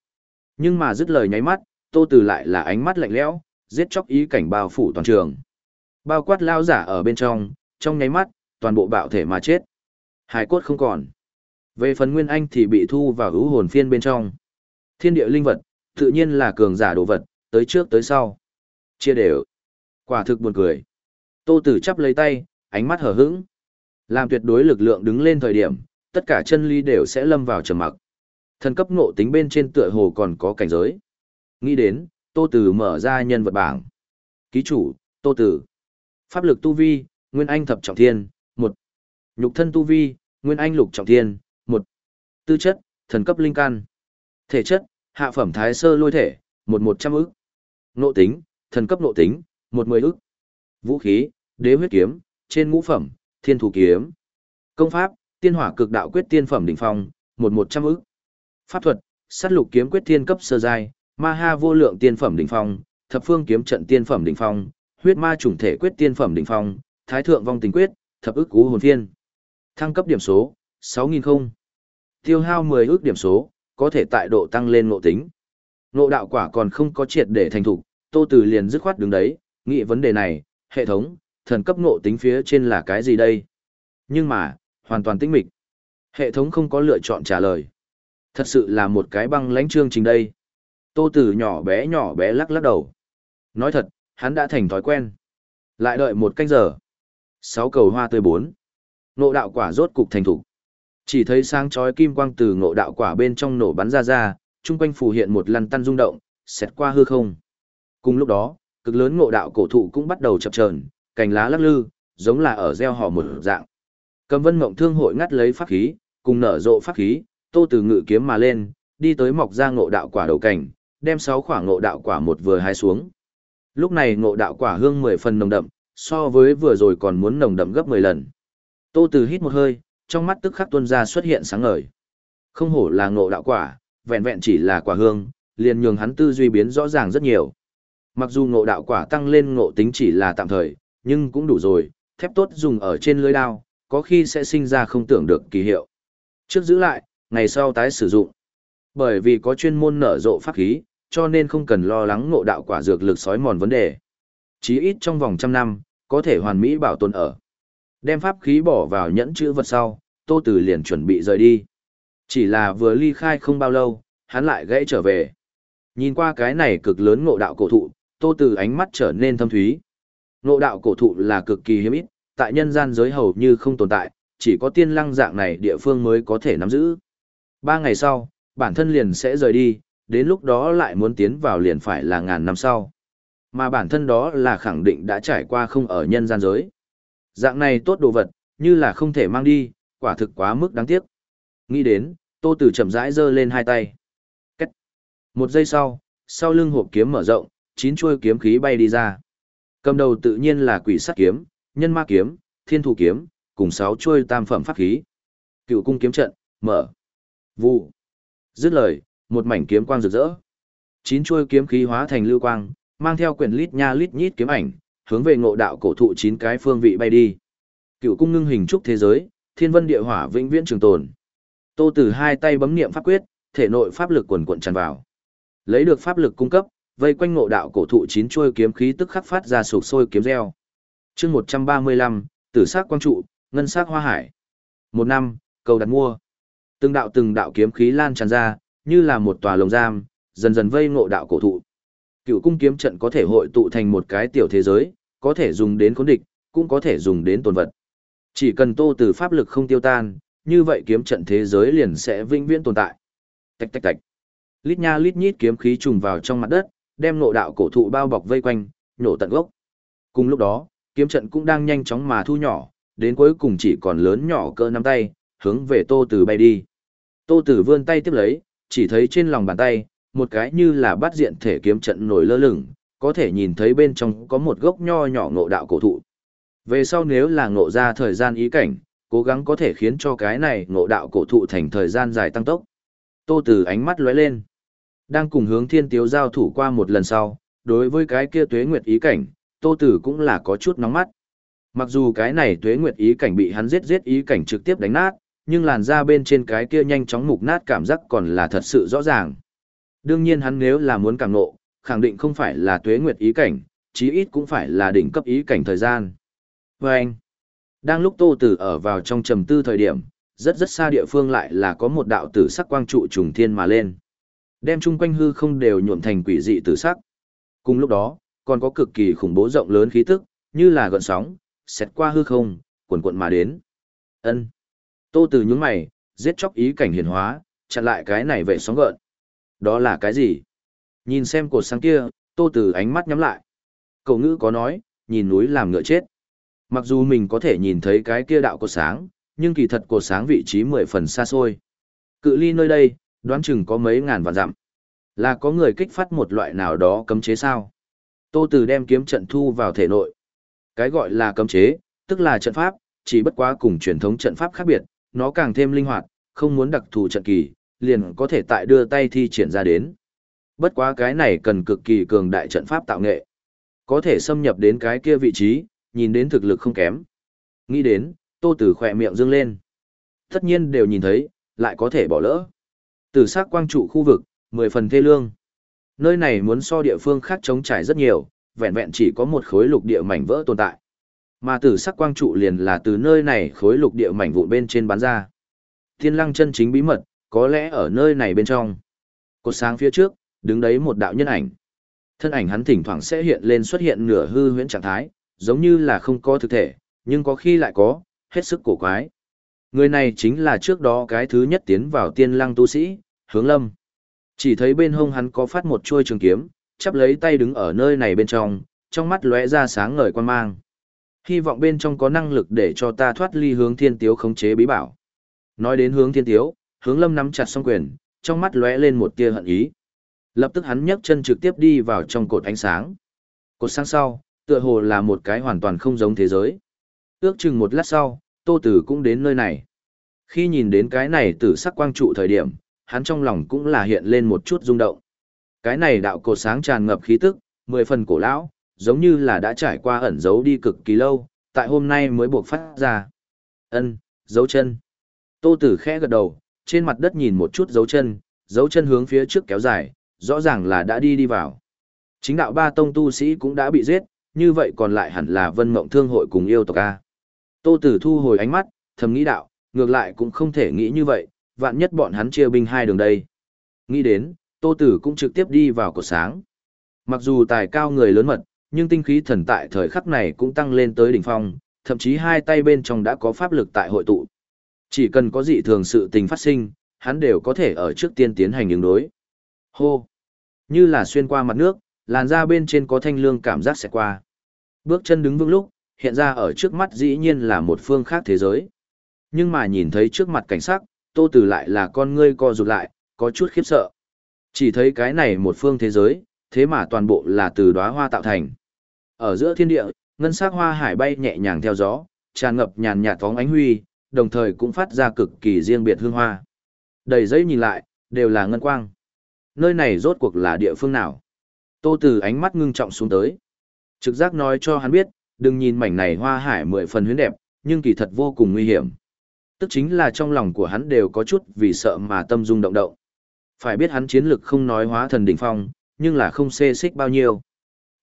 Nhưng mà dứt lời nháy mắt, Tô Từ lại là ánh mắt lạnh lẽo, giết chóc ý cảnh bao phủ toàn trường. Bao quát lao giả ở bên trong, trong nháy mắt, toàn bộ bạo thể mà chết. Hải cốt không còn. Về phần Nguyên Anh thì bị thu vào hữu hồn phiên bên trong. Thiên địa linh vật, tự nhiên là cường giả đồ vật, tới trước tới sau. Chia đều. Quả thực buồn cười. Tô Tử chắp lấy tay, ánh mắt hờ hững. Làm tuyệt đối lực lượng đứng lên thời điểm, tất cả chân lý đều sẽ lâm vào trầm mặc. Thần cấp ngộ tính bên trên tựa hồ còn có cảnh giới. Nghĩ đến, Tô Tử mở ra nhân vật bảng. Ký chủ, Tô Tử. Pháp lực tu vi, Nguyên Anh thập trọng thiên, Nhục thân tu vi, Nguyên Anh lục trọng thiên, một Tư chất, thần cấp linh căn. Thể chất, hạ phẩm thái sơ lôi thể, một một trăm ức. Nộ tính, thần cấp nộ tính, một mười ức. Vũ khí, đế huyết kiếm, trên ngũ phẩm, thiên thủ kiếm. Công pháp, tiên hỏa cực đạo quyết tiên phẩm đỉnh phong, một một trăm ức. Pháp thuật, sát lục kiếm quyết thiên cấp sơ giai, ma ha vô lượng tiên phẩm đỉnh phong, thập phương kiếm trận tiên phẩm đỉnh phong, huyết ma chủng thể quyết tiên phẩm đỉnh phong, thái thượng vong tình quyết, thập ức cú hồn thiên. Thăng cấp điểm số, 6000 không. Tiêu hao 10 ước điểm số, có thể tại độ tăng lên ngộ tính. Ngộ đạo quả còn không có triệt để thành thủ, Tô Từ liền dứt khoát đứng đấy, nghĩ vấn đề này, hệ thống, thần cấp ngộ tính phía trên là cái gì đây? Nhưng mà, hoàn toàn tĩnh mịch. Hệ thống không có lựa chọn trả lời. Thật sự là một cái băng lãnh chương trình đây. Tô Tử nhỏ bé nhỏ bé lắc lắc đầu. Nói thật, hắn đã thành thói quen. Lại đợi một canh giờ. Sáu cầu hoa tươi bốn. Ngộ đạo quả rốt cục thành thủ. Chỉ thấy sáng chói kim quang từ ngộ đạo quả bên trong nổ bắn ra ra, chung quanh phù hiện một lăn tăn rung động, xẹt qua hư không. Cùng lúc đó, cực lớn ngộ đạo cổ thụ cũng bắt đầu chập chờn, cành lá lắc lư, giống là ở gieo họ một dạng. Cầm Vân Mộng Thương hội ngắt lấy pháp khí, cùng nở rộ pháp khí, Tô Từ ngự kiếm mà lên, đi tới mọc ra ngộ đạo quả đầu cảnh, đem sáu quả ngộ đạo quả một vừa hai xuống. Lúc này ngộ đạo quả hương mười phần nồng đậm, so với vừa rồi còn muốn nồng đậm gấp mười lần. Tô Từ hít một hơi, trong mắt tức khắc tuôn ra xuất hiện sáng ngời. Không hổ là ngộ đạo quả, vẹn vẹn chỉ là quả hương, liền nhường hắn tư duy biến rõ ràng rất nhiều. Mặc dù ngộ đạo quả tăng lên ngộ tính chỉ là tạm thời, nhưng cũng đủ rồi, thép tốt dùng ở trên lưới đao, có khi sẽ sinh ra không tưởng được kỳ hiệu. Trước giữ lại, ngày sau tái sử dụng. Bởi vì có chuyên môn nở rộ pháp khí, cho nên không cần lo lắng ngộ đạo quả dược lực sói mòn vấn đề. Chí ít trong vòng trăm năm, có thể hoàn mỹ bảo tồn ở. Đem pháp khí bỏ vào nhẫn chữ vật sau, Tô Tử liền chuẩn bị rời đi. Chỉ là vừa ly khai không bao lâu, hắn lại gãy trở về. Nhìn qua cái này cực lớn ngộ đạo cổ thụ, Tô Tử ánh mắt trở nên thâm thúy. Ngộ đạo cổ thụ là cực kỳ hiếm ít, tại nhân gian giới hầu như không tồn tại, chỉ có tiên lăng dạng này địa phương mới có thể nắm giữ. Ba ngày sau, bản thân liền sẽ rời đi, đến lúc đó lại muốn tiến vào liền phải là ngàn năm sau. Mà bản thân đó là khẳng định đã trải qua không ở nhân gian giới. Dạng này tốt đồ vật, như là không thể mang đi, quả thực quá mức đáng tiếc. Nghĩ đến, Tô Tử chậm rãi giơ lên hai tay. Cách. Một giây sau, sau lưng hộp kiếm mở rộng, chín chuôi kiếm khí bay đi ra. Cầm đầu tự nhiên là quỷ sắt kiếm, nhân ma kiếm, thiên thủ kiếm, cùng sáu chuôi tam phẩm pháp khí. Cựu cung kiếm trận, mở. Vụ. Dứt lời, một mảnh kiếm quang rực rỡ. Chín chuôi kiếm khí hóa thành lưu quang, mang theo quyển lít nha lít nhít kiếm ảnh, hướng về ngộ đạo cổ thụ chín cái phương vị bay đi. Cựu cung ngưng hình trúc thế giới, thiên vân địa hỏa vĩnh viễn trường tồn. Tô Tử hai tay bấm niệm pháp quyết, thể nội pháp lực quần quần tràn vào. Lấy được pháp lực cung cấp, vây quanh ngộ đạo cổ thụ chín chuôi kiếm khí tức khắc phát ra sục sôi kiếm reo. Chương 135, Tử sắc quang trụ, ngân sắc hoa hải. Một năm, cầu đặt mua. Từng đạo từng đạo kiếm khí lan tràn ra, như là một tòa lồng giam, dần dần vây ngộ đạo cổ thụ. Cựu cung kiếm trận có thể hội tụ thành một cái tiểu thế giới, có thể dùng đến khốn địch, cũng có thể dùng đến tồn vật. Chỉ cần tô từ pháp lực không tiêu tan, như vậy kiếm trận thế giới liền sẽ vĩnh viễn tồn tại. Tạch tạch tạch. Lít nha lít nhít kiếm khí trùng vào trong mặt đất, đem nộ đạo cổ thụ bao bọc vây quanh, nhổ tận gốc. Cùng lúc đó, kiếm trận cũng đang nhanh chóng mà thu nhỏ, đến cuối cùng chỉ còn lớn nhỏ cỡ nắm tay, hướng về Tô Tử bay đi. Tô Tử vươn tay tiếp lấy, chỉ thấy trên lòng bàn tay, một cái như là bắt diện thể kiếm trận nổi lơ lửng, có thể nhìn thấy bên trong có một gốc nho nhỏ ngộ đạo cổ thụ. Về sau nếu là ngộ ra thời gian ý cảnh, cố gắng có thể khiến cho cái này ngộ đạo cổ thụ thành thời gian dài tăng tốc. Tô Tử ánh mắt lóe lên. Đang cùng hướng thiên tiếu giao thủ qua một lần sau, đối với cái kia tuế nguyệt ý cảnh, Tô Tử cũng là có chút nóng mắt. Mặc dù cái này tuế nguyệt ý cảnh bị hắn giết giết ý cảnh trực tiếp đánh nát, nhưng làn da bên trên cái kia nhanh chóng mục nát cảm giác còn là thật sự rõ ràng. Đương nhiên hắn nếu là muốn càng nộ, khẳng định không phải là tuế nguyệt ý cảnh, chí ít cũng phải là đỉnh cấp ý cảnh thời gian. Và anh, đang lúc Tô Tử ở vào trong trầm tư thời điểm, rất rất xa địa phương lại là có một đạo tử sắc quang trụ trùng thiên mà lên. Đem chung quanh hư không đều nhuộm thành quỷ dị tử sắc. Cùng lúc đó, còn có cực kỳ khủng bố rộng lớn khí tức, như là gợn sóng, xét qua hư không, cuộn cuộn mà đến. Ân. Tô tử nhướng mày, giết chóc ý cảnh hiển hóa, chặn lại cái này vệ sóng gợn. Đó là cái gì? Nhìn xem cột sáng kia, Tô Từ ánh mắt nhắm lại. Cậu ngữ có nói, nhìn núi làm ngựa chết. Mặc dù mình có thể nhìn thấy cái kia đạo cột sáng, nhưng kỳ thật cột sáng vị trí mười phần xa xôi. Cự ly nơi đây, đoán chừng có mấy ngàn vạn dặm. Là có người kích phát một loại nào đó cấm chế sao? Tô Từ đem kiếm trận thu vào thể nội. Cái gọi là cấm chế, tức là trận pháp, chỉ bất quá cùng truyền thống trận pháp khác biệt, nó càng thêm linh hoạt, không muốn đặc thù trận kỳ, liền có thể tại đưa tay thi triển ra đến. Bất quá cái này cần cực kỳ cường đại trận pháp tạo nghệ. Có thể xâm nhập đến cái kia vị trí, nhìn đến thực lực không kém. Nghĩ đến, Tô Tử khỏe miệng dương lên. Tất nhiên đều nhìn thấy, lại có thể bỏ lỡ. Tử sắc quang trụ khu vực, 10 phần thê lương. Nơi này muốn so địa phương khác chống trải rất nhiều, vẹn vẹn chỉ có một khối lục địa mảnh vỡ tồn tại. Mà tử sắc quang trụ liền là từ nơi này khối lục địa mảnh vụn bên trên bán ra. Thiên lăng chân chính bí mật, có lẽ ở nơi này bên trong. Cột sáng phía trước, đứng đấy một đạo nhân ảnh. Thân ảnh hắn thỉnh thoảng sẽ hiện lên xuất hiện nửa hư huyễn trạng thái, giống như là không có thực thể, nhưng có khi lại có, hết sức cổ quái. Người này chính là trước đó cái thứ nhất tiến vào tiên lăng tu sĩ, hướng lâm. Chỉ thấy bên hông hắn có phát một chuôi trường kiếm, chắp lấy tay đứng ở nơi này bên trong, trong mắt lóe ra sáng ngời quan mang. Hy vọng bên trong có năng lực để cho ta thoát ly hướng thiên tiếu khống chế bí bảo. Nói đến hướng thiên tiếu, hướng lâm nắm chặt song quyền, trong mắt lóe lên một tia hận ý. Lập tức hắn nhấc chân trực tiếp đi vào trong cột ánh sáng. Cột sáng sau, tựa hồ là một cái hoàn toàn không giống thế giới. Ước chừng một lát sau, Tô Tử cũng đến nơi này. Khi nhìn đến cái này tử sắc quang trụ thời điểm, hắn trong lòng cũng là hiện lên một chút rung động. Cái này đạo cột sáng tràn ngập khí tức, mười phần cổ lão, giống như là đã trải qua ẩn giấu đi cực kỳ lâu, tại hôm nay mới buộc phát ra. Ân, dấu chân. Tô Tử khẽ gật đầu, trên mặt đất nhìn một chút dấu chân, dấu chân hướng phía trước kéo dài, rõ ràng là đã đi đi vào. Chính đạo ba tông tu sĩ cũng đã bị giết, như vậy còn lại hẳn là Vân Mộng Thương hội cùng yêu tộc a. Tô Tử thu hồi ánh mắt, thầm nghĩ đạo, ngược lại cũng không thể nghĩ như vậy, vạn nhất bọn hắn chia binh hai đường đây. Nghĩ đến, Tô Tử cũng trực tiếp đi vào cột sáng. Mặc dù tài cao người lớn mật, nhưng tinh khí thần tại thời khắc này cũng tăng lên tới đỉnh phong, thậm chí hai tay bên trong đã có pháp lực tại hội tụ. Chỉ cần có dị thường sự tình phát sinh, hắn đều có thể ở trước tiên tiến hành ứng đối. Hô! Như là xuyên qua mặt nước, làn da bên trên có thanh lương cảm giác sẽ qua. Bước chân đứng vững lúc, hiện ra ở trước mắt dĩ nhiên là một phương khác thế giới. Nhưng mà nhìn thấy trước mặt cảnh sắc, tô từ lại là con ngươi co rụt lại, có chút khiếp sợ. Chỉ thấy cái này một phương thế giới, thế mà toàn bộ là từ đóa hoa tạo thành. Ở giữa thiên địa, ngân sắc hoa hải bay nhẹ nhàng theo gió, tràn ngập nhàn nhạt phóng ánh huy, đồng thời cũng phát ra cực kỳ riêng biệt hương hoa. Đầy giấy nhìn lại, đều là ngân quang. Nơi này rốt cuộc là địa phương nào? Tô Từ ánh mắt ngưng trọng xuống tới. Trực giác nói cho hắn biết, đừng nhìn mảnh này hoa hải mười phần huyến đẹp, nhưng kỳ thật vô cùng nguy hiểm. Tức chính là trong lòng của hắn đều có chút vì sợ mà tâm dung động động. Phải biết hắn chiến lực không nói hóa thần đỉnh phong, nhưng là không xê xích bao nhiêu.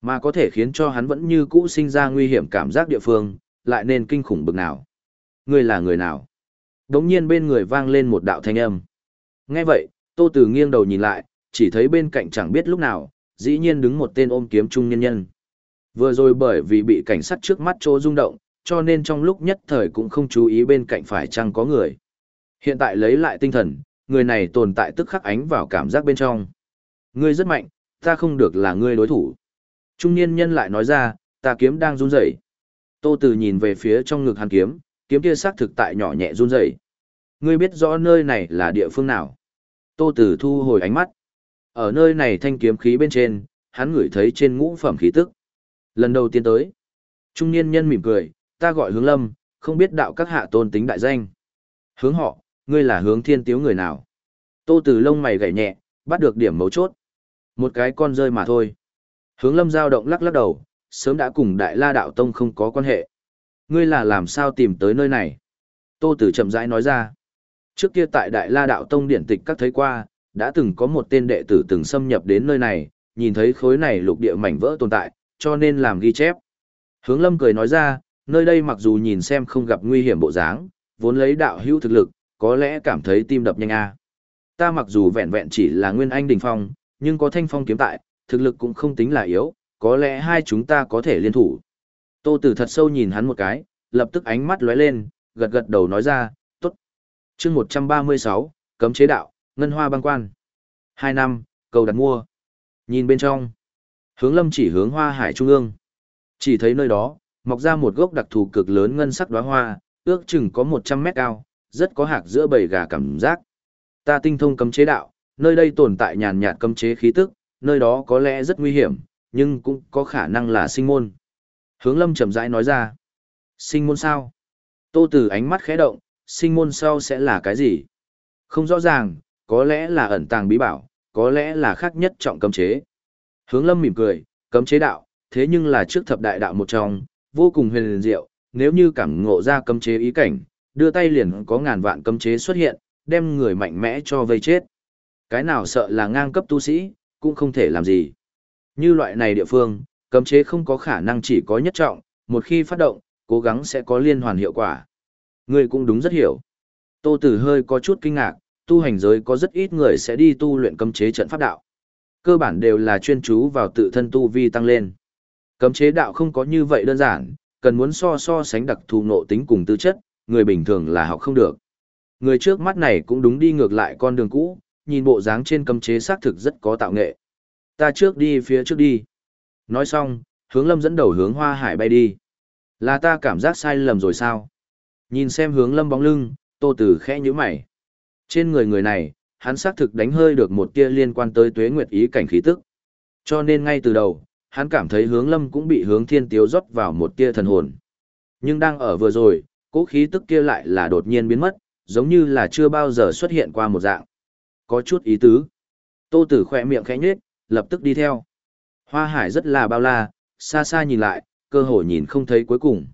Mà có thể khiến cho hắn vẫn như cũ sinh ra nguy hiểm cảm giác địa phương, lại nên kinh khủng bực nào. Ngươi là người nào? Đống nhiên bên người vang lên một đạo thanh âm. Nghe vậy, Tô Tử nghiêng đầu nhìn lại, chỉ thấy bên cạnh chẳng biết lúc nào, dĩ nhiên đứng một tên ôm kiếm trung nhân nhân. Vừa rồi bởi vì bị cảnh sát trước mắt chỗ rung động, cho nên trong lúc nhất thời cũng không chú ý bên cạnh phải chăng có người. Hiện tại lấy lại tinh thần, người này tồn tại tức khắc ánh vào cảm giác bên trong. Ngươi rất mạnh, ta không được là ngươi đối thủ. Trung niên nhân lại nói ra, ta kiếm đang run rẩy. Tô Từ nhìn về phía trong ngực hắn kiếm, kiếm kia xác thực tại nhỏ nhẹ run rẩy. Ngươi biết rõ nơi này là địa phương nào? Tô Tử thu hồi ánh mắt. Ở nơi này thanh kiếm khí bên trên, hắn ngửi thấy trên ngũ phẩm khí tức. Lần đầu tiên tới, trung niên nhân mỉm cười, ta gọi hướng lâm, không biết đạo các hạ tôn tính đại danh. Hướng họ, ngươi là hướng thiên tiếu người nào? Tô Tử lông mày gảy nhẹ, bắt được điểm mấu chốt. Một cái con rơi mà thôi. Hướng lâm dao động lắc lắc đầu, sớm đã cùng đại la đạo tông không có quan hệ. Ngươi là làm sao tìm tới nơi này? Tô Tử chậm rãi nói ra. Trước kia tại đại la đạo tông điển tịch các thấy qua, đã từng có một tên đệ tử từng xâm nhập đến nơi này, nhìn thấy khối này lục địa mảnh vỡ tồn tại, cho nên làm ghi chép. Hướng lâm cười nói ra, nơi đây mặc dù nhìn xem không gặp nguy hiểm bộ dáng, vốn lấy đạo hữu thực lực, có lẽ cảm thấy tim đập nhanh a. Ta mặc dù vẹn vẹn chỉ là nguyên anh đỉnh phong, nhưng có thanh phong kiếm tại, thực lực cũng không tính là yếu, có lẽ hai chúng ta có thể liên thủ. Tô Tử thật sâu nhìn hắn một cái, lập tức ánh mắt lóe lên, gật gật đầu nói ra, tốt. chương 136, cấm chế đạo, ngân hoa băng quan. Hai năm, cầu đặt mua. Nhìn bên trong. Hướng lâm chỉ hướng hoa hải trung ương. Chỉ thấy nơi đó, mọc ra một gốc đặc thù cực lớn ngân sắc đóa hoa, ước chừng có 100 mét cao, rất có hạc giữa bầy gà cảm giác. Ta tinh thông cấm chế đạo, nơi đây tồn tại nhàn nhạt cấm chế khí tức, nơi đó có lẽ rất nguy hiểm, nhưng cũng có khả năng là sinh môn. Hướng lâm chậm rãi nói ra. Sinh môn sao? Tô Tử ánh mắt khẽ động, sinh môn sau sẽ là cái gì? Không rõ ràng, có lẽ là ẩn tàng bí bảo, có lẽ là khác nhất trọng cấm chế. Hướng lâm mỉm cười, cấm chế đạo, thế nhưng là trước thập đại đạo một trong, vô cùng huyền diệu, nếu như cảm ngộ ra cấm chế ý cảnh, đưa tay liền có ngàn vạn cấm chế xuất hiện, đem người mạnh mẽ cho vây chết. Cái nào sợ là ngang cấp tu sĩ, cũng không thể làm gì. Như loại này địa phương, cấm chế không có khả năng chỉ có nhất trọng, một khi phát động, cố gắng sẽ có liên hoàn hiệu quả. Người cũng đúng rất hiểu. Tô Tử hơi có chút kinh ngạc, tu hành giới có rất ít người sẽ đi tu luyện cấm chế trận pháp đạo. Cơ bản đều là chuyên chú vào tự thân tu vi tăng lên. Cấm chế đạo không có như vậy đơn giản, cần muốn so so sánh đặc thù nộ tính cùng tư chất, người bình thường là học không được. Người trước mắt này cũng đúng đi ngược lại con đường cũ, nhìn bộ dáng trên cấm chế xác thực rất có tạo nghệ. Ta trước đi phía trước đi. Nói xong, hướng lâm dẫn đầu hướng hoa hải bay đi. Là ta cảm giác sai lầm rồi sao? Nhìn xem hướng lâm bóng lưng, tô tử khẽ nhíu mày. Trên người người này, hắn xác thực đánh hơi được một tia liên quan tới tuế nguyệt ý cảnh khí tức. Cho nên ngay từ đầu, hắn cảm thấy hướng lâm cũng bị hướng thiên tiếu rót vào một tia thần hồn. Nhưng đang ở vừa rồi, cỗ khí tức kia lại là đột nhiên biến mất, giống như là chưa bao giờ xuất hiện qua một dạng. Có chút ý tứ. Tô tử khỏe miệng khẽ nhếch, lập tức đi theo. Hoa hải rất là bao la, xa xa nhìn lại, cơ hồ nhìn không thấy cuối cùng.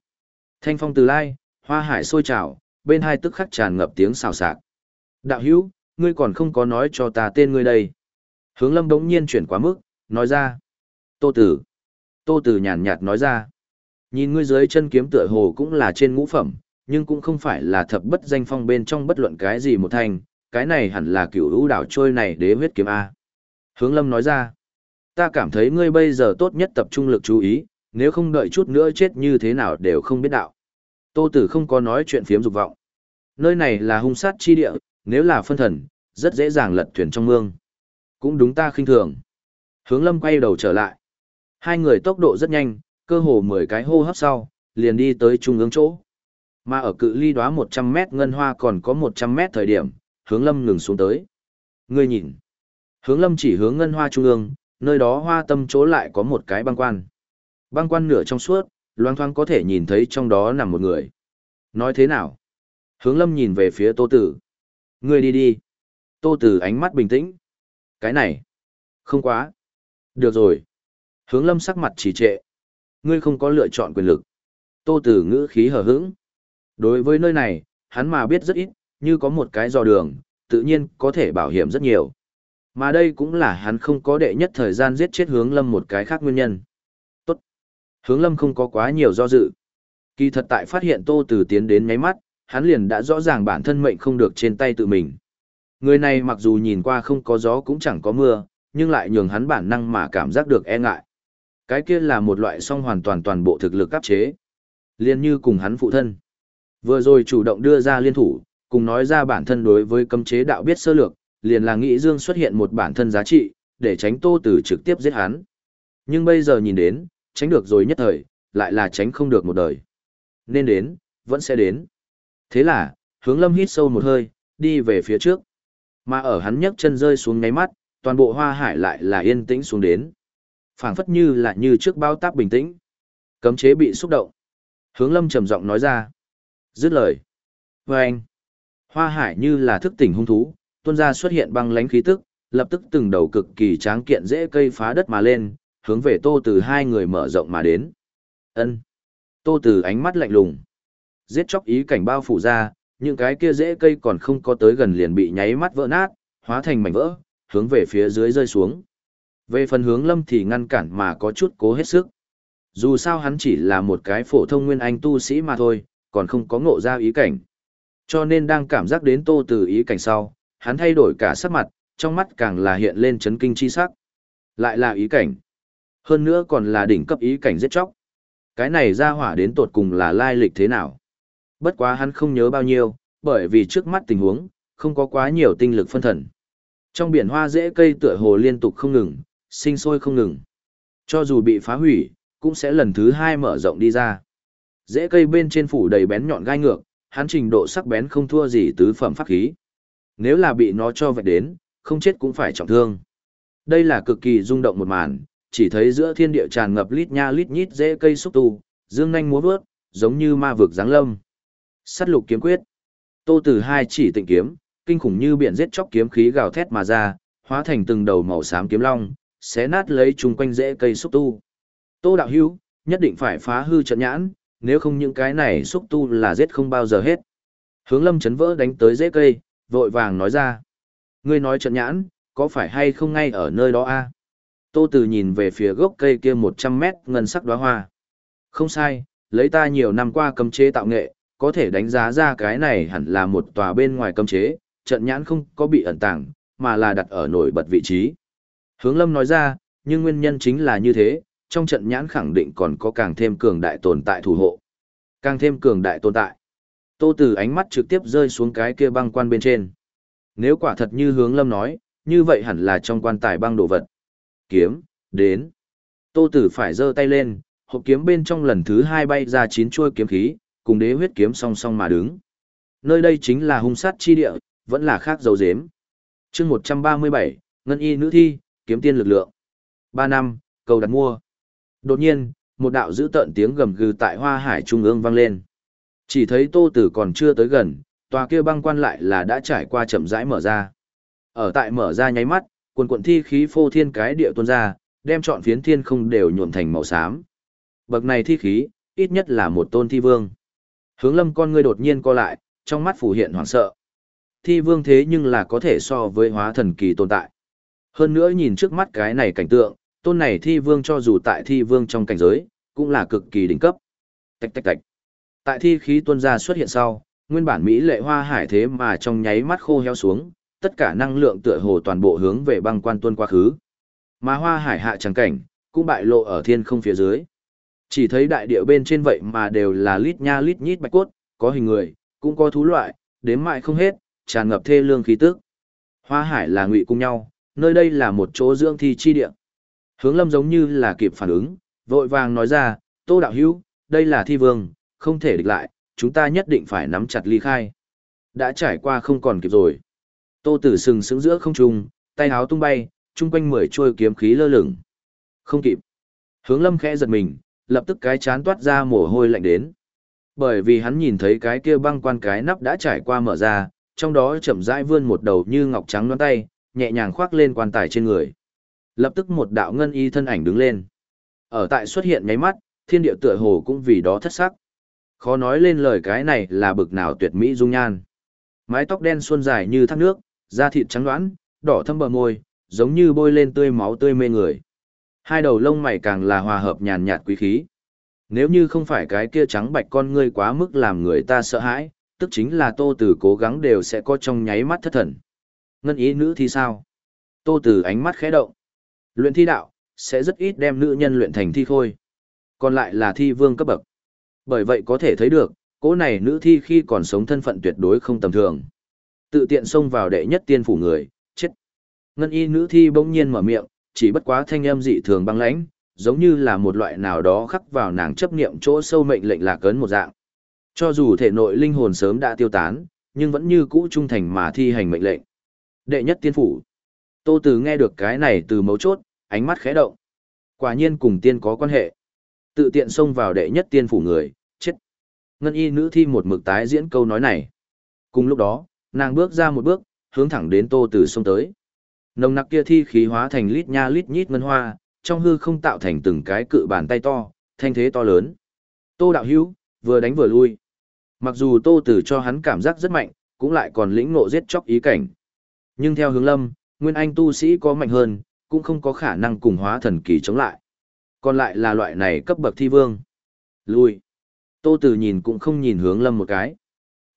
Thanh phong từ lai, hoa hải sôi trào, bên hai tức khắc tràn ngập tiếng xào xạc. Đạo hữu, ngươi còn không có nói cho ta tên ngươi đây. Hướng lâm đống nhiên chuyển quá mức, nói ra. Tô tử. Tô tử nhàn nhạt nói ra. Nhìn ngươi dưới chân kiếm tựa hồ cũng là trên ngũ phẩm, nhưng cũng không phải là thập bất danh phong bên trong bất luận cái gì một thành, cái này hẳn là cửu lũ đảo trôi này đế huyết kiếm A. Hướng lâm nói ra. Ta cảm thấy ngươi bây giờ tốt nhất tập trung lực chú ý, nếu không đợi chút nữa chết như thế nào đều không biết đạo. Tô tử không có nói chuyện phiếm dục vọng. Nơi này là hung sát chi địa, nếu là phân thần, rất dễ dàng lật thuyền trong mương. Cũng đúng ta khinh thường. Hướng lâm quay đầu trở lại. Hai người tốc độ rất nhanh, cơ hồ 10 cái hô hấp sau, liền đi tới trung ương chỗ. Mà ở cự ly đó 100 mét ngân hoa còn có 100 mét thời điểm, hướng lâm ngừng xuống tới. Ngươi nhìn. Hướng lâm chỉ hướng ngân hoa trung ương, nơi đó hoa tâm chỗ lại có một cái băng quan. Băng quan nửa trong suốt, loang thoang có thể nhìn thấy trong đó nằm một người. Nói thế nào? Hướng lâm nhìn về phía tô tử. người đi đi. Tô tử ánh mắt bình tĩnh. Cái này. Không quá. Được rồi. Hướng lâm sắc mặt chỉ trệ. Ngươi không có lựa chọn quyền lực. Tô tử ngữ khí hờ hững. Đối với nơi này, hắn mà biết rất ít, như có một cái dò đường, tự nhiên có thể bảo hiểm rất nhiều. Mà đây cũng là hắn không có đệ nhất thời gian giết chết hướng lâm một cái khác nguyên nhân. Tốt. Hướng lâm không có quá nhiều do dự. Kỳ thật tại phát hiện tô từ tiến đến nháy mắt, hắn liền đã rõ ràng bản thân mệnh không được trên tay tự mình. Người này mặc dù nhìn qua không có gió cũng chẳng có mưa, nhưng lại nhường hắn bản năng mà cảm giác được e ngại. Cái kia là một loại song hoàn toàn toàn bộ thực lực áp chế. Liên như cùng hắn phụ thân. Vừa rồi chủ động đưa ra liên thủ, cùng nói ra bản thân đối với cấm chế đạo biết sơ lược, liền là nghĩ Dương xuất hiện một bản thân giá trị, để tránh Tô Tử trực tiếp giết hắn. Nhưng bây giờ nhìn đến, tránh được rồi nhất thời, lại là tránh không được một đời. Nên đến, vẫn sẽ đến. Thế là, hướng lâm hít sâu một hơi, đi về phía trước. Mà ở hắn nhấc chân rơi xuống ngáy mắt, toàn bộ hoa hải lại là yên tĩnh xuống đến. phảng phất như là như trước bao táp bình tĩnh. Cấm chế bị xúc động. Hướng lâm trầm giọng nói ra. Dứt lời. Và anh. Hoa hải như là thức tỉnh hung thú, tuôn ra xuất hiện băng lánh khí tức, lập tức từng đầu cực kỳ tráng kiện dễ cây phá đất mà lên, hướng về tô từ hai người mở rộng mà đến. ân Tô từ ánh mắt lạnh lùng. Giết chóc ý cảnh bao phủ ra, những cái kia dễ cây còn không có tới gần liền bị nháy mắt vỡ nát, hóa thành mảnh vỡ, hướng về phía dưới rơi xuống. Về phần hướng lâm thì ngăn cản mà có chút cố hết sức. Dù sao hắn chỉ là một cái phổ thông nguyên anh tu sĩ mà thôi, còn không có ngộ ra ý cảnh. Cho nên đang cảm giác đến tô từ ý cảnh sau, hắn thay đổi cả sắc mặt, trong mắt càng là hiện lên chấn kinh chi sắc. Lại là ý cảnh. Hơn nữa còn là đỉnh cấp ý cảnh giết chóc. Cái này ra hỏa đến tột cùng là lai lịch thế nào? Bất quá hắn không nhớ bao nhiêu, bởi vì trước mắt tình huống, không có quá nhiều tinh lực phân thần. Trong biển hoa rễ cây tựa hồ liên tục không ngừng, sinh sôi không ngừng. Cho dù bị phá hủy, cũng sẽ lần thứ hai mở rộng đi ra. Rễ cây bên trên phủ đầy bén nhọn gai ngược, hắn trình độ sắc bén không thua gì tứ phẩm pháp khí. Nếu là bị nó cho vạch đến, không chết cũng phải trọng thương. Đây là cực kỳ rung động một màn, chỉ thấy giữa thiên địa tràn ngập lít nha lít nhít rễ cây xúc tu, dương nhanh múa vớt, giống như ma vực giáng lâm. Sắt lục kiếm quyết. Tô Tử hai chỉ tịnh kiếm, kinh khủng như biển giết chóc kiếm khí gào thét mà ra, hóa thành từng đầu màu xám kiếm long, xé nát lấy chung quanh rễ cây xúc tu. Tô đạo hữu, nhất định phải phá hư trận nhãn, nếu không những cái này xúc tu là giết không bao giờ hết. Hướng lâm chấn vỡ đánh tới rễ cây, vội vàng nói ra. Ngươi nói trận nhãn, có phải hay không ngay ở nơi đó a? Tô Từ nhìn về phía gốc cây kia 100 mét ngân sắc đóa hoa. Không sai, lấy ta nhiều năm qua cấm chế tạo nghệ, có thể đánh giá ra cái này hẳn là một tòa bên ngoài cấm chế, trận nhãn không có bị ẩn tàng, mà là đặt ở nổi bật vị trí. Hướng Lâm nói ra, nhưng nguyên nhân chính là như thế, trong trận nhãn khẳng định còn có càng thêm cường đại tồn tại thủ hộ. Càng thêm cường đại tồn tại. Tô Tử ánh mắt trực tiếp rơi xuống cái kia băng quan bên trên. Nếu quả thật như hướng Lâm nói, như vậy hẳn là trong quan tài băng đồ vật. Kiếm, đến. Tô Tử phải giơ tay lên, hộp kiếm bên trong lần thứ hai bay ra chín chuôi kiếm khí, cùng đế huyết kiếm song song mà đứng. Nơi đây chính là hung sát chi địa, vẫn là khác dấu dếm. chương 137, Ngân y nữ thi, kiếm tiên lực lượng. 3 năm, cầu đặt mua. Đột nhiên, một đạo dữ tợn tiếng gầm gừ tại hoa hải trung ương vang lên. Chỉ thấy tô tử còn chưa tới gần, tòa kia băng quan lại là đã trải qua chậm rãi mở ra. Ở tại mở ra nháy mắt, quần quận thi khí phô thiên cái địa tuôn ra, đem trọn phiến thiên không đều nhuộm thành màu xám. Bậc này thi khí, ít nhất là một tôn thi vương. Hướng lâm con ngươi đột nhiên co lại, trong mắt phủ hiện hoảng sợ. Thi vương thế nhưng là có thể so với hóa thần kỳ tồn tại. Hơn nữa nhìn trước mắt cái này cảnh tượng, tôn này thi vương cho dù tại thi vương trong cảnh giới, cũng là cực kỳ đỉnh cấp. Tạch tạch tạch. Tại thi khí tuôn ra xuất hiện sau, nguyên bản Mỹ lệ hoa hải thế mà trong nháy mắt khô heo xuống, tất cả năng lượng tựa hồ toàn bộ hướng về băng quan tuôn quá khứ. Mà hoa hải hạ trắng cảnh, cũng bại lộ ở thiên không phía dưới. Chỉ thấy đại địa bên trên vậy mà đều là lít nha lít nhít bạch cốt, có hình người, cũng có thú loại, đếm mãi không hết, tràn ngập thê lương khí tức. Hoa hải là ngụy cùng nhau, nơi đây là một chỗ dưỡng thi chi địa. Hướng lâm giống như là kịp phản ứng, vội vàng nói ra, tô đạo hữu, đây là thi vương, không thể địch lại, chúng ta nhất định phải nắm chặt ly khai. Đã trải qua không còn kịp rồi. Tô tử sừng sững giữa không trung, tay háo tung bay, chung quanh mười trôi kiếm khí lơ lửng. Không kịp. Hướng lâm khẽ giật mình, lập tức cái chán toát ra mồ hôi lạnh đến. Bởi vì hắn nhìn thấy cái kia băng quan cái nắp đã trải qua mở ra, trong đó chậm rãi vươn một đầu như ngọc trắng ngón tay, nhẹ nhàng khoác lên quan tài trên người. Lập tức một đạo ngân y thân ảnh đứng lên. Ở tại xuất hiện nháy mắt, thiên địa tựa hồ cũng vì đó thất sắc. Khó nói lên lời cái này là bực nào tuyệt mỹ dung nhan. Mái tóc đen suôn dài như thác nước, da thịt trắng đoán, đỏ thâm bờ môi, giống như bôi lên tươi máu tươi mê người. Hai đầu lông mày càng là hòa hợp nhàn nhạt quý khí. Nếu như không phải cái kia trắng bạch con ngươi quá mức làm người ta sợ hãi, tức chính là tô tử cố gắng đều sẽ có trong nháy mắt thất thần. Ngân ý nữ thì sao? Tô tử ánh mắt khẽ động. Luyện thi đạo, sẽ rất ít đem nữ nhân luyện thành thi khôi. Còn lại là thi vương cấp bậc. Bởi vậy có thể thấy được, cỗ này nữ thi khi còn sống thân phận tuyệt đối không tầm thường. Tự tiện xông vào đệ nhất tiên phủ người, chết. Ngân y nữ thi bỗng nhiên mở miệng, chỉ bất quá thanh âm dị thường băng lãnh, giống như là một loại nào đó khắc vào nàng chấp niệm chỗ sâu mệnh lệnh lạc cấn một dạng. Cho dù thể nội linh hồn sớm đã tiêu tán, nhưng vẫn như cũ trung thành mà thi hành mệnh lệnh. Đệ nhất tiên phủ. Tô Từ nghe được cái này từ mấu chốt, ánh mắt khẽ động. Quả nhiên cùng tiên có quan hệ. Tự tiện xông vào đệ nhất tiên phủ người. Ngân y nữ thi một mực tái diễn câu nói này. Cùng lúc đó, nàng bước ra một bước, hướng thẳng đến Tô Từ xông tới. Nồng nặc kia thi khí hóa thành lít nha lít nhít ngân hoa, trong hư không tạo thành từng cái cự bàn tay to, thanh thế to lớn. Tô đạo hữu, vừa đánh vừa lui. Mặc dù Tô Tử cho hắn cảm giác rất mạnh, cũng lại còn lĩnh ngộ giết chóc ý cảnh. Nhưng theo hướng lâm, nguyên anh tu sĩ có mạnh hơn, cũng không có khả năng cùng hóa thần kỳ chống lại. Còn lại là loại này cấp bậc thi vương. Lui. Tô Tử nhìn cũng không nhìn hướng lâm một cái.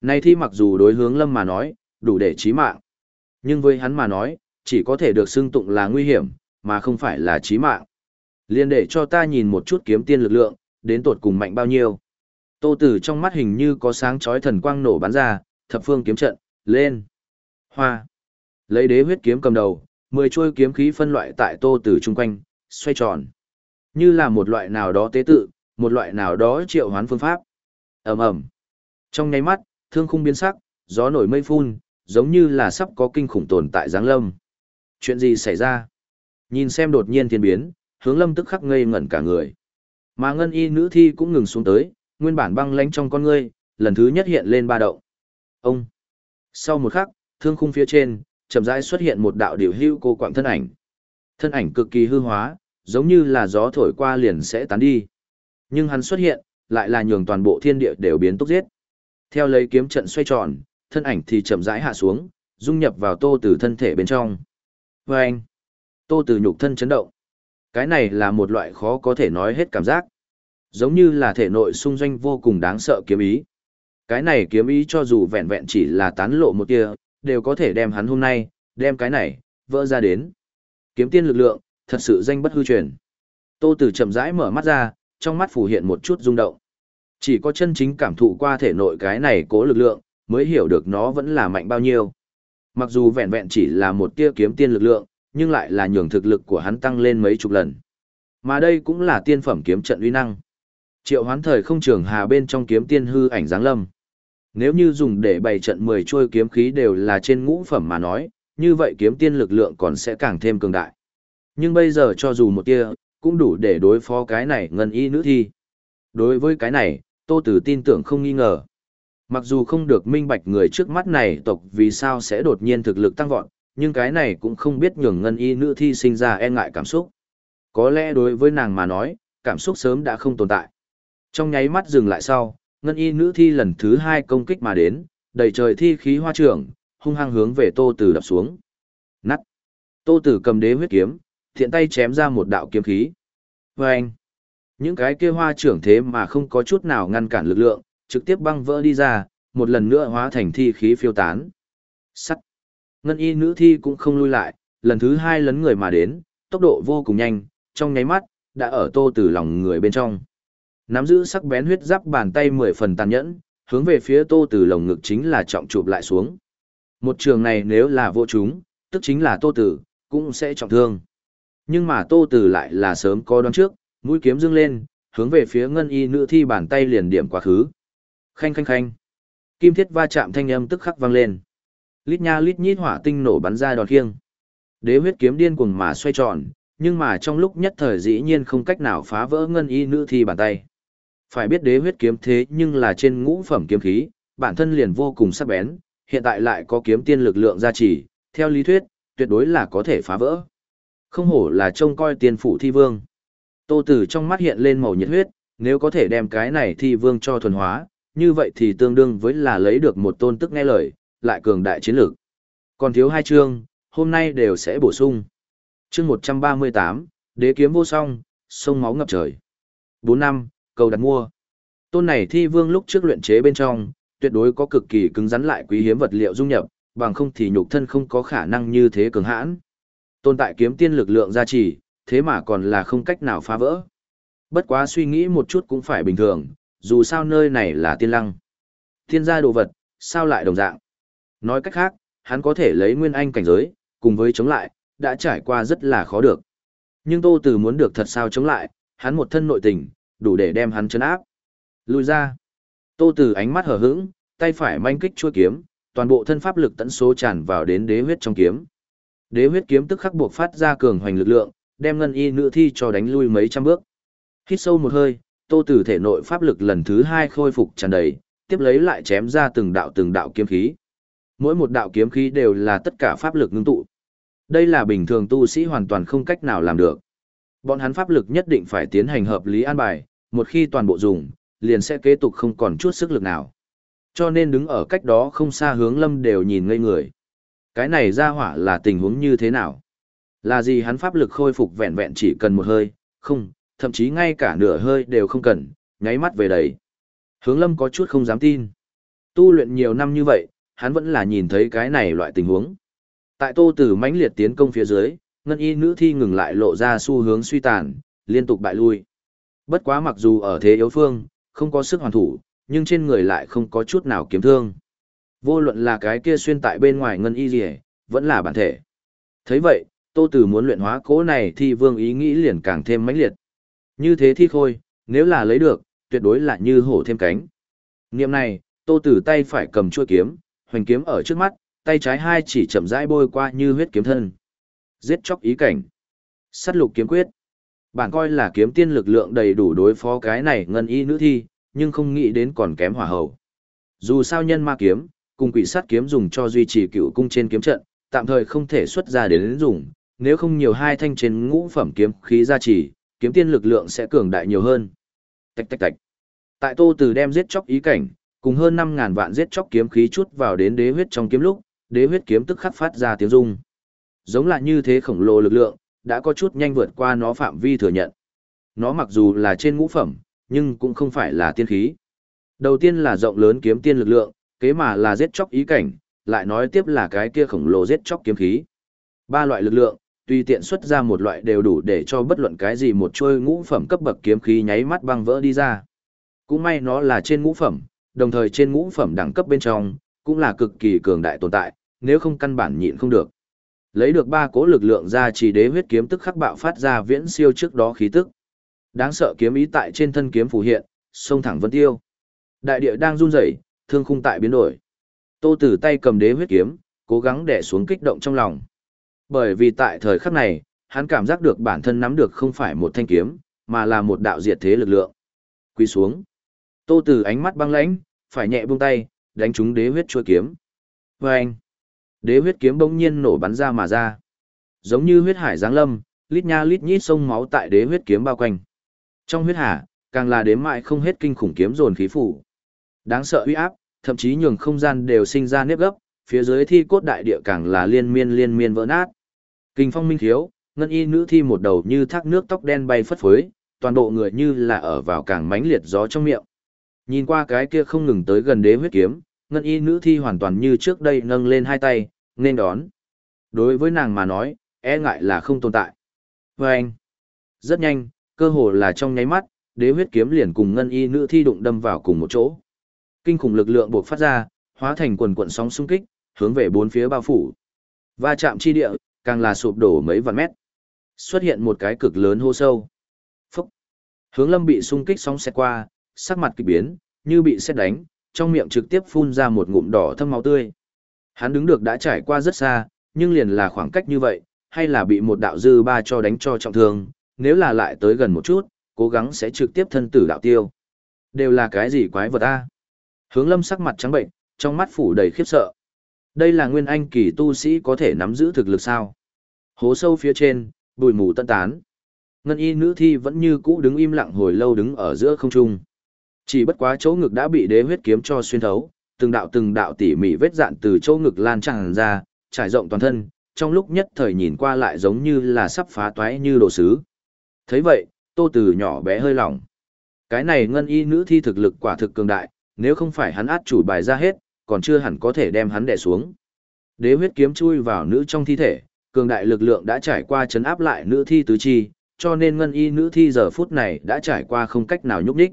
Này thi mặc dù đối hướng lâm mà nói, đủ để chí mạng. Nhưng với hắn mà nói, chỉ có thể được xưng tụng là nguy hiểm, mà không phải là chí mạng. Liên để cho ta nhìn một chút kiếm tiên lực lượng, đến tột cùng mạnh bao nhiêu. Tô Tử trong mắt hình như có sáng chói thần quang nổ bắn ra, thập phương kiếm trận, lên. Hoa. Lấy đế huyết kiếm cầm đầu, mười chuôi kiếm khí phân loại tại Tô Tử trung quanh, xoay tròn. Như là một loại nào đó tế tự, một loại nào đó triệu hoán phương pháp. Ầm ầm. Trong nháy mắt, thương khung biến sắc, gió nổi mây phun, giống như là sắp có kinh khủng tồn tại giáng lâm. Chuyện gì xảy ra? Nhìn xem đột nhiên thiên biến, hướng lâm tức khắc ngây ngẩn cả người. Mà ngân y nữ thi cũng ngừng xuống tới, nguyên bản băng lánh trong con ngươi, lần thứ nhất hiện lên ba động. Ông! Sau một khắc, thương khung phía trên, chậm rãi xuất hiện một đạo điều hưu cô quạng thân ảnh. Thân ảnh cực kỳ hư hóa, giống như là gió thổi qua liền sẽ tán đi. Nhưng hắn xuất hiện, lại là nhường toàn bộ thiên địa đều biến tốc giết. Theo lấy kiếm trận xoay tròn, thân ảnh thì chậm rãi hạ xuống, dung nhập vào tô từ thân thể bên trong. Và anh, tô từ nhục thân chấn động. Cái này là một loại khó có thể nói hết cảm giác. Giống như là thể nội xung doanh vô cùng đáng sợ kiếm ý. Cái này kiếm ý cho dù vẹn vẹn chỉ là tán lộ một tia, đều có thể đem hắn hôm nay, đem cái này, vỡ ra đến. Kiếm tiên lực lượng, thật sự danh bất hư truyền. Tô Tử chậm rãi mở mắt ra, trong mắt phủ hiện một chút rung động. Chỉ có chân chính cảm thụ qua thể nội cái này cố lực lượng, mới hiểu được nó vẫn là mạnh bao nhiêu. Mặc dù vẹn vẹn chỉ là một tia kiếm tiên lực lượng, nhưng lại là nhường thực lực của hắn tăng lên mấy chục lần. Mà đây cũng là tiên phẩm kiếm trận uy năng. Triệu hoán thời không trường hà bên trong kiếm tiên hư ảnh dáng lâm. Nếu như dùng để bày trận 10 chuôi kiếm khí đều là trên ngũ phẩm mà nói, như vậy kiếm tiên lực lượng còn sẽ càng thêm cường đại. Nhưng bây giờ cho dù một tia, cũng đủ để đối phó cái này ngân y nữ thi. Đối với cái này, Tô Tử tin tưởng không nghi ngờ. Mặc dù không được minh bạch người trước mắt này tộc vì sao sẽ đột nhiên thực lực tăng vọt, nhưng cái này cũng không biết nhường ngân y nữ thi sinh ra e ngại cảm xúc. Có lẽ đối với nàng mà nói, cảm xúc sớm đã không tồn tại. Trong nháy mắt dừng lại sau, ngân y nữ thi lần thứ hai công kích mà đến, đầy trời thi khí hoa trưởng, hung hăng hướng về Tô Tử đập xuống. Nắt. Tô Tử cầm đế huyết kiếm, thiện tay chém ra một đạo kiếm khí. Và anh, những cái kia hoa trưởng thế mà không có chút nào ngăn cản lực lượng, trực tiếp băng vỡ đi ra, một lần nữa hóa thành thi khí phiêu tán. Sắt. Ngân y nữ thi cũng không lui lại, lần thứ hai lấn người mà đến, tốc độ vô cùng nhanh, trong nháy mắt, đã ở tô từ lòng người bên trong. Nắm giữ sắc bén huyết giáp bàn tay mười phần tàn nhẫn, hướng về phía tô từ lồng ngực chính là trọng chụp lại xuống. Một trường này nếu là vô chúng, tức chính là tô tử, cũng sẽ trọng thương. Nhưng mà tô tử lại là sớm có đoán trước, mũi kiếm dương lên, hướng về phía ngân y nữ thi bàn tay liền điểm quá khứ. Khanh khanh khanh. Kim thiết va chạm thanh âm tức khắc vang lên. Lít nha lít nhít hỏa tinh nổ bắn ra đòn khiêng. Đế huyết kiếm điên cuồng mà xoay tròn, nhưng mà trong lúc nhất thời dĩ nhiên không cách nào phá vỡ ngân y nữ thi bàn tay. Phải biết đế huyết kiếm thế nhưng là trên ngũ phẩm kiếm khí, bản thân liền vô cùng sắc bén, hiện tại lại có kiếm tiên lực lượng gia trì, theo lý thuyết, tuyệt đối là có thể phá vỡ. Không hổ là trông coi tiên phủ thi vương. Tô Tử trong mắt hiện lên màu nhiệt huyết, nếu có thể đem cái này thi vương cho thuần hóa, như vậy thì tương đương với là lấy được một tôn tức nghe lời, lại cường đại chiến lược. Còn thiếu hai chương, hôm nay đều sẽ bổ sung. chương 138, đế kiếm vô song, sông máu ngập trời. 4 năm, cầu đặt mua. Tôn này thi vương lúc trước luyện chế bên trong, tuyệt đối có cực kỳ cứng rắn lại quý hiếm vật liệu dung nhập, bằng không thì nhục thân không có khả năng như thế cường hãn. Tồn tại kiếm tiên lực lượng gia trì, thế mà còn là không cách nào phá vỡ. Bất quá suy nghĩ một chút cũng phải bình thường, dù sao nơi này là tiên lăng. Tiên gia đồ vật, sao lại đồng dạng? Nói cách khác, hắn có thể lấy nguyên anh cảnh giới, cùng với chống lại, đã trải qua rất là khó được. Nhưng Tô tử muốn được thật sao chống lại, hắn một thân nội tình, đủ để đem hắn chấn áp. Lùi ra. Tô tử ánh mắt hờ hững, tay phải manh kích chuôi kiếm, toàn bộ thân pháp lực tận số tràn vào đến đế huyết trong kiếm. Đế huyết kiếm tức khắc buộc phát ra cường hoành lực lượng, đem ngân y nữ thi cho đánh lui mấy trăm bước. Hít sâu một hơi, Tô tử thể nội pháp lực lần thứ hai khôi phục tràn đầy, tiếp lấy lại chém ra từng đạo từng đạo kiếm khí. Mỗi một đạo kiếm khí đều là tất cả pháp lực ngưng tụ. Đây là bình thường tu sĩ hoàn toàn không cách nào làm được. Bọn hắn pháp lực nhất định phải tiến hành hợp lý an bài, một khi toàn bộ dùng, liền sẽ kế tục không còn chút sức lực nào. Cho nên đứng ở cách đó không xa hướng lâm đều nhìn ngây người. Cái này ra hỏa là tình huống như thế nào? Là gì hắn pháp lực khôi phục vẹn vẹn chỉ cần một hơi, không, thậm chí ngay cả nửa hơi đều không cần, nháy mắt về đấy. Hướng lâm có chút không dám tin. Tu luyện nhiều năm như vậy, hắn vẫn là nhìn thấy cái này loại tình huống. Tại tô tử mãnh liệt tiến công phía dưới, ngân y nữ thi ngừng lại lộ ra xu hướng suy tàn, liên tục bại lui. Bất quá mặc dù ở thế yếu phương, không có sức hoàn thủ, nhưng trên người lại không có chút nào kiếm thương. Vô luận là cái kia xuyên tại bên ngoài ngân y gì, vẫn là bản thể. thấy vậy, tô tử muốn luyện hóa cố này thì vương ý nghĩ liền càng thêm mãnh liệt. Như thế thi khôi, nếu là lấy được, tuyệt đối là như hổ thêm cánh. Niệm này, tô tử tay phải cầm chuôi kiếm, hoành kiếm ở trước mắt, tay trái hai chỉ chậm rãi bôi qua như huyết kiếm thân. Giết chóc ý cảnh. Sát lục kiếm quyết. Bản coi là kiếm tiên lực lượng đầy đủ đối phó cái này ngân y nữ thi, nhưng không nghĩ đến còn kém hỏa hậu. Dù sao nhân ma kiếm, cùng quỷ sát kiếm dùng cho duy trì cựu cung trên kiếm trận, tạm thời không thể xuất ra đến dùng, nếu không nhiều hai thanh trên ngũ phẩm kiếm khí gia trì, kiếm tiên lực lượng sẽ cường đại nhiều hơn. Tạch tạch tạch. Tại Tô Từ đem giết chóc ý cảnh, cùng hơn 5000 vạn giết chóc kiếm khí chút vào đến đế huyết trong kiếm lúc, đế huyết kiếm tức khắc phát ra tiếng rung. Giống là như thế khổng lồ lực lượng, đã có chút nhanh vượt qua nó phạm vi thừa nhận. Nó mặc dù là trên ngũ phẩm, nhưng cũng không phải là tiên khí. Đầu tiên là rộng lớn kiếm tiên lực lượng, kế mà là giết chóc ý cảnh, lại nói tiếp là cái kia khổng lồ giết chóc kiếm khí. Ba loại lực lượng, tùy tiện xuất ra một loại đều đủ để cho bất luận cái gì một trôi ngũ phẩm cấp bậc kiếm khí nháy mắt băng vỡ đi ra. Cũng may nó là trên ngũ phẩm, đồng thời trên ngũ phẩm đẳng cấp bên trong, cũng là cực kỳ cường đại tồn tại, nếu không căn bản nhịn không được. Lấy được ba cố lực lượng ra chỉ đế huyết kiếm tức khắc bạo phát ra viễn siêu trước đó khí tức. Đáng sợ kiếm ý tại trên thân kiếm phù hiện, sông thẳng vân tiêu. Đại địa đang run rẩy, thương khung tại biến đổi. Tô Tử tay cầm đế huyết kiếm, cố gắng đè xuống kích động trong lòng. Bởi vì tại thời khắc này, hắn cảm giác được bản thân nắm được không phải một thanh kiếm, mà là một đạo diệt thế lực lượng. Quy xuống. Tô Tử ánh mắt băng lãnh, phải nhẹ buông tay, đánh trúng đế huyết chuôi kiếm. Vâng! Đế huyết kiếm bỗng nhiên nổ bắn ra mà ra. Giống như huyết hải giáng lâm, lít nha lít nhít sông máu tại đế huyết kiếm bao quanh. Trong huyết hà, càng là đếm mãi không hết kinh khủng kiếm dồn khí phủ. Đáng sợ uy áp, thậm chí nhường không gian đều sinh ra nếp gấp, phía dưới thi cốt đại địa càng là liên miên liên miên vỡ nát. Kinh phong minh thiếu, ngân y nữ thi một đầu như thác nước tóc đen bay phất phới, toàn bộ người như là ở vào càng mãnh liệt gió trong miệng. Nhìn qua cái kia không ngừng tới gần đế huyết kiếm, ngân y nữ thi hoàn toàn như trước đây nâng lên hai tay, nên đón. Đối với nàng mà nói, e ngại là không tồn tại. Và anh, rất nhanh, cơ hồ là trong nháy mắt, đế huyết kiếm liền cùng ngân y nữ thi đụng đâm vào cùng một chỗ. Kinh khủng lực lượng buộc phát ra, hóa thành quần quận sóng xung kích, hướng về bốn phía bao phủ. Va chạm chi địa, càng là sụp đổ mấy vạn mét. Xuất hiện một cái cực lớn hô sâu. Phúc! Hướng lâm bị xung kích sóng xẹt qua, sắc mặt kỳ biến, như bị xét đánh, trong miệng trực tiếp phun ra một ngụm đỏ thâm máu tươi. Hắn đứng được đã trải qua rất xa, nhưng liền là khoảng cách như vậy, hay là bị một đạo dư ba cho đánh cho trọng thương, nếu là lại tới gần một chút, cố gắng sẽ trực tiếp thân tử đạo tiêu. Đều là cái gì quái vật a? Hướng lâm sắc mặt trắng bệnh, trong mắt phủ đầy khiếp sợ. Đây là nguyên anh kỳ tu sĩ có thể nắm giữ thực lực sao? Hố sâu phía trên, bụi mù tân tán. Ngân y nữ thi vẫn như cũ đứng im lặng hồi lâu đứng ở giữa không trung. Chỉ bất quá chỗ ngực đã bị đế huyết kiếm cho xuyên thấu, từng đạo từng đạo tỉ mỉ vết dạn từ chỗ ngực lan tràn ra, trải rộng toàn thân, trong lúc nhất thời nhìn qua lại giống như là sắp phá toái như đồ sứ. thấy vậy, tô tử nhỏ bé hơi lỏng. Cái này ngân y nữ thi thực lực quả thực cường đại, nếu không phải hắn át chủ bài ra hết, còn chưa hẳn có thể đem hắn đè xuống. Đế huyết kiếm chui vào nữ trong thi thể, cường đại lực lượng đã trải qua chấn áp lại nữ thi tứ chi, cho nên ngân y nữ thi giờ phút này đã trải qua không cách nào nhúc nhích.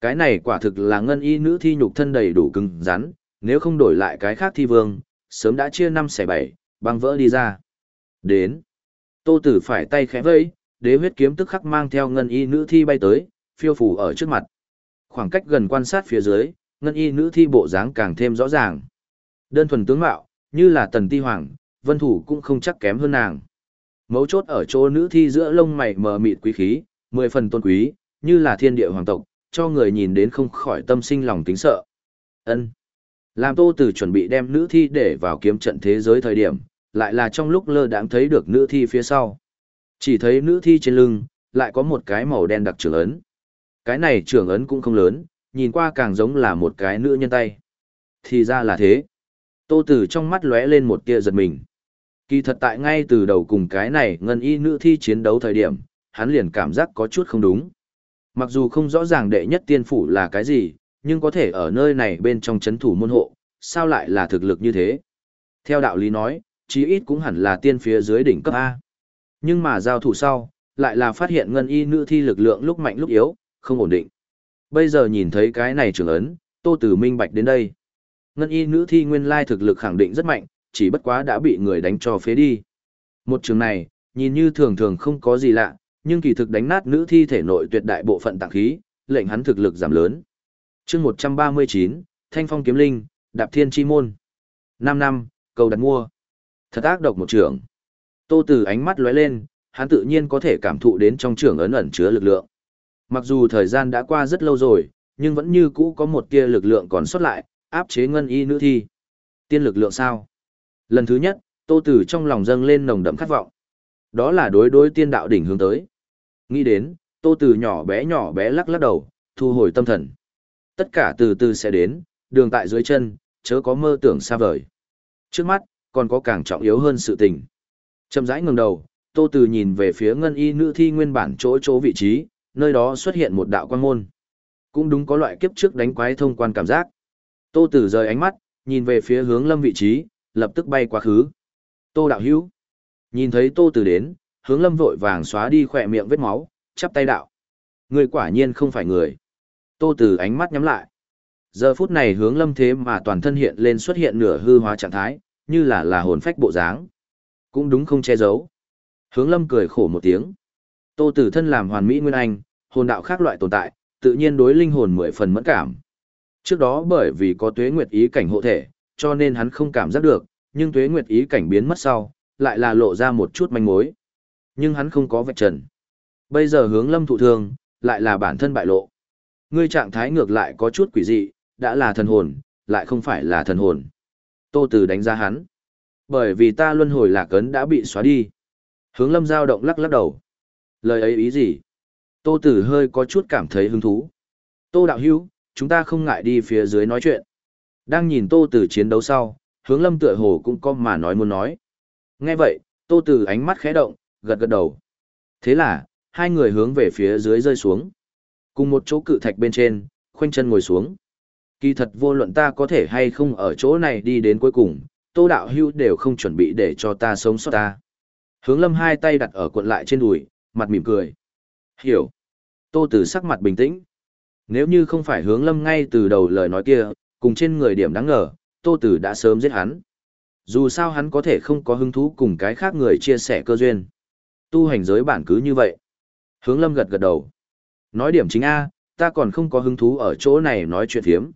Cái này quả thực là ngân y nữ thi nhục thân đầy đủ cứng rắn, nếu không đổi lại cái khác thi vương, sớm đã chia năm xẻ bảy, băng vỡ đi ra. Đến. Tô Tử phải tay khẽ vẫy, đế huyết kiếm tức khắc mang theo ngân y nữ thi bay tới, phiêu phù ở trước mặt. Khoảng cách gần quan sát phía dưới, ngân y nữ thi bộ dáng càng thêm rõ ràng. Đơn thuần tướng mạo, như là tần ti hoàng, vân thủ cũng không chắc kém hơn nàng. Mấu chốt ở chỗ nữ thi giữa lông mày mờ mịt quý khí, mười phần tôn quý, như là thiên địa hoàng tộc, cho người nhìn đến không khỏi tâm sinh lòng kính sợ. Ân. Làm Tô Tử chuẩn bị đem nữ thi để vào kiếm trận thế giới thời điểm, lại là trong lúc lơ đãng thấy được nữ thi phía sau. Chỉ thấy nữ thi trên lưng, lại có một cái màu đen đặc trưởng lớn. Cái này trưởng ấn cũng không lớn, nhìn qua càng giống là một cái nữ nhân tay. Thì ra là thế. Tô Tử trong mắt lóe lên một tia giật mình. Kỳ thật tại ngay từ đầu cùng cái này ngân y nữ thi chiến đấu thời điểm, hắn liền cảm giác có chút không đúng. Mặc dù không rõ ràng đệ nhất tiên phủ là cái gì, nhưng có thể ở nơi này bên trong chấn thủ môn hộ, sao lại là thực lực như thế? Theo đạo lý nói, chí ít cũng hẳn là tiên phía dưới đỉnh cấp A. Nhưng mà giao thủ sau, lại là phát hiện ngân y nữ thi lực lượng lúc mạnh lúc yếu, không ổn định. Bây giờ nhìn thấy cái này trưởng ấn, tô tử minh bạch đến đây. Ngân y nữ thi nguyên lai thực lực khẳng định rất mạnh, chỉ bất quá đã bị người đánh cho phế đi. Một trường này, nhìn như thường thường không có gì lạ, nhưng kỳ thực đánh nát nữ thi thể nội tuyệt đại bộ phận tạng khí, lệnh hắn thực lực giảm lớn. chương 139, Thanh Phong Kiếm Linh, Đạp Thiên Chi Môn. 5 năm, cầu đặt mua. Thật ác độc một trường. Tô Tử ánh mắt lóe lên, hắn tự nhiên có thể cảm thụ đến trong trường ấn ẩn chứa lực lượng. Mặc dù thời gian đã qua rất lâu rồi, nhưng vẫn như cũ có một tia lực lượng còn sót lại, áp chế ngân y nữ thi. Tiên lực lượng sao? Lần thứ nhất, Tô Tử trong lòng dâng lên nồng đậm khát vọng. Đó là đối đối tiên đạo đỉnh hướng tới. Nghĩ đến, Tô Tử nhỏ bé nhỏ bé lắc lắc đầu, thu hồi tâm thần. Tất cả từ từ sẽ đến, đường tại dưới chân, chớ có mơ tưởng xa vời. Trước mắt, còn có càng trọng yếu hơn sự tình. Chậm rãi ngẩng đầu, Tô Tử nhìn về phía ngân y nữ thi nguyên bản chỗ chỗ vị trí, nơi đó xuất hiện một đạo quan môn. Cũng đúng có loại kiếp trước đánh quái thông quan cảm giác. Tô Tử rời ánh mắt, nhìn về phía hướng lâm vị trí, lập tức bay quá khứ. Tô đạo hữu. Nhìn thấy Tô Tử đến, hướng lâm vội vàng xóa đi khóe miệng vết máu, chắp tay đạo. Người quả nhiên không phải người. Tô Tử ánh mắt nhắm lại. Giờ phút này hướng lâm thế mà toàn thân hiện lên xuất hiện nửa hư hóa trạng thái, như là là hồn phách bộ dáng. Cũng đúng không che giấu. Hướng lâm cười khổ một tiếng. Tô Tử thân làm hoàn mỹ nguyên anh, hồn đạo khác loại tồn tại, tự nhiên đối linh hồn mười phần mẫn cảm. Trước đó bởi vì có tuế nguyệt ý cảnh hộ thể, cho nên hắn không cảm giác được, nhưng tuế nguyệt ý cảnh biến mất sau, lại là lộ ra một chút manh mối. Nhưng hắn không có vạch trần. Bây giờ hướng lâm thụ thương, lại là bản thân bại lộ. Ngươi trạng thái ngược lại có chút quỷ dị, đã là thần hồn, lại không phải là thần hồn. Tô Từ đánh giá hắn. Bởi vì ta luân hồi lạc ấn đã bị xóa đi. Hướng lâm dao động lắc lắc đầu. Lời ấy ý gì? Tô Tử hơi có chút cảm thấy hứng thú. Tô đạo hữu, chúng ta không ngại đi phía dưới nói chuyện. Đang nhìn Tô Tử chiến đấu sau, hướng lâm tựa hồ cũng có mà nói muốn nói. Nghe vậy, Tô Tử ánh mắt khẽ động, gật gật đầu. Thế là, hai người hướng về phía dưới rơi xuống. Cùng một chỗ cự thạch bên trên, khoanh chân ngồi xuống. Kỳ thật vô luận ta có thể hay không ở chỗ này đi đến cuối cùng, Tô đạo hữu đều không chuẩn bị để cho ta sống sót ta. Hướng lâm hai tay đặt ở cuộn lại trên đùi, mặt mỉm cười. Hiểu. Tô Tử sắc mặt bình tĩnh. Nếu như không phải hướng lâm ngay từ đầu lời nói kia, cùng trên người điểm đáng ngờ, Tô Tử đã sớm giết hắn. Dù sao hắn có thể không có hứng thú cùng cái khác người chia sẻ cơ duyên. Tu hành giới bản cứ như vậy. Hướng lâm gật gật đầu. Nói điểm chính A, ta còn không có hứng thú ở chỗ này nói chuyện phiếm.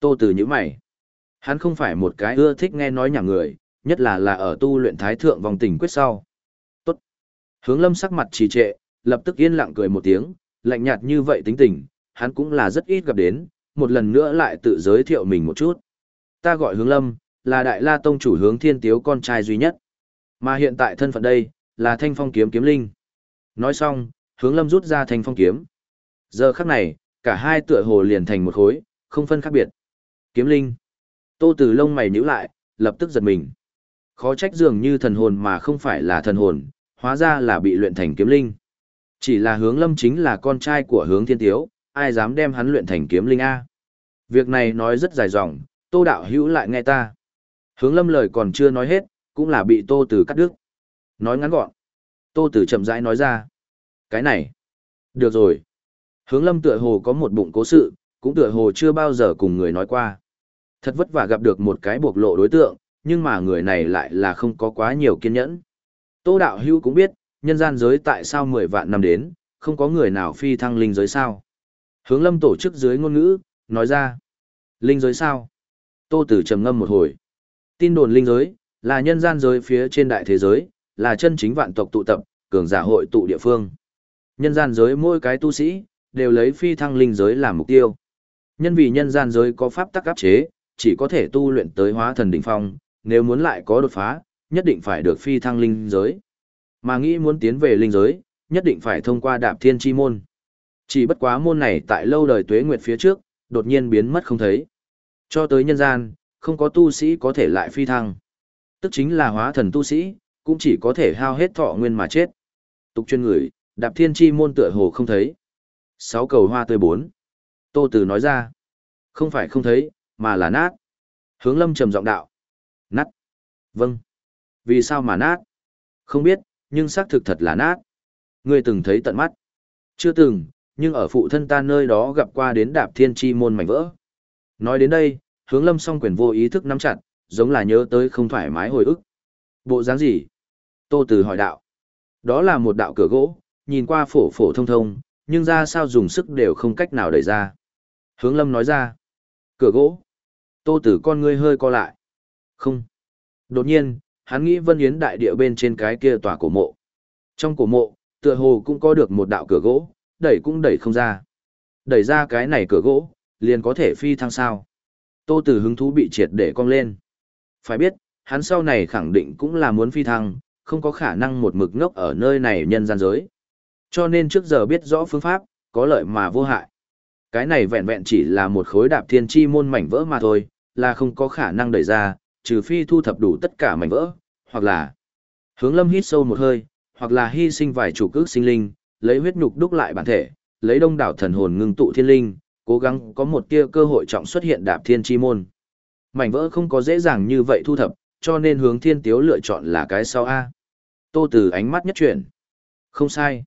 Tô Tử nhíu mày. Hắn không phải một cái ưa thích nghe nói nhảm người, nhất là là ở tu luyện thái thượng vòng tình quyết sau. Hướng lâm sắc mặt trì trệ, lập tức yên lặng cười một tiếng, lạnh nhạt như vậy tính tình, hắn cũng là rất ít gặp đến, một lần nữa lại tự giới thiệu mình một chút. Ta gọi hướng lâm, là đại la tông chủ hướng thiên tiếu con trai duy nhất. Mà hiện tại thân phận đây, là thanh phong kiếm kiếm linh. Nói xong, hướng lâm rút ra thanh phong kiếm. Giờ khắc này, cả hai tựa hồ liền thành một khối, không phân khác biệt. Kiếm linh. Tô Tử lông mày nhíu lại, lập tức giật mình. Khó trách dường như thần hồn mà không phải là thần hồn, hóa ra là bị luyện thành kiếm linh. Chỉ là hướng lâm chính là con trai của hướng thiên tiếu, ai dám đem hắn luyện thành kiếm linh A. Việc này nói rất dài dòng, tô đạo hữu lại nghe ta. Hướng lâm lời còn chưa nói hết, cũng là bị tô tử cắt đứt. Nói ngắn gọn. Tô tử chậm rãi nói ra. Cái này. Được rồi. Hướng lâm tựa hồ có một bụng cố sự, cũng tựa hồ chưa bao giờ cùng người nói qua. Thật vất vả gặp được một cái bộc lộ đối tượng, nhưng mà người này lại là không có quá nhiều kiên nhẫn. Tô đạo hữu cũng biết, nhân gian giới tại sao 10 vạn năm đến, không có người nào phi thăng linh giới sao. Hướng lâm tổ chức dưới ngôn ngữ, nói ra. Linh giới sao? Tô tử trầm ngâm một hồi. Tin đồn linh giới, là nhân gian giới phía trên đại thế giới, là chân chính vạn tộc tụ tập, cường giả hội tụ địa phương. Nhân gian giới mỗi cái tu sĩ, đều lấy phi thăng linh giới làm mục tiêu. Nhân vì nhân gian giới có pháp tắc áp chế, chỉ có thể tu luyện tới hóa thần đỉnh phong, nếu muốn lại có đột phá, nhất định phải được phi thăng linh giới. Mà nghĩ muốn tiến về linh giới, nhất định phải thông qua đạp thiên chi môn. Chỉ bất quá môn này tại lâu đời tuế nguyệt phía trước, đột nhiên biến mất không thấy. Cho tới nhân gian, không có tu sĩ có thể lại phi thăng. Tức chính là hóa thần tu sĩ, cũng chỉ có thể hao hết thọ nguyên mà chết. Tục chuyên người, đạp thiên chi môn tựa hồ không thấy. Sáu cầu hoa tươi bốn. Tô Từ nói ra. Không phải không thấy, mà là nát. Hướng lâm trầm giọng đạo. Nát. Vâng. Vì sao mà nát? Không biết, nhưng xác thực thật là nát. Ngươi từng thấy tận mắt. Chưa từng, nhưng ở phụ thân ta nơi đó gặp qua đến đạp thiên chi môn mảnh vỡ. Nói đến đây, hướng lâm song quyền vô ý thức nắm chặt, giống là nhớ tới không thoải mái hồi ức. Bộ dáng gì? Tô Từ hỏi đạo. Đó là một đạo cửa gỗ, nhìn qua phổ phổ thông thông, nhưng ra sao dùng sức đều không cách nào đẩy ra. Hướng lâm nói ra. Cửa gỗ. Tô Tử con ngươi hơi co lại. Không. Đột nhiên, hắn nghĩ Vân Yến đại địa bên trên cái kia tòa cổ mộ. Trong cổ mộ, tựa hồ cũng có được một đạo cửa gỗ, đẩy cũng đẩy không ra. Đẩy ra cái này cửa gỗ, liền có thể phi thăng sao. Tô Tử hứng thú bị triệt để cong lên. Phải biết, hắn sau này khẳng định cũng là muốn phi thăng, không có khả năng một mực ngốc ở nơi này nhân gian giới. Cho nên trước giờ biết rõ phương pháp, có lợi mà vô hại. Cái này vẹn vẹn chỉ là một khối đạp thiên chi môn mảnh vỡ mà thôi, là không có khả năng đẩy ra, trừ phi thu thập đủ tất cả mảnh vỡ, hoặc là hướng lâm hít sâu một hơi, hoặc là hy sinh vài chủ cước sinh linh, lấy huyết nhục đúc lại bản thể, lấy đông đảo thần hồn ngưng tụ thiên linh, cố gắng có một tia cơ hội trọng xuất hiện đạp thiên chi môn. Mảnh vỡ không có dễ dàng như vậy thu thập, cho nên hướng thiên tiếu lựa chọn là cái sau A. Tô từ ánh mắt nhất chuyển. Không sai.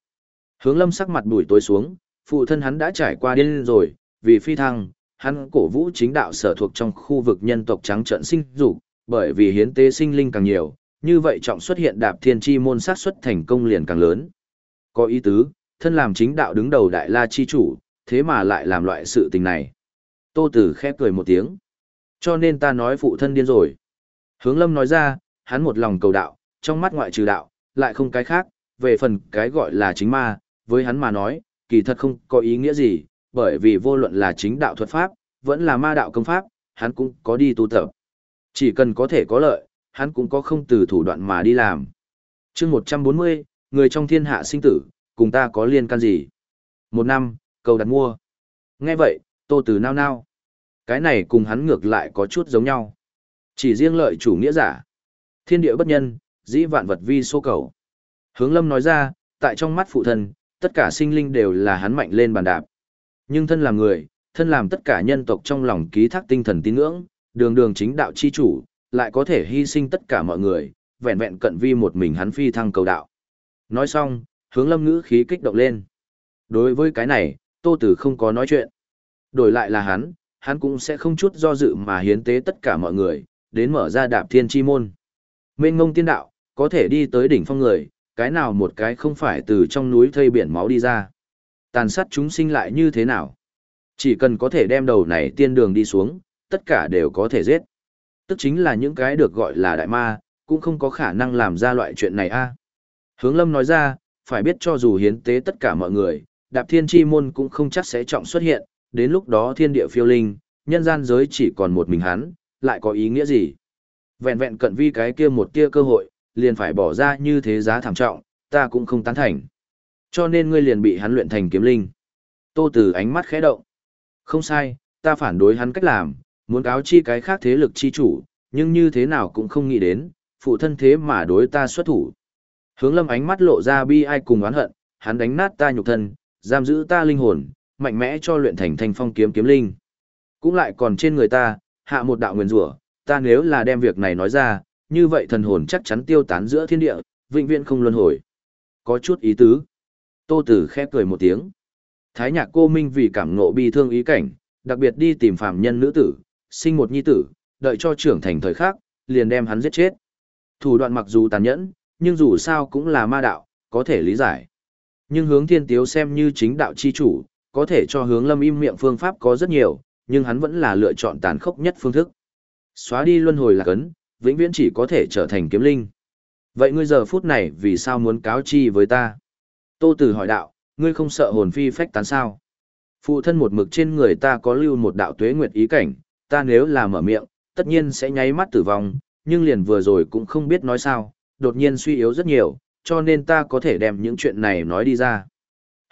Hướng lâm sắc mặt bùi tối xuống, phụ thân hắn đã trải qua điên rồi, vì phi thăng, hắn cổ vũ chính đạo sở thuộc trong khu vực nhân tộc trắng trận sinh dục, bởi vì hiến tế sinh linh càng nhiều, như vậy trọng xuất hiện đạp thiên chi môn sát xuất thành công liền càng lớn. Có ý tứ, thân làm chính đạo đứng đầu đại la chi chủ, thế mà lại làm loại sự tình này. Tô Tử khép cười một tiếng. Cho nên ta nói phụ thân điên rồi. Hướng lâm nói ra, hắn một lòng cầu đạo, trong mắt ngoại trừ đạo, lại không cái khác, về phần cái gọi là chính ma, với hắn mà nói, kỳ thật không có ý nghĩa gì, bởi vì vô luận là chính đạo thuật pháp, vẫn là ma đạo công pháp, hắn cũng có đi tu tập. Chỉ cần có thể có lợi, hắn cũng có không từ thủ đoạn mà đi làm. chương 140, người trong thiên hạ sinh tử, cùng ta có liên can gì? Một năm, cầu đặt mua. Nghe vậy, tô từ nao nao. Cái này cùng hắn ngược lại có chút giống nhau. Chỉ riêng lợi chủ nghĩa giả. Thiên địa bất nhân, dĩ vạn vật vi số cầu. Hướng lâm nói ra, tại trong mắt phụ thân, tất cả sinh linh đều là hắn mạnh lên bàn đạp. Nhưng thân làm người, thân làm tất cả nhân tộc trong lòng ký thác tinh thần tín ngưỡng, đường đường chính đạo chi chủ, lại có thể hy sinh tất cả mọi người, vẹn vẹn cận vi một mình hắn phi thăng cầu đạo. Nói xong, hướng lâm ngữ khí kích động lên. Đối với cái này, Tô Tử không có nói chuyện. Đổi lại là hắn, hắn cũng sẽ không chút do dự mà hiến tế tất cả mọi người, đến mở ra đạp thiên chi môn. Mên ngông tiên đạo, có thể đi tới đỉnh phong người, cái nào một cái không phải từ trong núi thây biển máu đi ra. Tàn sát chúng sinh lại như thế nào? Chỉ cần có thể đem đầu này tiên đường đi xuống, tất cả đều có thể giết. Tức chính là những cái được gọi là đại ma, cũng không có khả năng làm ra loại chuyện này a. Hướng lâm nói ra, phải biết cho dù hiến tế tất cả mọi người, đạp thiên chi môn cũng không chắc sẽ trọng xuất hiện, đến lúc đó thiên địa phiêu linh, nhân gian giới chỉ còn một mình hắn, lại có ý nghĩa gì? Vẹn vẹn cận vi cái kia một tia cơ hội, liền phải bỏ ra như thế giá thảm trọng, ta cũng không tán thành. Cho nên ngươi liền bị hắn luyện thành kiếm linh. Tô Tử ánh mắt khẽ động. Không sai, ta phản đối hắn cách làm, muốn cáo chi cái khác thế lực chi chủ, nhưng như thế nào cũng không nghĩ đến, phụ thân thế mà đối ta xuất thủ. Hướng lâm ánh mắt lộ ra bi ai cùng oán hận, hắn đánh nát ta nhục thân, giam giữ ta linh hồn, mạnh mẽ cho luyện thành thanh phong kiếm kiếm linh. Cũng lại còn trên người ta, hạ một đạo nguyên rủa, ta nếu là đem việc này nói ra, như vậy thần hồn chắc chắn tiêu tán giữa thiên địa, vĩnh viễn không luân hồi. Có chút ý tứ. Tô Tử khẽ cười một tiếng. Thái nhạc cô Minh vì cảm ngộ bi thương ý cảnh, đặc biệt đi tìm phàm nhân nữ tử, sinh một nhi tử, đợi cho trưởng thành thời khắc, liền đem hắn giết chết. Thủ đoạn mặc dù tàn nhẫn, nhưng dù sao cũng là ma đạo, có thể lý giải. Nhưng hướng thiên tiếu xem như chính đạo chi chủ, có thể cho hướng lâm im miệng phương pháp có rất nhiều, nhưng hắn vẫn là lựa chọn tàn khốc nhất phương thức. Xóa đi luân hồi là cấn, vĩnh viễn chỉ có thể trở thành kiếm linh. Vậy ngươi giờ phút này vì sao muốn cáo chi với ta? Tô Tử hỏi đạo, ngươi không sợ hồn phi phách tán sao? Phụ thân một mực trên người ta có lưu một đạo tuế nguyệt ý cảnh, ta nếu là mở miệng, tất nhiên sẽ nháy mắt tử vong, nhưng liền vừa rồi cũng không biết nói sao, đột nhiên suy yếu rất nhiều, cho nên ta có thể đem những chuyện này nói đi ra.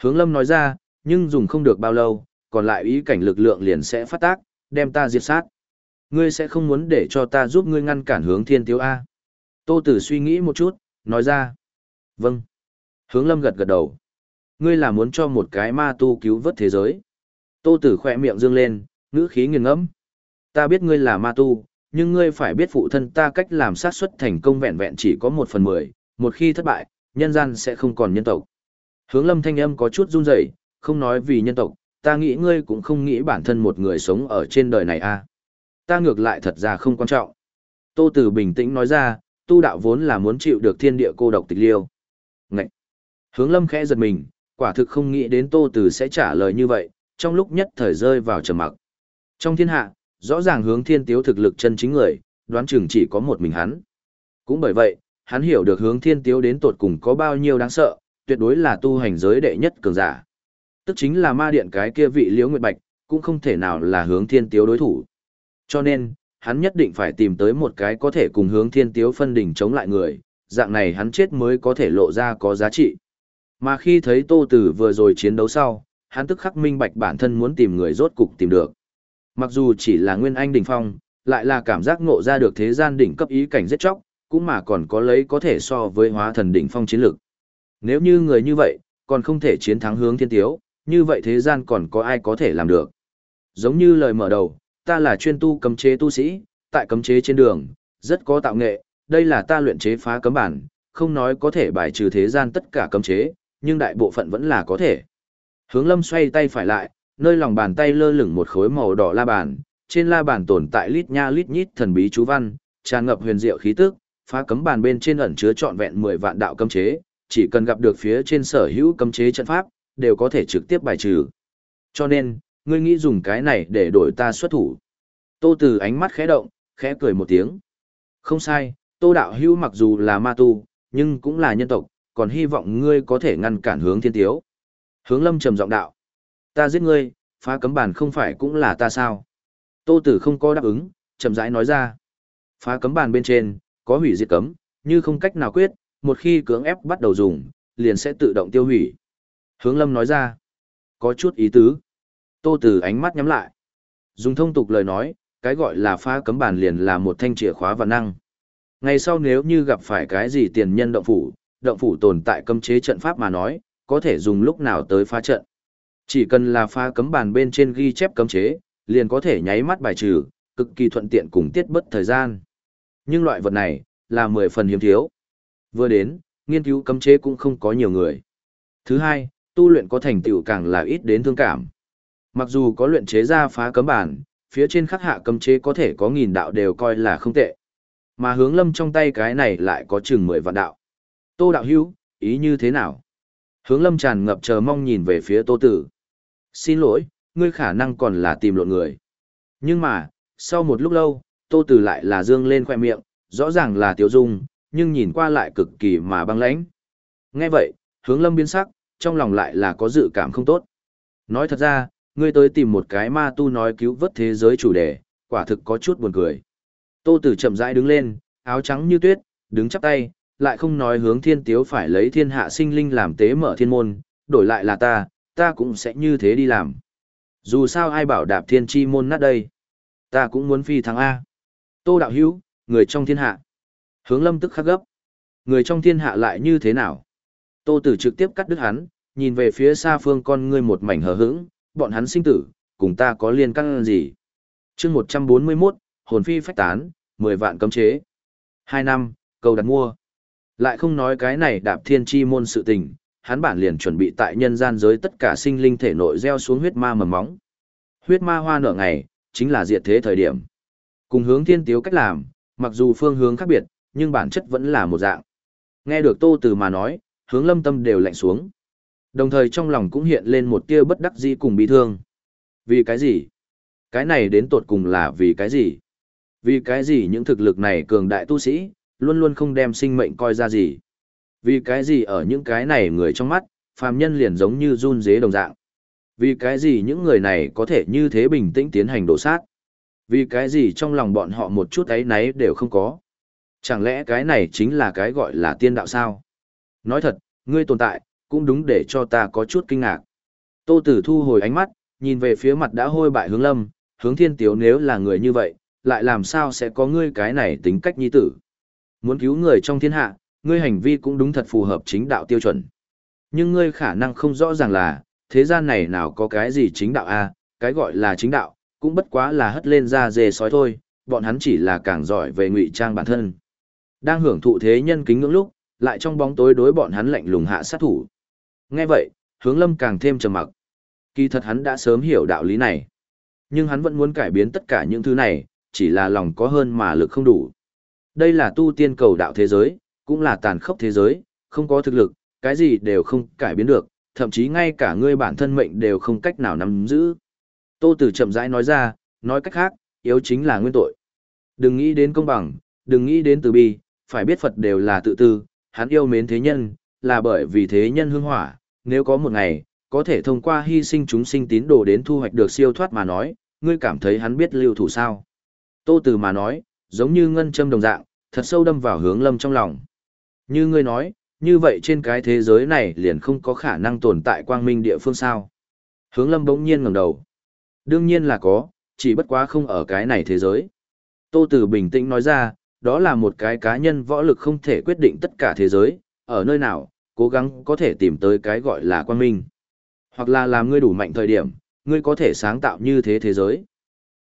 Hướng lâm nói ra, nhưng dùng không được bao lâu, còn lại ý cảnh lực lượng liền sẽ phát tác, đem ta diệt sát. Ngươi sẽ không muốn để cho ta giúp ngươi ngăn cản hướng thiên tiếu A. Tô Tử suy nghĩ một chút, nói ra. Vâng. Hướng lâm gật gật đầu. Ngươi là muốn cho một cái ma tu cứu vớt thế giới. Tô Tử khỏe miệng dương lên, ngữ khí nghiền ngẫm. Ta biết ngươi là ma tu, nhưng ngươi phải biết phụ thân ta cách làm sát xuất thành công vẹn vẹn chỉ có một phần mười, một khi thất bại, nhân gian sẽ không còn nhân tộc. Hướng lâm thanh âm có chút run rẩy, không nói vì nhân tộc, ta nghĩ ngươi cũng không nghĩ bản thân một người sống ở trên đời này a. À. Ta ngược lại thật ra không quan trọng. Tô Tử bình tĩnh nói ra, tu đạo vốn là muốn chịu được thiên địa cô độc tịch liêu. Ngậy! Hướng lâm khẽ giật mình, quả thực không nghĩ đến Tô Tử sẽ trả lời như vậy, trong lúc nhất thời rơi vào trầm mặc. Trong thiên hạ, rõ ràng hướng thiên tiếu thực lực chân chính người, đoán chừng chỉ có một mình hắn. Cũng bởi vậy, hắn hiểu được hướng thiên tiếu đến tột cùng có bao nhiêu đáng sợ, tuyệt đối là tu hành giới đệ nhất cường giả. Tức chính là ma điện cái kia vị liễu nguyệt bạch, cũng không thể nào là hướng thiên tiếu đối thủ. Cho nên, hắn nhất định phải tìm tới một cái có thể cùng hướng thiên tiếu phân đỉnh chống lại người, dạng này hắn chết mới có thể lộ ra có giá trị. Mà khi thấy Tô Tử vừa rồi chiến đấu sau, hắn tức khắc minh bạch bản thân muốn tìm người rốt cục tìm được. Mặc dù chỉ là nguyên anh đỉnh phong, lại là cảm giác ngộ ra được thế gian đỉnh cấp ý cảnh giết chóc, cũng mà còn có lấy có thể so với hóa thần đỉnh phong chiến lực. Nếu như người như vậy, còn không thể chiến thắng hướng thiên tiếu, như vậy thế gian còn có ai có thể làm được. Giống như lời mở đầu, ta là chuyên tu cấm chế tu sĩ, tại cấm chế trên đường, rất có tạo nghệ, đây là ta luyện chế phá cấm bản, không nói có thể bài trừ thế gian tất cả cấm chế, nhưng đại bộ phận vẫn là có thể. Hướng lâm xoay tay phải lại, nơi lòng bàn tay lơ lửng một khối màu đỏ la bàn, trên la bàn tồn tại lít nha lít nhít thần bí chú văn, tràn ngập huyền diệu khí tức, phá cấm bàn bên trên ẩn chứa trọn vẹn 10 vạn đạo cấm chế, chỉ cần gặp được phía trên sở hữu cấm chế trận pháp, đều có thể trực tiếp bài trừ. Cho nên, ngươi nghĩ dùng cái này để đổi ta xuất thủ. Tô Từ ánh mắt khẽ động, khẽ cười một tiếng. Không sai, Tô Đạo Hữu mặc dù là ma tu, nhưng cũng là nhân tộc, còn hy vọng ngươi có thể ngăn cản hướng thiên tiếu. Hướng lâm trầm giọng đạo. Ta giết ngươi, phá cấm bàn không phải cũng là ta sao? Tô Tử không có đáp ứng, chậm rãi nói ra. Phá cấm bàn bên trên, có hủy diệt cấm, như không cách nào quyết, một khi cưỡng ép bắt đầu dùng, liền sẽ tự động tiêu hủy. Hướng Lâm nói ra. Có chút ý tứ. Tô Tử ánh mắt nhắm lại. Dùng thông tục lời nói, cái gọi là phá cấm bàn liền là một thanh chìa khóa và năng. Ngày sau nếu như gặp phải cái gì tiền nhân động phủ, động phủ tồn tại cấm chế trận pháp mà nói, có thể dùng lúc nào tới phá trận. Chỉ cần là phá cấm bàn bên trên ghi chép cấm chế, liền có thể nháy mắt bài trừ, cực kỳ thuận tiện cùng tiết bất thời gian. Nhưng loại vật này, là 10 phần hiếm thiếu. Vừa đến, nghiên cứu cấm chế cũng không có nhiều người. Thứ hai, tu luyện có thành tựu càng là ít đến thương cảm. Mặc dù có luyện chế ra phá cấm bản, phía trên khắc hạ cấm chế có thể có nghìn đạo đều coi là không tệ. Mà hướng lâm trong tay cái này lại có chừng 10 vạn đạo. Tô đạo hữu, ý như thế nào? Hướng lâm tràn ngập chờ mong nhìn về phía tô tử. Xin lỗi, ngươi khả năng còn là tìm lộn người. Nhưng mà, sau một lúc lâu, tô tử lại là dương lên khoe miệng, rõ ràng là tiêu dung, nhưng nhìn qua lại cực kỳ mà băng lãnh. Nghe vậy, hướng lâm biến sắc, trong lòng lại là có dự cảm không tốt. Nói thật ra, ngươi tới tìm một cái ma tu nói cứu vớt thế giới chủ đề, quả thực có chút buồn cười. Tô Tử chậm rãi đứng lên, áo trắng như tuyết, đứng chắp tay, lại không nói hướng thiên tiếu phải lấy thiên hạ sinh linh làm tế mở thiên môn, đổi lại là ta, ta cũng sẽ như thế đi làm. Dù sao ai bảo đạp thiên chi môn nát đây, ta cũng muốn phi thắng A. Tô Đạo Hữu người trong thiên hạ. Hướng lâm tức khắc gấp. Người trong thiên hạ lại như thế nào? Tô Tử trực tiếp cắt đứt hắn, nhìn về phía xa phương con ngươi một mảnh hờ hững, bọn hắn sinh tử, cùng ta có liên căn gì? chương 141, hồn phi phách tán, 10 vạn cấm chế. 2 năm, cầu đặt mua. Lại không nói cái này đạp thiên chi môn sự tình, hắn bản liền chuẩn bị tại nhân gian giới tất cả sinh linh thể nội gieo xuống huyết ma mầm móng. Huyết ma hoa nở ngày, chính là diệt thế thời điểm. Cùng hướng thiên tiếu cách làm, mặc dù phương hướng khác biệt, nhưng bản chất vẫn là một dạng. Nghe được tô từ mà nói, hướng lâm tâm đều lạnh xuống. Đồng thời trong lòng cũng hiện lên một tia bất đắc dĩ cùng bị thương. Vì cái gì? Cái này đến tột cùng là vì cái gì? Vì cái gì những thực lực này cường đại tu sĩ, luôn luôn không đem sinh mệnh coi ra gì? Vì cái gì ở những cái này người trong mắt, phàm nhân liền giống như run dế đồng dạng? Vì cái gì những người này có thể như thế bình tĩnh tiến hành đổ sát? Vì cái gì trong lòng bọn họ một chút ấy náy đều không có? Chẳng lẽ cái này chính là cái gọi là tiên đạo sao? Nói thật, ngươi tồn tại, cũng đúng để cho ta có chút kinh ngạc. Tô Tử thu hồi ánh mắt, nhìn về phía mặt đã hôi bại hướng lâm, hướng thiên tiếu nếu là người như vậy, lại làm sao sẽ có ngươi cái này tính cách nhi tử. Muốn cứu người trong thiên hạ, ngươi hành vi cũng đúng thật phù hợp chính đạo tiêu chuẩn. Nhưng ngươi khả năng không rõ ràng là, thế gian này nào có cái gì chính đạo a cái gọi là chính đạo, cũng bất quá là hất lên ra dề sói thôi, bọn hắn chỉ là càng giỏi về ngụy trang bản thân. Đang hưởng thụ thế nhân kính ngưỡng lúc, lại trong bóng tối đối bọn hắn lạnh lùng hạ sát thủ. Nghe vậy, hướng lâm càng thêm trầm mặc. Kỳ thật hắn đã sớm hiểu đạo lý này. Nhưng hắn vẫn muốn cải biến tất cả những thứ này, chỉ là lòng có hơn mà lực không đủ. Đây là tu tiên cầu đạo thế giới, cũng là tàn khốc thế giới, không có thực lực, cái gì đều không cải biến được, thậm chí ngay cả ngươi bản thân mệnh đều không cách nào nắm giữ. Tô Tử chậm rãi nói ra, nói cách khác, yếu chính là nguyên tội. Đừng nghĩ đến công bằng, đừng nghĩ đến từ bi, phải biết Phật đều là tự tư, hắn yêu mến thế nhân, là bởi vì thế nhân hương hỏa, nếu có một ngày, có thể thông qua hy sinh chúng sinh tín đồ đến thu hoạch được siêu thoát mà nói, ngươi cảm thấy hắn biết lưu thủ sao. Tô Từ mà nói, giống như ngân châm đồng dạng, thật sâu đâm vào hướng lâm trong lòng. Như ngươi nói, như vậy trên cái thế giới này liền không có khả năng tồn tại quang minh địa phương sao. Hướng lâm bỗng nhiên ngẩng đầu. Đương nhiên là có, chỉ bất quá không ở cái này thế giới. Tô Từ bình tĩnh nói ra, đó là một cái cá nhân võ lực không thể quyết định tất cả thế giới, ở nơi nào, cố gắng có thể tìm tới cái gọi là quang minh. Hoặc là làm ngươi đủ mạnh thời điểm, ngươi có thể sáng tạo như thế thế giới.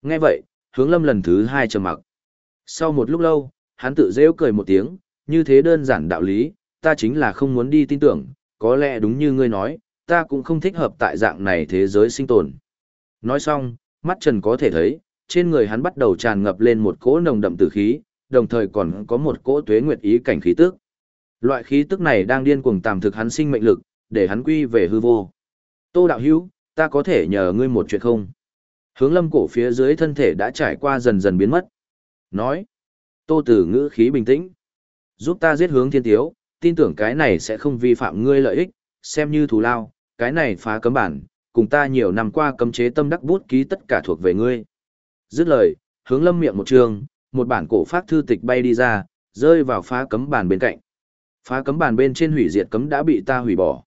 Nghe vậy, hướng lâm lần thứ hai trầm mặc. Sau một lúc lâu, hắn tự rêu cười một tiếng, như thế đơn giản đạo lý, ta chính là không muốn đi tin tưởng, có lẽ đúng như ngươi nói, ta cũng không thích hợp tại dạng này thế giới sinh tồn. Nói xong, mắt trần có thể thấy, trên người hắn bắt đầu tràn ngập lên một cỗ nồng đậm tử khí, đồng thời còn có một cỗ tuế nguyệt ý cảnh khí tức. Loại khí tức này đang điên cuồng tạm thực hắn sinh mệnh lực, để hắn quy về hư vô. Tô đạo hữu, ta có thể nhờ ngươi một chuyện không? Hướng lâm cổ phía dưới thân thể đã trải qua dần dần biến mất. Nói. Tô tử ngữ khí bình tĩnh. Giúp ta giết hướng thiên tiếu, tin tưởng cái này sẽ không vi phạm ngươi lợi ích, xem như thù lao, cái này phá cấm bản, cùng ta nhiều năm qua cấm chế tâm đắc bút ký tất cả thuộc về ngươi. Dứt lời, hướng lâm miệng một trường, một bản cổ pháp thư tịch bay đi ra, rơi vào phá cấm bản bên cạnh. Phá cấm bản bên trên hủy diệt cấm đã bị ta hủy bỏ.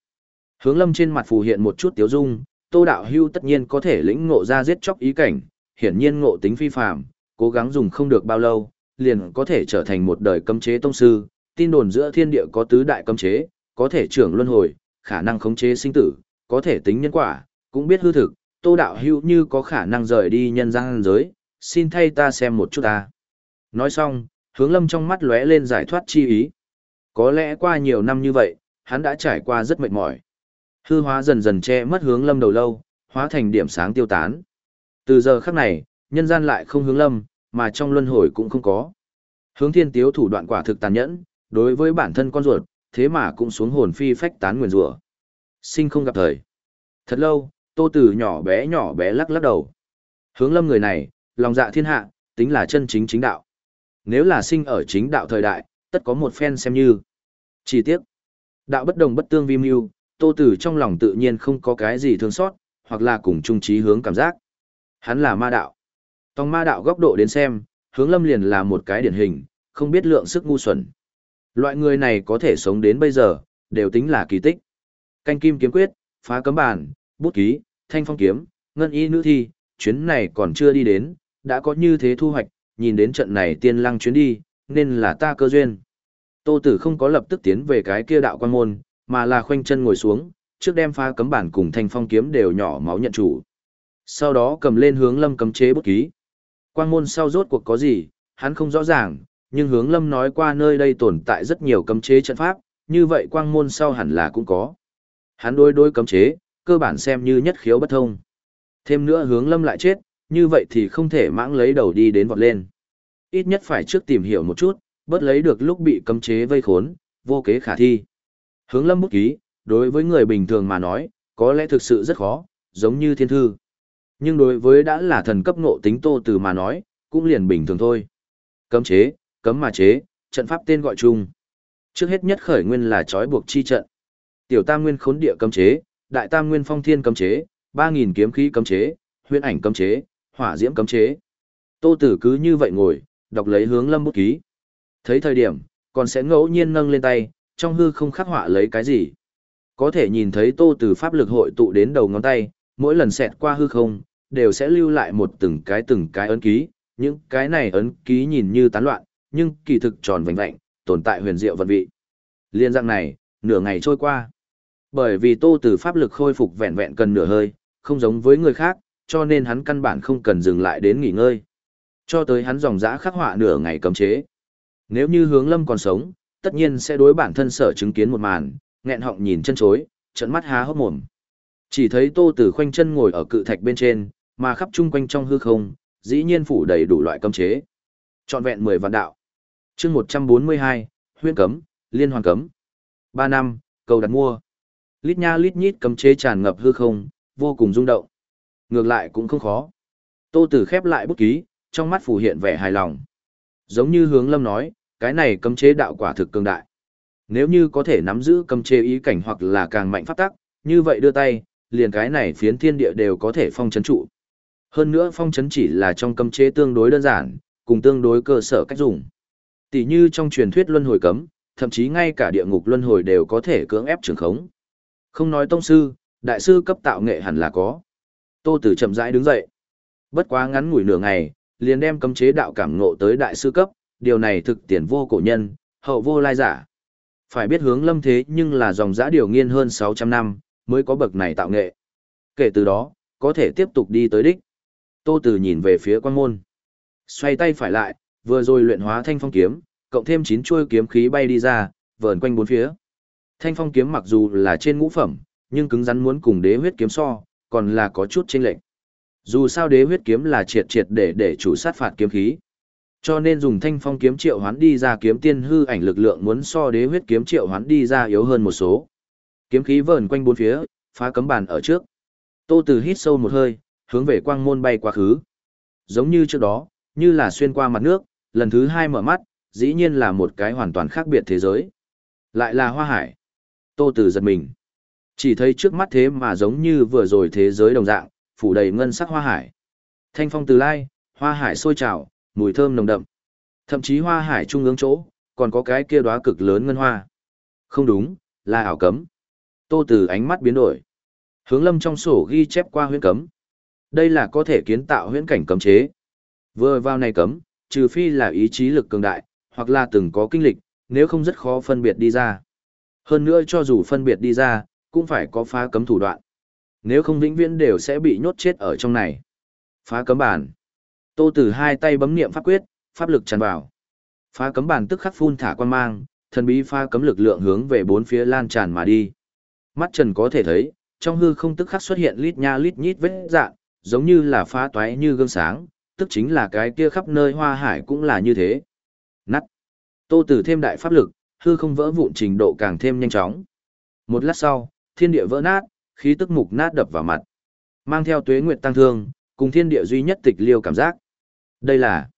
Hướng lâm trên mặt phù hiện một chút tiếu dung, tô đạo hưu tất nhiên có thể lĩnh ngộ ra giết chóc ý cảnh, hiển nhiên ngộ tính phi phàm, cố gắng dùng không được bao lâu, liền có thể trở thành một đời cấm chế tông sư, tin đồn giữa thiên địa có tứ đại cấm chế, có thể trưởng luân hồi, khả năng khống chế sinh tử, có thể tính nhân quả, cũng biết hư thực, tô đạo hữu như có khả năng rời đi nhân gian giới, xin thay ta xem một chút ta. Nói xong, hướng lâm trong mắt lóe lên giải thoát chi ý. Có lẽ qua nhiều năm như vậy, hắn đã trải qua rất mệt mỏi. Hư hóa dần dần che mất hướng lâm đầu lâu, hóa thành điểm sáng tiêu tán. Từ giờ khắc này, nhân gian lại không hướng lâm, mà trong luân hồi cũng không có. Hướng thiên tiếu thủ đoạn quả thực tàn nhẫn, đối với bản thân con ruột, thế mà cũng xuống hồn phi phách tán nguyền rủa. Sinh không gặp thời. Thật lâu, tô tử nhỏ bé nhỏ bé lắc lắc đầu. Hướng lâm người này, lòng dạ thiên hạ, tính là chân chính chính đạo. Nếu là sinh ở chính đạo thời đại, tất có một phen xem như. Chỉ tiếc, đạo bất đồng bất tương vi mưu, tô tử trong lòng tự nhiên không có cái gì thương xót, hoặc là cùng chung trí hướng cảm giác. Hắn là ma đạo. Tòng ma đạo góc độ đến xem, hướng lâm liền là một cái điển hình, không biết lượng sức ngu xuẩn. Loại người này có thể sống đến bây giờ, đều tính là kỳ tích. Canh kim kiếm quyết, phá cấm bản, bút ký, thanh phong kiếm, ngân y nữ thi, chuyến này còn chưa đi đến, đã có như thế thu hoạch, nhìn đến trận này tiên lăng chuyến đi, nên là ta cơ duyên. Tô Tử không có lập tức tiến về cái kia đạo quan môn, mà là khoanh chân ngồi xuống, trước đem pha cấm bản cùng thanh phong kiếm đều nhỏ máu nhận chủ. Sau đó cầm lên hướng lâm cấm chế bút ký. Quang môn sau rốt cuộc có gì, hắn không rõ ràng, nhưng hướng lâm nói qua nơi đây tồn tại rất nhiều cấm chế trận pháp, như vậy quang môn sau hẳn là cũng có. Hắn đối đối cấm chế, cơ bản xem như nhất khiếu bất thông. Thêm nữa hướng lâm lại chết, như vậy thì không thể mãng lấy đầu đi đến vọt lên. Ít nhất phải trước tìm hiểu một chút, bớt lấy được lúc bị cấm chế vây khốn, vô kế khả thi. Hướng lâm bút ký, đối với người bình thường mà nói, có lẽ thực sự rất khó, giống như thiên thư. Nhưng đối với đã là thần cấp ngộ tính tô từ mà nói, cũng liền bình thường thôi. Cấm chế, cấm mà chế, trận pháp tên gọi chung. Trước hết nhất khởi nguyên là trói buộc chi trận. Tiểu tam nguyên khốn địa cấm chế, đại tam nguyên phong thiên cấm chế, 3000 kiếm khí cấm chế, huyễn ảnh cấm chế, hỏa diễm cấm chế. Tô Tử cứ như vậy ngồi, đọc lấy hướng lâm bút ký. Thấy thời điểm, còn sẽ ngẫu nhiên nâng lên tay, trong hư không khắc họa lấy cái gì. Có thể nhìn thấy Tô Tử pháp lực hội tụ đến đầu ngón tay, mỗi lần xẹt qua hư không, đều sẽ lưu lại một từng cái từng cái ấn ký, những cái này ấn ký nhìn như tán loạn, nhưng kỳ thực tròn vành vạnh, tồn tại huyền diệu vận vị. Liên dạng này, nửa ngày trôi qua. Bởi vì Tô Tử pháp lực khôi phục vẹn vẹn cần nửa hơi, không giống với người khác, cho nên hắn căn bản không cần dừng lại đến nghỉ ngơi. Cho tới hắn dòng dã khắc họa nửa ngày cấm chế. Nếu như hướng lâm còn sống, tất nhiên sẽ đối bản thân sở chứng kiến một màn, nghẹn họng nhìn chân chối, trận mắt há hốc mồm. Chỉ thấy Tô Tử khoanh chân ngồi ở cự thạch bên trên, mà khắp chung quanh trong hư không, dĩ nhiên phủ đầy đủ loại cấm chế. Trọn vẹn 10 vạn đạo. Chương 142, huyễn cấm, liên hoàn cấm. 3 năm, cầu đặt mua. Lít nha lít nhít cấm chế tràn ngập hư không, vô cùng rung động. Ngược lại cũng không khó. Tô Tử khép lại bút ký, trong mắt phủ hiện vẻ hài lòng. Giống như hướng lâm nói, cái này cấm chế đạo quả thực cường đại. Nếu như có thể nắm giữ cấm chế ý cảnh hoặc là càng mạnh pháp tắc, như vậy đưa tay, liền cái này phiến thiên địa đều có thể phong chấn trụ. Hơn nữa phong chấn chỉ là trong cấm chế tương đối đơn giản, cùng tương đối cơ sở cách dùng. Tỷ như trong truyền thuyết luân hồi cấm, thậm chí ngay cả địa ngục luân hồi đều có thể cưỡng ép trường khống. Không nói tông sư, đại sư cấp tạo nghệ hẳn là có. Tô Tử chậm rãi đứng dậy. Bất quá ngắn ngủi nửa ngày, liền đem cấm chế đạo cảm ngộ tới đại sư cấp, điều này thực tiền vô cổ nhân, hậu vô lai giả. Phải biết hướng lâm thế nhưng là dòng giã điều nghiên hơn 600 năm, mới có bậc này tạo nghệ. Kể từ đó, có thể tiếp tục đi tới đích. Tô Tử nhìn về phía quan môn. Xoay tay phải lại, vừa rồi luyện hóa thanh phong kiếm, cộng thêm 9 chuôi kiếm khí bay đi ra, vờn quanh bốn phía. Thanh phong kiếm mặc dù là trên ngũ phẩm, nhưng cứng rắn muốn cùng đế huyết kiếm so, còn là có chút chênh lệch. Dù sao đế huyết kiếm là triệt triệt để để chủ sát phạt kiếm khí. Cho nên dùng thanh phong kiếm triệu hoán đi ra kiếm tiên hư ảnh lực lượng muốn so đế huyết kiếm triệu hoán đi ra yếu hơn một số. Kiếm khí vờn quanh bốn phía, phá cấm bàn ở trước. Tô Từ hít sâu một hơi, hướng về quang môn bay quá khứ. Giống như trước đó, như là xuyên qua mặt nước, lần thứ hai mở mắt, dĩ nhiên là một cái hoàn toàn khác biệt thế giới. Lại là hoa hải. Tô tử giật mình. Chỉ thấy trước mắt thế mà giống như vừa rồi thế giới đồng dạng, phủ đầy ngân sắc hoa hải. Thanh phong từ lai, hoa hải sôi trào, mùi thơm nồng đậm. Thậm chí hoa hải trung ương chỗ, còn có cái kia đóa cực lớn ngân hoa. Không đúng, là ảo cấm. Tô tử ánh mắt biến đổi. Hướng Lâm trong sổ ghi chép qua huyễn cấm. Đây là có thể kiến tạo huyễn cảnh cấm chế. Vừa vào này cấm, trừ phi là ý chí lực cường đại, hoặc là từng có kinh lịch, nếu không rất khó phân biệt đi ra. Hơn nữa cho dù phân biệt đi ra, cũng phải có phá cấm thủ đoạn. Nếu không vĩnh viễn đều sẽ bị nhốt chết ở trong này. Phá cấm bản. Tô Tử hai tay bấm niệm pháp quyết, pháp lực tràn vào. Phá cấm bản tức khắc phun thả quan mang, thần bí phá cấm lực lượng hướng về bốn phía lan tràn mà đi. Mắt Trần có thể thấy, trong hư không tức khắc xuất hiện lít nha lít nhít vết rạn, giống như là phá toái như gương sáng, tức chính là cái kia khắp nơi hoa hải cũng là như thế. Nắt. Tô Tử thêm đại pháp lực, hư không vỡ vụn trình độ càng thêm nhanh chóng. Một lát sau, thiên địa vỡ nát, khí tức mục nát đập vào mặt. Mang theo tuế nguyệt tăng thương, cùng thiên địa duy nhất tịch liêu cảm giác. Đây là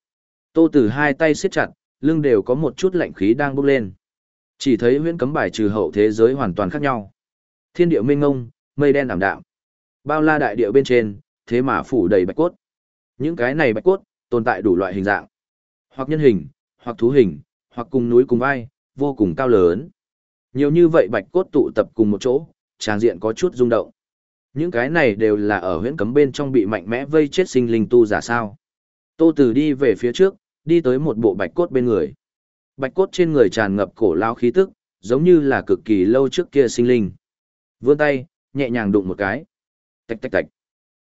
Tô Tử hai tay siết chặt, lưng đều có một chút lạnh khí đang bốc lên. Chỉ thấy huyễn cấm bài trừ hậu thế giới hoàn toàn khác nhau. Thiên địa mênh mông, mây đen ảm đạm. Bao la đại địa bên trên, thế mà phủ đầy bạch cốt. Những cái này bạch cốt, tồn tại đủ loại hình dạng. Hoặc nhân hình, hoặc thú hình, hoặc cùng núi cùng vai, vô cùng cao lớn. Nhiều như vậy bạch cốt tụ tập cùng một chỗ, tràng diện có chút rung động. Những cái này đều là ở huyễn cấm bên trong bị mạnh mẽ vây chết sinh linh tu giả sao. Tô Tử đi về phía trước, đi tới một bộ bạch cốt bên người. Bạch cốt trên người tràn ngập cổ lao khí tức, giống như là cực kỳ lâu trước kia sinh linh. Vươn tay, nhẹ nhàng đụng một cái. Tạch tạch tạch.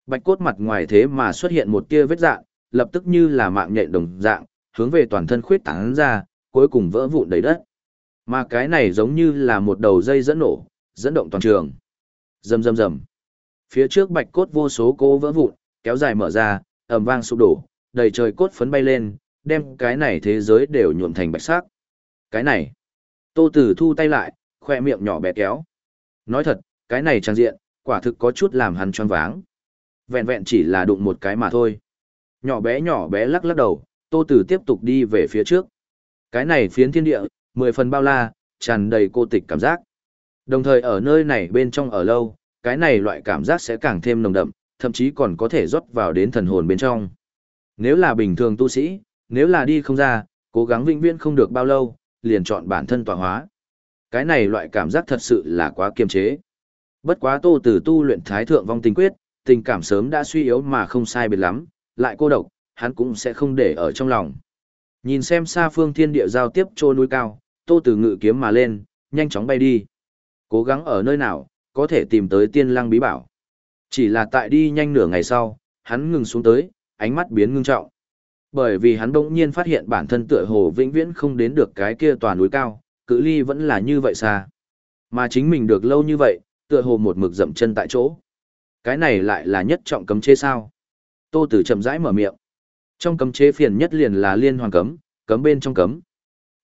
Bạch cốt mặt ngoài thế mà xuất hiện một tia vết dạng, lập tức như là mạng nhện đồng dạng, hướng về toàn thân khuyết tán ra, cuối cùng vỡ vụn đầy đất. Mà cái này giống như là một đầu dây dẫn nổ, dẫn động toàn trường. Rầm rầm rầm. Phía trước bạch cốt vô số cô vỡ vụn, kéo dài mở ra, ầm vang sụp đổ, đầy trời cốt phấn bay lên, đem cái này thế giới đều nhuộm thành bạch sắc. Cái này. Tô Tử thu tay lại, khoe miệng nhỏ bé kéo. Nói thật, cái này trang diện, quả thực có chút làm hắn choáng váng. Vẹn vẹn chỉ là đụng một cái mà thôi. Nhỏ bé nhỏ bé lắc lắc đầu, Tô Tử tiếp tục đi về phía trước. Cái này phiến thiên địa, mười phần bao la, tràn đầy cô tịch cảm giác. Đồng thời ở nơi này bên trong ở lâu, cái này loại cảm giác sẽ càng thêm nồng đậm, thậm chí còn có thể rót vào đến thần hồn bên trong. Nếu là bình thường tu sĩ, nếu là đi không ra, cố gắng vĩnh viễn không được bao lâu, liền chọn bản thân tọa hóa. Cái này loại cảm giác thật sự là quá kiềm chế. Bất quá tô từ tu luyện thái thượng vong tình quyết, tình cảm sớm đã suy yếu mà không sai biệt lắm, lại cô độc, hắn cũng sẽ không để ở trong lòng. Nhìn xem xa phương thiên địa giao tiếp trô núi cao, tô từ ngự kiếm mà lên, nhanh chóng bay đi. Cố gắng ở nơi nào, có thể tìm tới tiên lăng bí bảo. Chỉ là tại đi nhanh nửa ngày sau, hắn ngừng xuống tới, ánh mắt biến ngưng trọng. Bởi vì hắn bỗng nhiên phát hiện bản thân tựa hồ vĩnh viễn không đến được cái kia tòa núi cao, cự ly vẫn là như vậy xa. Mà chính mình được lâu như vậy, tựa hồ một mực dậm chân tại chỗ. Cái này lại là nhất trọng cấm chế sao? Tô Tử chậm rãi mở miệng. Trong cấm chế phiền nhất liền là liên hoàn cấm, cấm bên trong cấm.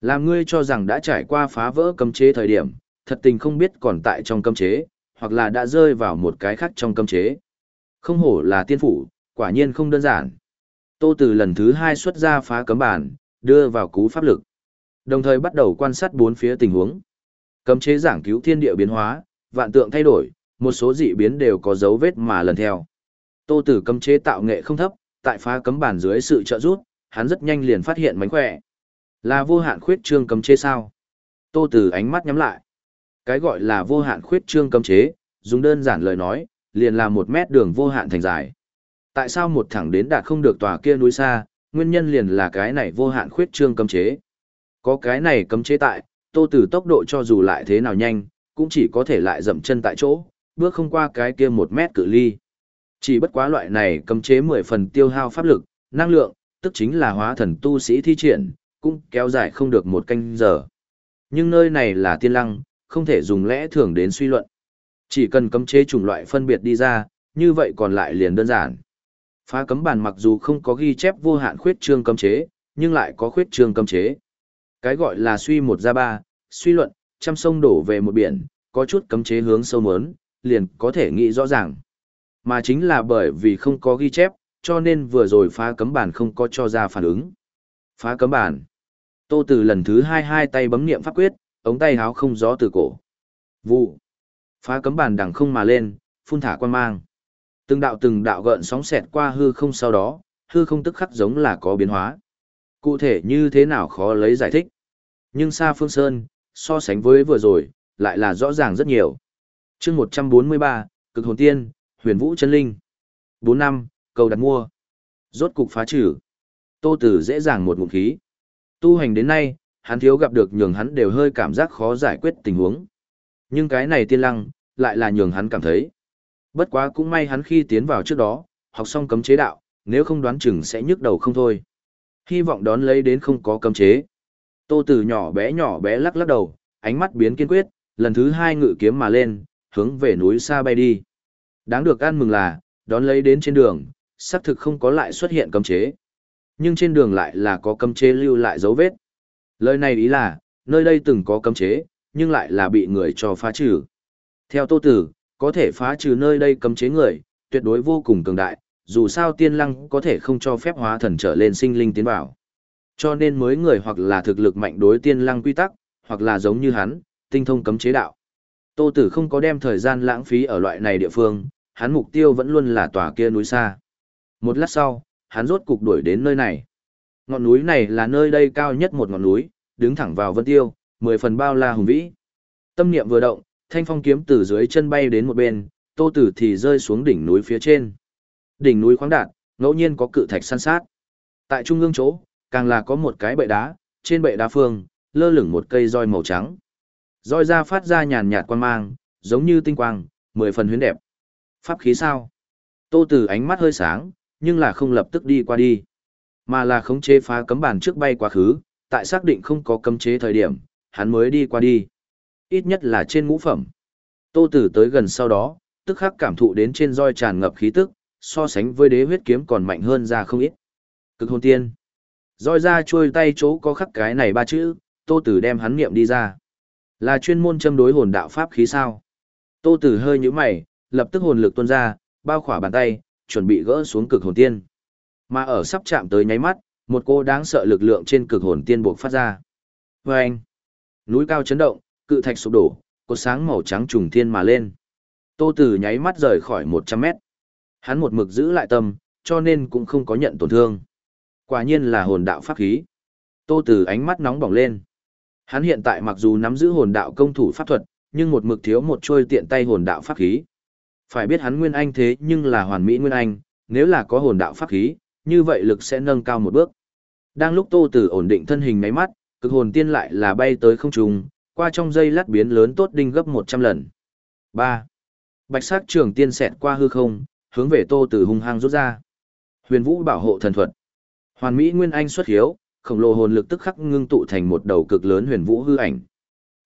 Làm ngươi cho rằng đã trải qua phá vỡ cấm chế thời điểm, thật tình không biết còn tại trong cấm chế, hoặc là đã rơi vào một cái khác trong cấm chế. Không hổ là tiên phủ, quả nhiên không đơn giản. Tô Tử lần thứ hai xuất ra phá cấm bản, đưa vào cú pháp lực. Đồng thời bắt đầu quan sát bốn phía tình huống. Cấm chế giảng cứu thiên địa biến hóa, vạn tượng thay đổi, một số dị biến đều có dấu vết mà lần theo. Tô Tử cấm chế tạo nghệ không thấp, tại phá cấm bản dưới sự trợ giúp, hắn rất nhanh liền phát hiện mánh khỏe. Là vô hạn khuyết trương cấm chế sao? Tô Tử ánh mắt nhắm lại. Cái gọi là vô hạn khuyết trương cấm chế, dùng đơn giản lời nói, liền là một mét đường vô hạn thành dài. Tại sao một thẳng đến đạt không được tòa kia núi xa, nguyên nhân liền là cái này vô hạn khuyết trương cấm chế. Có cái này cấm chế tại, tô tử tốc độ cho dù lại thế nào nhanh, cũng chỉ có thể lại dậm chân tại chỗ, bước không qua cái kia một mét cự ly. Chỉ bất quá loại này cấm chế mười phần tiêu hao pháp lực, năng lượng, tức chính là hóa thần tu sĩ thi triển, cũng kéo dài không được một canh giờ. Nhưng nơi này là tiên lăng, không thể dùng lẽ thường đến suy luận. Chỉ cần cấm chế chủng loại phân biệt đi ra, như vậy còn lại liền đơn giản. Phá cấm bản mặc dù không có ghi chép vô hạn khuyết trương cấm chế, nhưng lại có khuyết trương cấm chế. Cái gọi là suy một ra ba, suy luận, trăm sông đổ về một biển, có chút cấm chế hướng sâu mớn, liền có thể nghĩ rõ ràng. Mà chính là bởi vì không có ghi chép, cho nên vừa rồi phá cấm bản không có cho ra phản ứng. Phá cấm bản. Tô Từ lần thứ hai hai tay bấm niệm pháp quyết, ống tay háo không gió từ cổ. Vụ. Phá cấm bản đằng không mà lên, phun thả quan mang. Từng đạo từng đạo gợn sóng xẹt qua hư không sau đó, hư không tức khắc giống là có biến hóa. Cụ thể như thế nào khó lấy giải thích. Nhưng xa phương sơn, so sánh với vừa rồi, lại là rõ ràng rất nhiều chương 143, cực hồn tiên, huyền vũ chân linh. 4 năm, cầu đặt mua. Rốt cục phá trừ. Tô Tử dễ dàng một ngụm khí. Tu hành đến nay, hắn thiếu gặp được nhường hắn đều hơi cảm giác khó giải quyết tình huống. Nhưng cái này tiên lăng, lại là nhường hắn cảm thấy. Bất quá cũng may hắn khi tiến vào trước đó, học xong cấm chế đạo, nếu không đoán chừng sẽ nhức đầu không thôi. Hy vọng đón lấy đến không có cấm chế. Tô Tử nhỏ bé nhỏ bé lắc lắc đầu, ánh mắt biến kiên quyết, lần thứ hai ngự kiếm mà lên, hướng về núi xa bay đi. Đáng được ăn mừng là, đón lấy đến trên đường, xác thực không có lại xuất hiện cấm chế. Nhưng trên đường lại là có cấm chế lưu lại dấu vết. Lời này ý là, nơi đây từng có cấm chế, nhưng lại là bị người cho phá trừ. Theo Tô Tử, có thể phá trừ nơi đây cấm chế người, tuyệt đối vô cùng cường đại, dù sao tiên lăng có thể không cho phép hóa thần trở lên sinh linh tiến vào. Cho nên mới người hoặc là thực lực mạnh đối tiên lăng quy tắc, hoặc là giống như hắn, tinh thông cấm chế đạo. Tô Tử không có đem thời gian lãng phí ở loại này địa phương, hắn mục tiêu vẫn luôn là tòa kia núi xa. Một lát sau, hắn rốt cục đuổi đến nơi này. Ngọn núi này là nơi đây cao nhất một ngọn núi, đứng thẳng vào vân tiêu, mười phần bao la hùng vĩ. Tâm niệm vừa động, thanh phong kiếm từ dưới chân bay đến một bên, Tô Tử thì rơi xuống đỉnh núi phía trên. Đỉnh núi khoáng đạt, ngẫu nhiên có cự thạch san sát. Tại trung ương chỗ, càng là có một cái bệ đá, trên bệ đá phương, lơ lửng một cây roi màu trắng. Roi ra phát ra nhàn nhạt quan mang, giống như tinh quang, mười phần huyến đẹp. Pháp khí sao? Tô Tử ánh mắt hơi sáng, nhưng là không lập tức đi qua đi, mà là khống chế phá cấm bản trước bay quá khứ, tại xác định không có cấm chế thời điểm, hắn mới đi qua đi. Ít nhất là trên ngũ phẩm. Tô Tử tới gần sau đó, tức khắc cảm thụ đến trên roi tràn ngập khí tức, so sánh với đế huyết kiếm còn mạnh hơn ra không ít. Cực hồn tiên. Roi ra trôi tay chỗ có khắc cái này ba chữ, Tô Tử đem hắn niệm đi ra. Là chuyên môn châm đối hồn đạo pháp khí sao? Tô Tử hơi nhíu mày, lập tức hồn lực tuôn ra, bao khỏa bàn tay, chuẩn bị gỡ xuống cực hồn tiên. Mà ở sắp chạm tới nháy mắt, một cô đáng sợ lực lượng trên cực hồn tiên buộc phát ra. Vâng! Núi cao chấn động, cự thạch sụp đổ, cột sáng màu trắng trùng thiên mà lên. Tô Tử nháy mắt rời khỏi 100 mét. Hắn một mực giữ lại tâm, cho nên cũng không có nhận tổn thương. Quả nhiên là hồn đạo pháp khí. Tô Tử ánh mắt nóng bỏng lên. Hắn hiện tại mặc dù nắm giữ hồn đạo công thủ pháp thuật, nhưng một mực thiếu một trôi tiện tay hồn đạo pháp khí. Phải biết hắn nguyên anh thế nhưng là hoàn mỹ nguyên anh, nếu là có hồn đạo pháp khí, như vậy lực sẽ nâng cao một bước. Đang lúc Tô Tử ổn định thân hình mấy mắt, cực hồn tiên lại là bay tới không trung, qua trong dây lát biến lớn tốt đinh gấp 100 lần. 3. Bạch sắc trường tiên xẹt qua hư không, hướng về Tô Tử hung hăng rút ra. Huyền Vũ bảo hộ thần thuật. Hoàn Mỹ Nguyên Anh xuất hiếu, khổng lồ hồn lực tức khắc ngưng tụ thành một đầu cực lớn huyền vũ hư ảnh.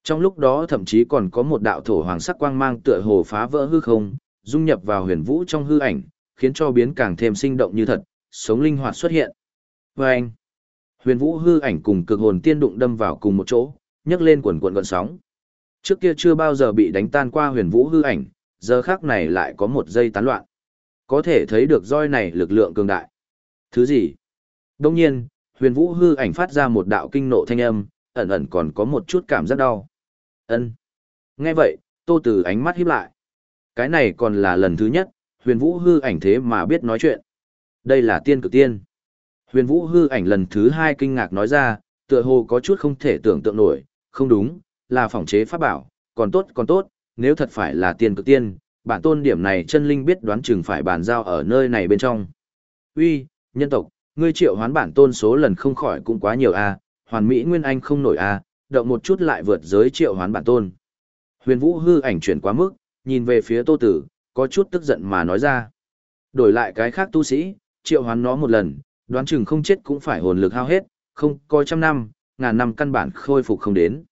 Trong lúc đó thậm chí còn có một đạo thổ hoàng sắc quang mang tựa hồ phá vỡ hư không, dung nhập vào huyền vũ trong hư ảnh, khiến cho biến càng thêm sinh động như thật, sống linh hoạt xuất hiện. Và anh, huyền vũ hư ảnh cùng cực hồn tiên đụng đâm vào cùng một chỗ, nhấc lên quần cuộn gợn sóng. Trước kia chưa bao giờ bị đánh tan qua huyền vũ hư ảnh, giờ khác này lại có một giây tán loạn. Có thể thấy được roi này lực lượng cường đại. Thứ gì? Đông nhiên, huyền vũ hư ảnh phát ra một đạo kinh nộ thanh âm, ẩn ẩn còn có một chút cảm giác đau. ân Nghe vậy, tô từ ánh mắt híp lại. Cái này còn là lần thứ nhất, huyền vũ hư ảnh thế mà biết nói chuyện. Đây là tiên cực tiên. Huyền vũ hư ảnh lần thứ hai kinh ngạc nói ra, tựa hồ có chút không thể tưởng tượng nổi, không đúng, là phỏng chế pháp bảo, còn tốt còn tốt, nếu thật phải là tiên cực tiên, bản tôn điểm này chân linh biết đoán chừng phải bàn giao ở nơi này bên trong. Uy, nhân tộc, ngươi triệu hoán bản tôn số lần không khỏi cũng quá nhiều a, hoàn mỹ nguyên anh không nổi a, động một chút lại vượt giới triệu hoán bản tôn. Huyền Vũ hư ảnh chuyển quá mức, nhìn về phía Tô Tử, có chút tức giận mà nói ra. Đổi lại cái khác tu sĩ, triệu hoán nó một lần, đoán chừng không chết cũng phải hồn lực hao hết, không có trăm năm, ngàn năm căn bản khôi phục không đến.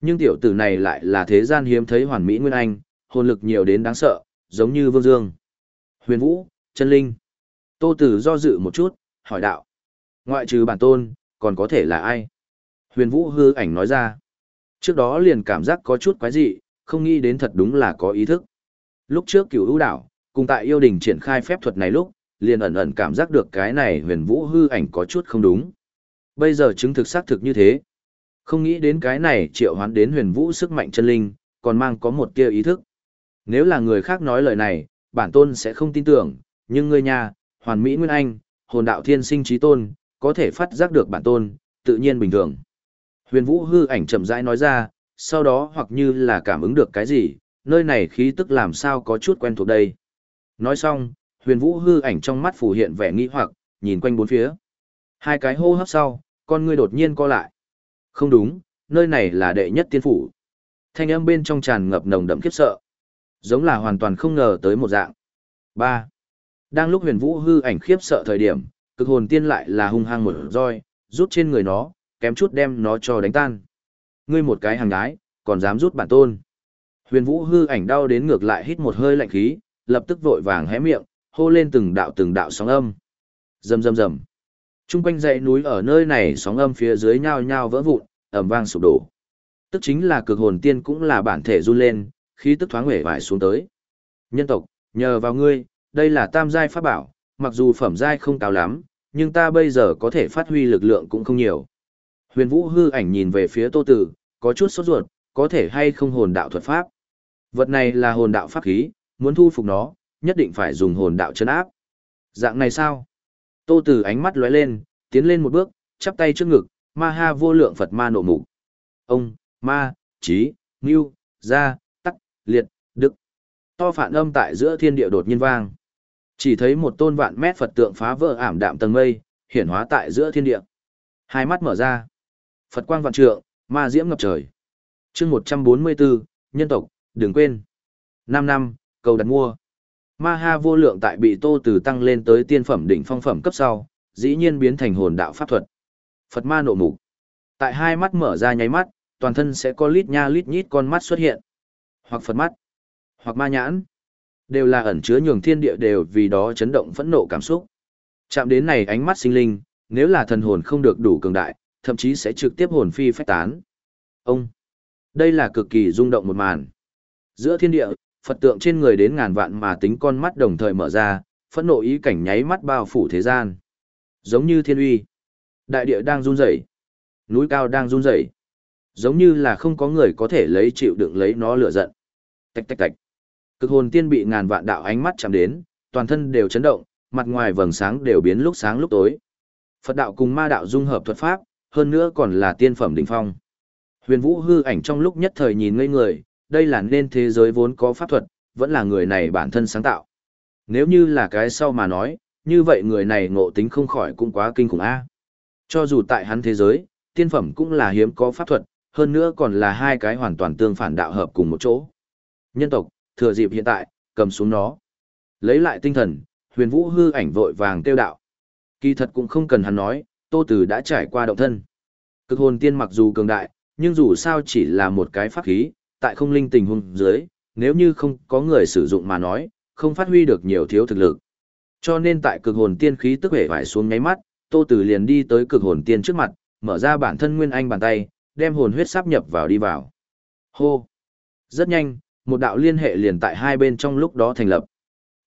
Nhưng tiểu tử này lại là thế gian hiếm thấy hoàn mỹ nguyên anh, hồn lực nhiều đến đáng sợ, giống như Vương Dương. Huyền Vũ, chân linh. Tô Tử do dự một chút, hỏi đạo. Ngoại trừ bản tôn, còn có thể là ai? Huyền Vũ hư ảnh nói ra. Trước đó liền cảm giác có chút quái dị, không nghĩ đến thật đúng là có ý thức. Lúc trước cửu ưu đảo, cùng tại yêu đình triển khai phép thuật này lúc, liền ẩn ẩn cảm giác được cái này huyền vũ hư ảnh có chút không đúng. Bây giờ chứng thực xác thực như thế. Không nghĩ đến cái này triệu hoán đến huyền vũ sức mạnh chân linh, còn mang có một tia ý thức. Nếu là người khác nói lời này, bản tôn sẽ không tin tưởng, nhưng ngươi nhà, hoàn mỹ nguyên anh, hồn đạo thiên sinh trí tôn, có thể phát giác được bản tôn, tự nhiên bình thường. Huyền vũ hư ảnh chậm rãi nói ra, sau đó hoặc như là cảm ứng được cái gì, nơi này khí tức làm sao có chút quen thuộc đây. Nói xong, huyền vũ hư ảnh trong mắt phủ hiện vẻ nghi hoặc, nhìn quanh bốn phía. Hai cái hô hấp sau, con ngươi đột nhiên co lại. Không đúng, nơi này là đệ nhất tiên phủ. Thanh âm bên trong tràn ngập nồng đậm khiếp sợ. Giống là hoàn toàn không ngờ tới một dạng. 3. Đang lúc huyền vũ hư ảnh khiếp sợ thời điểm, cực hồn tiên lại là hung hăng một roi, rút trên người nó, kém chút đem nó cho đánh tan. Ngươi một cái hàng gái, còn dám rút bản tôn. Huyền vũ hư ảnh đau đến ngược lại hít một hơi lạnh khí, lập tức vội vàng hé miệng, hô lên từng đạo từng đạo sóng âm. Rầm rầm rầm. Trung quanh dãy núi ở nơi này sóng âm phía dưới nhao nhao vỡ vụn, ầm vang sụp đổ. Tức chính là cực hồn tiên cũng là bản thể run lên, khí tức thoáng hể vải xuống tới. Nhân tộc, nhờ vào ngươi, đây là tam giai pháp bảo, mặc dù phẩm giai không cao lắm, nhưng ta bây giờ có thể phát huy lực lượng cũng không nhiều. Huyền Vũ hư ảnh nhìn về phía Tô Tử, có chút sốt ruột, có thể hay không hồn đạo thuật pháp. Vật này là hồn đạo pháp khí, muốn thu phục nó, nhất định phải dùng hồn đạo trấn áp. Dạng này sao? Tô Tử ánh mắt lóe lên, tiến lên một bước, chắp tay trước ngực, ma ha vô lượng Phật ma nộ mục. Ông, ma, trí, ngưu, gia, tắc, liệt, đức. To phản âm tại giữa thiên địa đột nhiên vang. Chỉ thấy một tôn vạn mét Phật tượng phá vỡ ảm đạm tầng mây, hiển hóa tại giữa thiên địa. Hai mắt mở ra. Phật quang vạn trượng, Ma diễm ngập trời. chương 144, nhân tộc, đừng quên. 5 năm, cầu đặt mua. Ma ha vô lượng tại bị tô từ tăng lên tới tiên phẩm đỉnh phong phẩm cấp sau, dĩ nhiên biến thành hồn đạo pháp thuật. Phật ma nộ mục. Tại hai mắt mở ra nháy mắt, toàn thân sẽ có lít nha lít nhít con mắt xuất hiện. Hoặc Phật mắt, hoặc ma nhãn. Đều là ẩn chứa nhường thiên địa đều vì đó chấn động phẫn nộ cảm xúc. Chạm đến này ánh mắt sinh linh, nếu là thần hồn không được đủ cường đại, thậm chí sẽ trực tiếp hồn phi phách tán. Ông, đây là cực kỳ rung động một màn. Giữa thiên địa, Phật tượng trên người đến ngàn vạn mà tính con mắt đồng thời mở ra, phẫn nộ ý cảnh nháy mắt bao phủ thế gian. Giống như thiên uy. Đại địa đang run rẩy, núi cao đang run rẩy, giống như là không có người có thể lấy chịu đựng lấy nó lửa giận. Tạch tạch tạch. Cực hồn tiên bị ngàn vạn đạo ánh mắt chạm đến, toàn thân đều chấn động, mặt ngoài vầng sáng đều biến lúc sáng lúc tối. Phật đạo cùng ma đạo dung hợp thuật pháp, hơn nữa còn là tiên phẩm đỉnh phong. Huyền Vũ hư ảnh trong lúc nhất thời nhìn ngây người, đây là nên thế giới vốn có pháp thuật, vẫn là người này bản thân sáng tạo. Nếu như là cái sau mà nói, như vậy người này ngộ tính không khỏi cũng quá kinh khủng a. Cho dù tại hắn thế giới, tiên phẩm cũng là hiếm có pháp thuật, hơn nữa còn là hai cái hoàn toàn tương phản đạo hợp cùng một chỗ. Nhân tộc, thừa dịp hiện tại, cầm xuống nó. Lấy lại tinh thần, huyền vũ hư ảnh vội vàng tiêu đạo. Kỳ thật cũng không cần hắn nói, Tô Tử đã trải qua động thân. Cực hồn tiên mặc dù cường đại, nhưng dù sao chỉ là một cái pháp khí, tại không linh tình huống dưới, nếu như không có người sử dụng mà nói, không phát huy được nhiều thiếu thực lực. Cho nên tại cực hồn tiên khí tức vẻ vải xuống nháy mắt, Tô Tử liền đi tới cực hồn tiên trước mặt, mở ra bản thân nguyên anh bàn tay, đem hồn huyết sáp nhập vào đi vào. Hô! Rất nhanh, một đạo liên hệ liền tại hai bên trong lúc đó thành lập.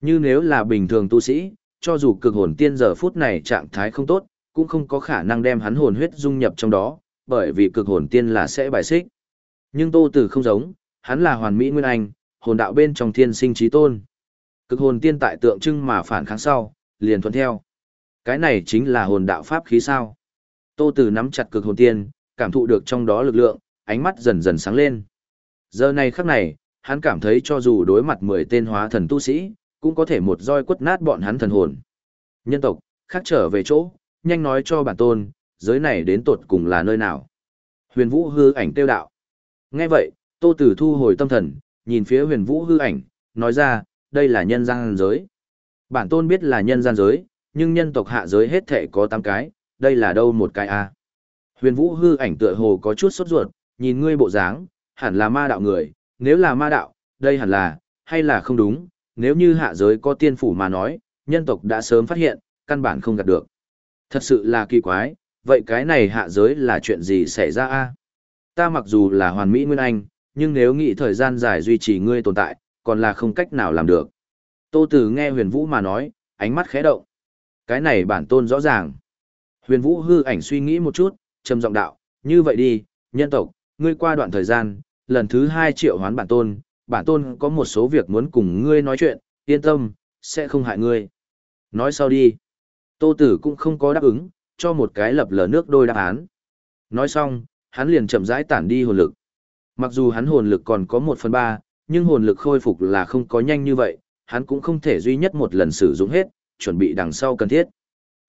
Như nếu là bình thường tu sĩ, cho dù cực hồn tiên giờ phút này trạng thái không tốt, cũng không có khả năng đem hắn hồn huyết dung nhập trong đó, bởi vì cực hồn tiên là sẽ bài xích. Nhưng Tô Tử không giống, hắn là hoàn mỹ nguyên anh, hồn đạo bên trong thiên sinh chí tôn. Cực hồn tiên tại tượng trưng mà phản kháng sau, liền thuận theo. Cái này chính là hồn đạo pháp khí sao? Tô Tử nắm chặt cực hồn tiên, cảm thụ được trong đó lực lượng, ánh mắt dần dần sáng lên. Giờ này khắc này, hắn cảm thấy cho dù đối mặt 10 tên hóa thần tu sĩ, cũng có thể một roi quất nát bọn hắn thần hồn. Nhân tộc, khác trở về chỗ, nhanh nói cho bản tôn, giới này đến tột cùng là nơi nào. Huyền Vũ hư ảnh tiêu đạo. Nghe vậy, Tô Tử thu hồi tâm thần, nhìn phía huyền Vũ hư ảnh, nói ra, đây là nhân gian giới. Bản tôn biết là nhân gian giới, nhưng nhân tộc hạ giới hết thể có 8 cái, đây là đâu một cái a? Huyền Vũ hư ảnh tựa hồ có chút sốt ruột, nhìn ngươi bộ dáng, hẳn là ma đạo người, nếu là ma đạo, đây hẳn là, hay là không đúng, nếu như hạ giới có tiên phủ mà nói, nhân tộc đã sớm phát hiện, căn bản không gạt được. Thật sự là kỳ quái, vậy cái này hạ giới là chuyện gì xảy ra a? Ta mặc dù là hoàn mỹ nguyên anh, nhưng nếu nghĩ thời gian dài duy trì ngươi tồn tại, còn là không cách nào làm được. Tô Tử nghe huyền vũ mà nói, ánh mắt khẽ động. Cái này bản tôn rõ ràng. Huyền vũ hư ảnh suy nghĩ một chút, trầm giọng đạo, như vậy đi, nhân tộc, ngươi qua đoạn thời gian, lần thứ hai triệu hoán bản tôn, bản tôn có một số việc muốn cùng ngươi nói chuyện, yên tâm, sẽ không hại ngươi. Nói sau đi. Tô Tử cũng không có đáp ứng, cho một cái lập lờ nước đôi đáp án. Nói xong, hắn liền chậm rãi tản đi hồn lực. Mặc dù hắn hồn lực còn có một phần ba, nhưng hồn lực khôi phục là không có nhanh như vậy, hắn cũng không thể duy nhất một lần sử dụng hết, chuẩn bị đằng sau cần thiết.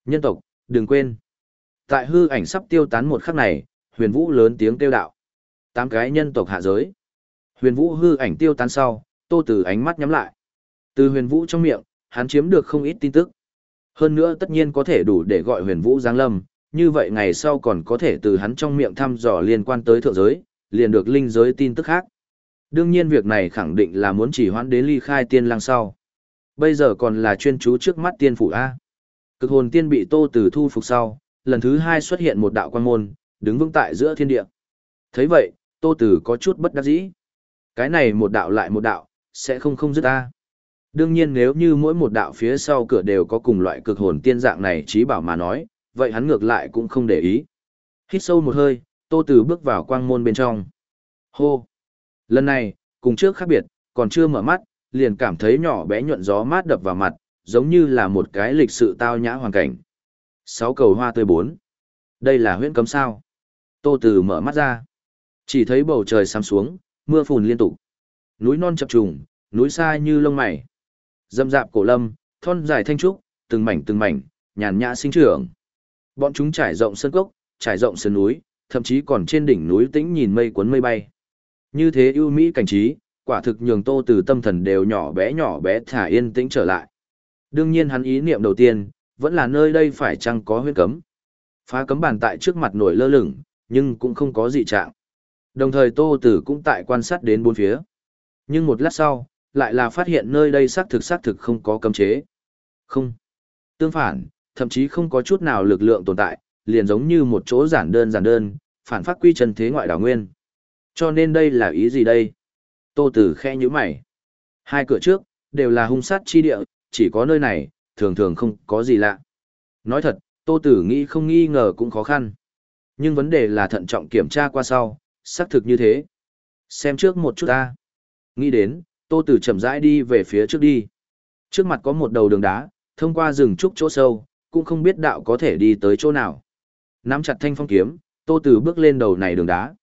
Nhân tộc, đừng quên. Tại hư ảnh sắp tiêu tán một khắc này, huyền vũ lớn tiếng kêu đạo. Tám cái nhân tộc hạ giới. Huyền vũ hư ảnh tiêu tán sau, tô từ ánh mắt nhắm lại. Từ huyền vũ trong miệng, hắn chiếm được không ít tin tức. Hơn nữa tất nhiên có thể đủ để gọi huyền vũ giáng lâm, như vậy ngày sau còn có thể từ hắn trong miệng thăm dò liên quan tới thượng giới, liền được linh giới tin tức khác. Đương nhiên việc này khẳng định là muốn chỉ hoãn đến ly khai tiên lang sau. Bây giờ còn là chuyên chú trước mắt tiên phủ A. Cực hồn tiên bị tô từ thu phục sau, lần thứ hai xuất hiện một đạo quan môn, đứng vững tại giữa thiên địa. thấy vậy, tô Tử có chút bất đắc dĩ. Cái này một đạo lại một đạo, sẽ không không dứt ta. Đương nhiên nếu như mỗi một đạo phía sau cửa đều có cùng loại cực hồn tiên dạng này trí bảo mà nói, vậy hắn ngược lại cũng không để ý. Hít sâu một hơi, Tô Tử bước vào quang môn bên trong. Hô! Lần này, cùng trước khác biệt, còn chưa mở mắt, liền cảm thấy nhỏ bé nhuận gió mát đập vào mặt, giống như là một cái lịch sự tao nhã hoàn cảnh. Sáu cầu hoa tươi bốn. Đây là huyện cấm sao. Tô Tử mở mắt ra. Chỉ thấy bầu trời xám xuống, mưa phùn liên tục. Núi non chập trùng, núi xa như lông mày. Dâm dạp cổ lâm, thon dài thanh trúc, từng mảnh từng mảnh, nhàn nhã sinh trưởng. Bọn chúng trải rộng sân cốc, trải rộng sườn núi, thậm chí còn trên đỉnh núi tĩnh nhìn mây cuốn mây bay. Như thế ưu mỹ cảnh trí, quả thực nhường tô từ tâm thần đều nhỏ bé nhỏ bé thả yên tĩnh trở lại. Đương nhiên hắn ý niệm đầu tiên, vẫn là nơi đây phải chăng có huyết cấm. Phá cấm bàn tại trước mặt nổi lơ lửng, nhưng cũng không có dị trạng. Đồng thời Tô Tử cũng tại quan sát đến bốn phía. Nhưng một lát sau, lại là phát hiện nơi đây xác thực xác thực không có cấm chế. Không. Tương phản, thậm chí không có chút nào lực lượng tồn tại, liền giống như một chỗ giản đơn giản đơn, phản phát quy chân thế ngoại đảo nguyên. Cho nên đây là ý gì đây? Tô Tử khe như mày. Hai cửa trước, đều là hung sát chi địa, chỉ có nơi này, thường thường không có gì lạ. Nói thật, Tô Tử nghĩ không nghi ngờ cũng khó khăn. Nhưng vấn đề là thận trọng kiểm tra qua sau, xác thực như thế. Xem trước một chút ta. Nghĩ đến, Tô Tử chậm rãi đi về phía trước đi. Trước mặt có một đầu đường đá, thông qua rừng trúc chỗ sâu, cũng không biết đạo có thể đi tới chỗ nào. Nắm chặt thanh phong kiếm, Tô Tử bước lên đầu này đường đá.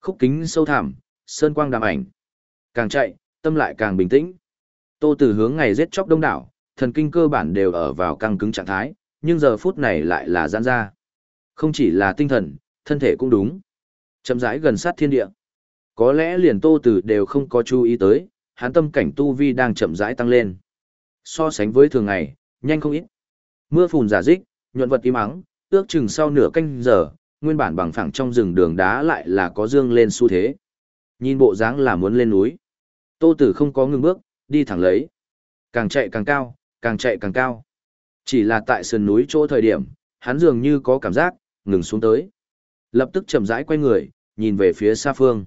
Khúc kính sâu thẳm, sơn quang đàm ảnh. Càng chạy, tâm lại càng bình tĩnh. Tô Tử hướng ngày giết chóc đông đảo, thần kinh cơ bản đều ở vào căng cứng trạng thái, nhưng giờ phút này lại là giãn ra. Không chỉ là tinh thần, thân thể cũng đúng. Chậm rãi gần sát thiên địa. Có lẽ liền Tô Tử đều không có chú ý tới, hắn tâm cảnh tu vi đang chậm rãi tăng lên. So sánh với thường ngày, nhanh không ít. Mưa phùn giả dích, nhuận vật im ắng, ước chừng sau nửa canh giờ, nguyên bản bằng phẳng trong rừng đường đá lại là có dương lên xu thế. Nhìn bộ dáng là muốn lên núi. Tô Tử không có ngừng bước, đi thẳng lấy. Càng chạy càng cao, càng chạy càng cao. Chỉ là tại sườn núi chỗ thời điểm, hắn dường như có cảm giác, ngừng xuống tới. Lập tức chậm rãi quay người, nhìn về phía xa phương.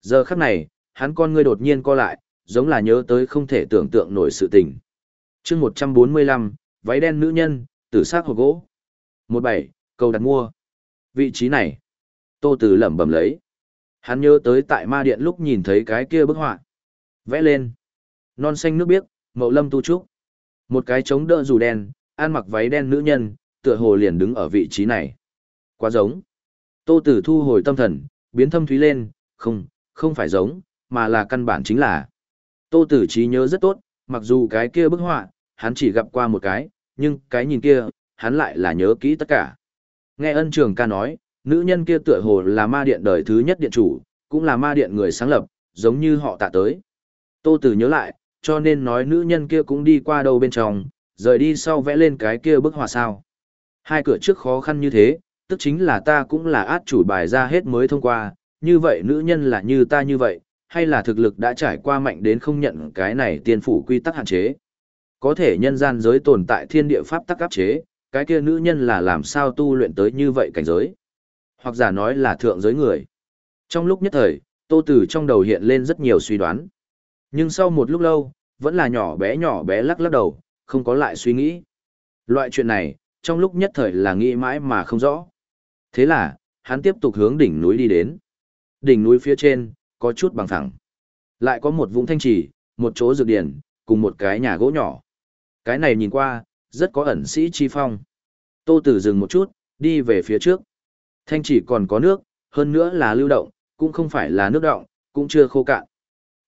Giờ khắc này, hắn con ngươi đột nhiên co lại, giống là nhớ tới không thể tưởng tượng nổi sự tình. chương 145, váy đen nữ nhân, tử xác hộp gỗ. 17, cầu đặt mua. Vị trí này, Tô Tử lẩm bẩm lấy. Hắn nhớ tới tại ma điện lúc nhìn thấy cái kia bức họa. Vẽ lên. Non xanh nước biếc, mậu lâm tu trúc. Một cái trống đỡ dù đen, ăn mặc váy đen nữ nhân, tựa hồ liền đứng ở vị trí này. Quá giống. Tô Tử thu hồi tâm thần, biến thâm thúy lên, không, không phải giống, mà là căn bản chính là. Tô Tử trí nhớ rất tốt, mặc dù cái kia bức họa, hắn chỉ gặp qua một cái, nhưng cái nhìn kia, hắn lại là nhớ kỹ tất cả. Nghe ân trường ca nói, nữ nhân kia tựa hồ là ma điện đời thứ nhất điện chủ, cũng là ma điện người sáng lập, giống như họ tạ tới. Tô Tử nhớ lại, cho nên nói nữ nhân kia cũng đi qua đâu bên trong, rời đi sau vẽ lên cái kia bức họa sao. Hai cửa trước khó khăn như thế, tức chính là ta cũng là át chủ bài ra hết mới thông qua, như vậy nữ nhân là như ta như vậy, hay là thực lực đã trải qua mạnh đến không nhận cái này tiên phủ quy tắc hạn chế. Có thể nhân gian giới tồn tại thiên địa pháp tắc áp chế, cái kia nữ nhân là làm sao tu luyện tới như vậy cảnh giới. Hoặc giả nói là thượng giới người. Trong lúc nhất thời, tô tử trong đầu hiện lên rất nhiều suy đoán. Nhưng sau một lúc lâu, vẫn là nhỏ bé nhỏ bé lắc lắc đầu, không có lại suy nghĩ. Loại chuyện này, trong lúc nhất thời là nghĩ mãi mà không rõ. Thế là, hắn tiếp tục hướng đỉnh núi đi đến. Đỉnh núi phía trên, có chút bằng thẳng. Lại có một vũng thanh trì, một chỗ dược điển, cùng một cái nhà gỗ nhỏ. Cái này nhìn qua, rất có ẩn sĩ chi phong. Tô Tử dừng một chút, đi về phía trước. Thanh chỉ còn có nước, hơn nữa là lưu động, cũng không phải là nước động, cũng chưa khô cạn.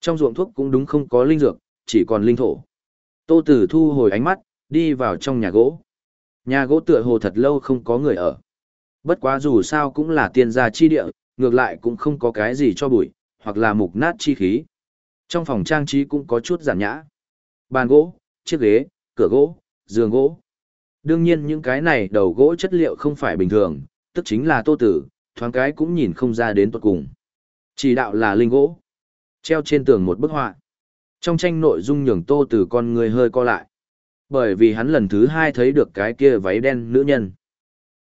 Trong ruộng thuốc cũng đúng không có linh dược, chỉ còn linh thổ. Tô Tử thu hồi ánh mắt, đi vào trong nhà gỗ. Nhà gỗ tựa hồ thật lâu không có người ở. Bất quá dù sao cũng là tiên gia chi địa, ngược lại cũng không có cái gì cho bụi, hoặc là mục nát chi khí. Trong phòng trang trí cũng có chút giản nhã. Bàn gỗ, chiếc ghế, cửa gỗ, giường gỗ. Đương nhiên những cái này đầu gỗ chất liệu không phải bình thường, tức chính là tô tử, thoáng cái cũng nhìn không ra đến tuột cùng. Chỉ đạo là linh gỗ. Treo trên tường một bức họa. Trong tranh nội dung nhường tô tử con người hơi co lại. Bởi vì hắn lần thứ hai thấy được cái kia váy đen nữ nhân.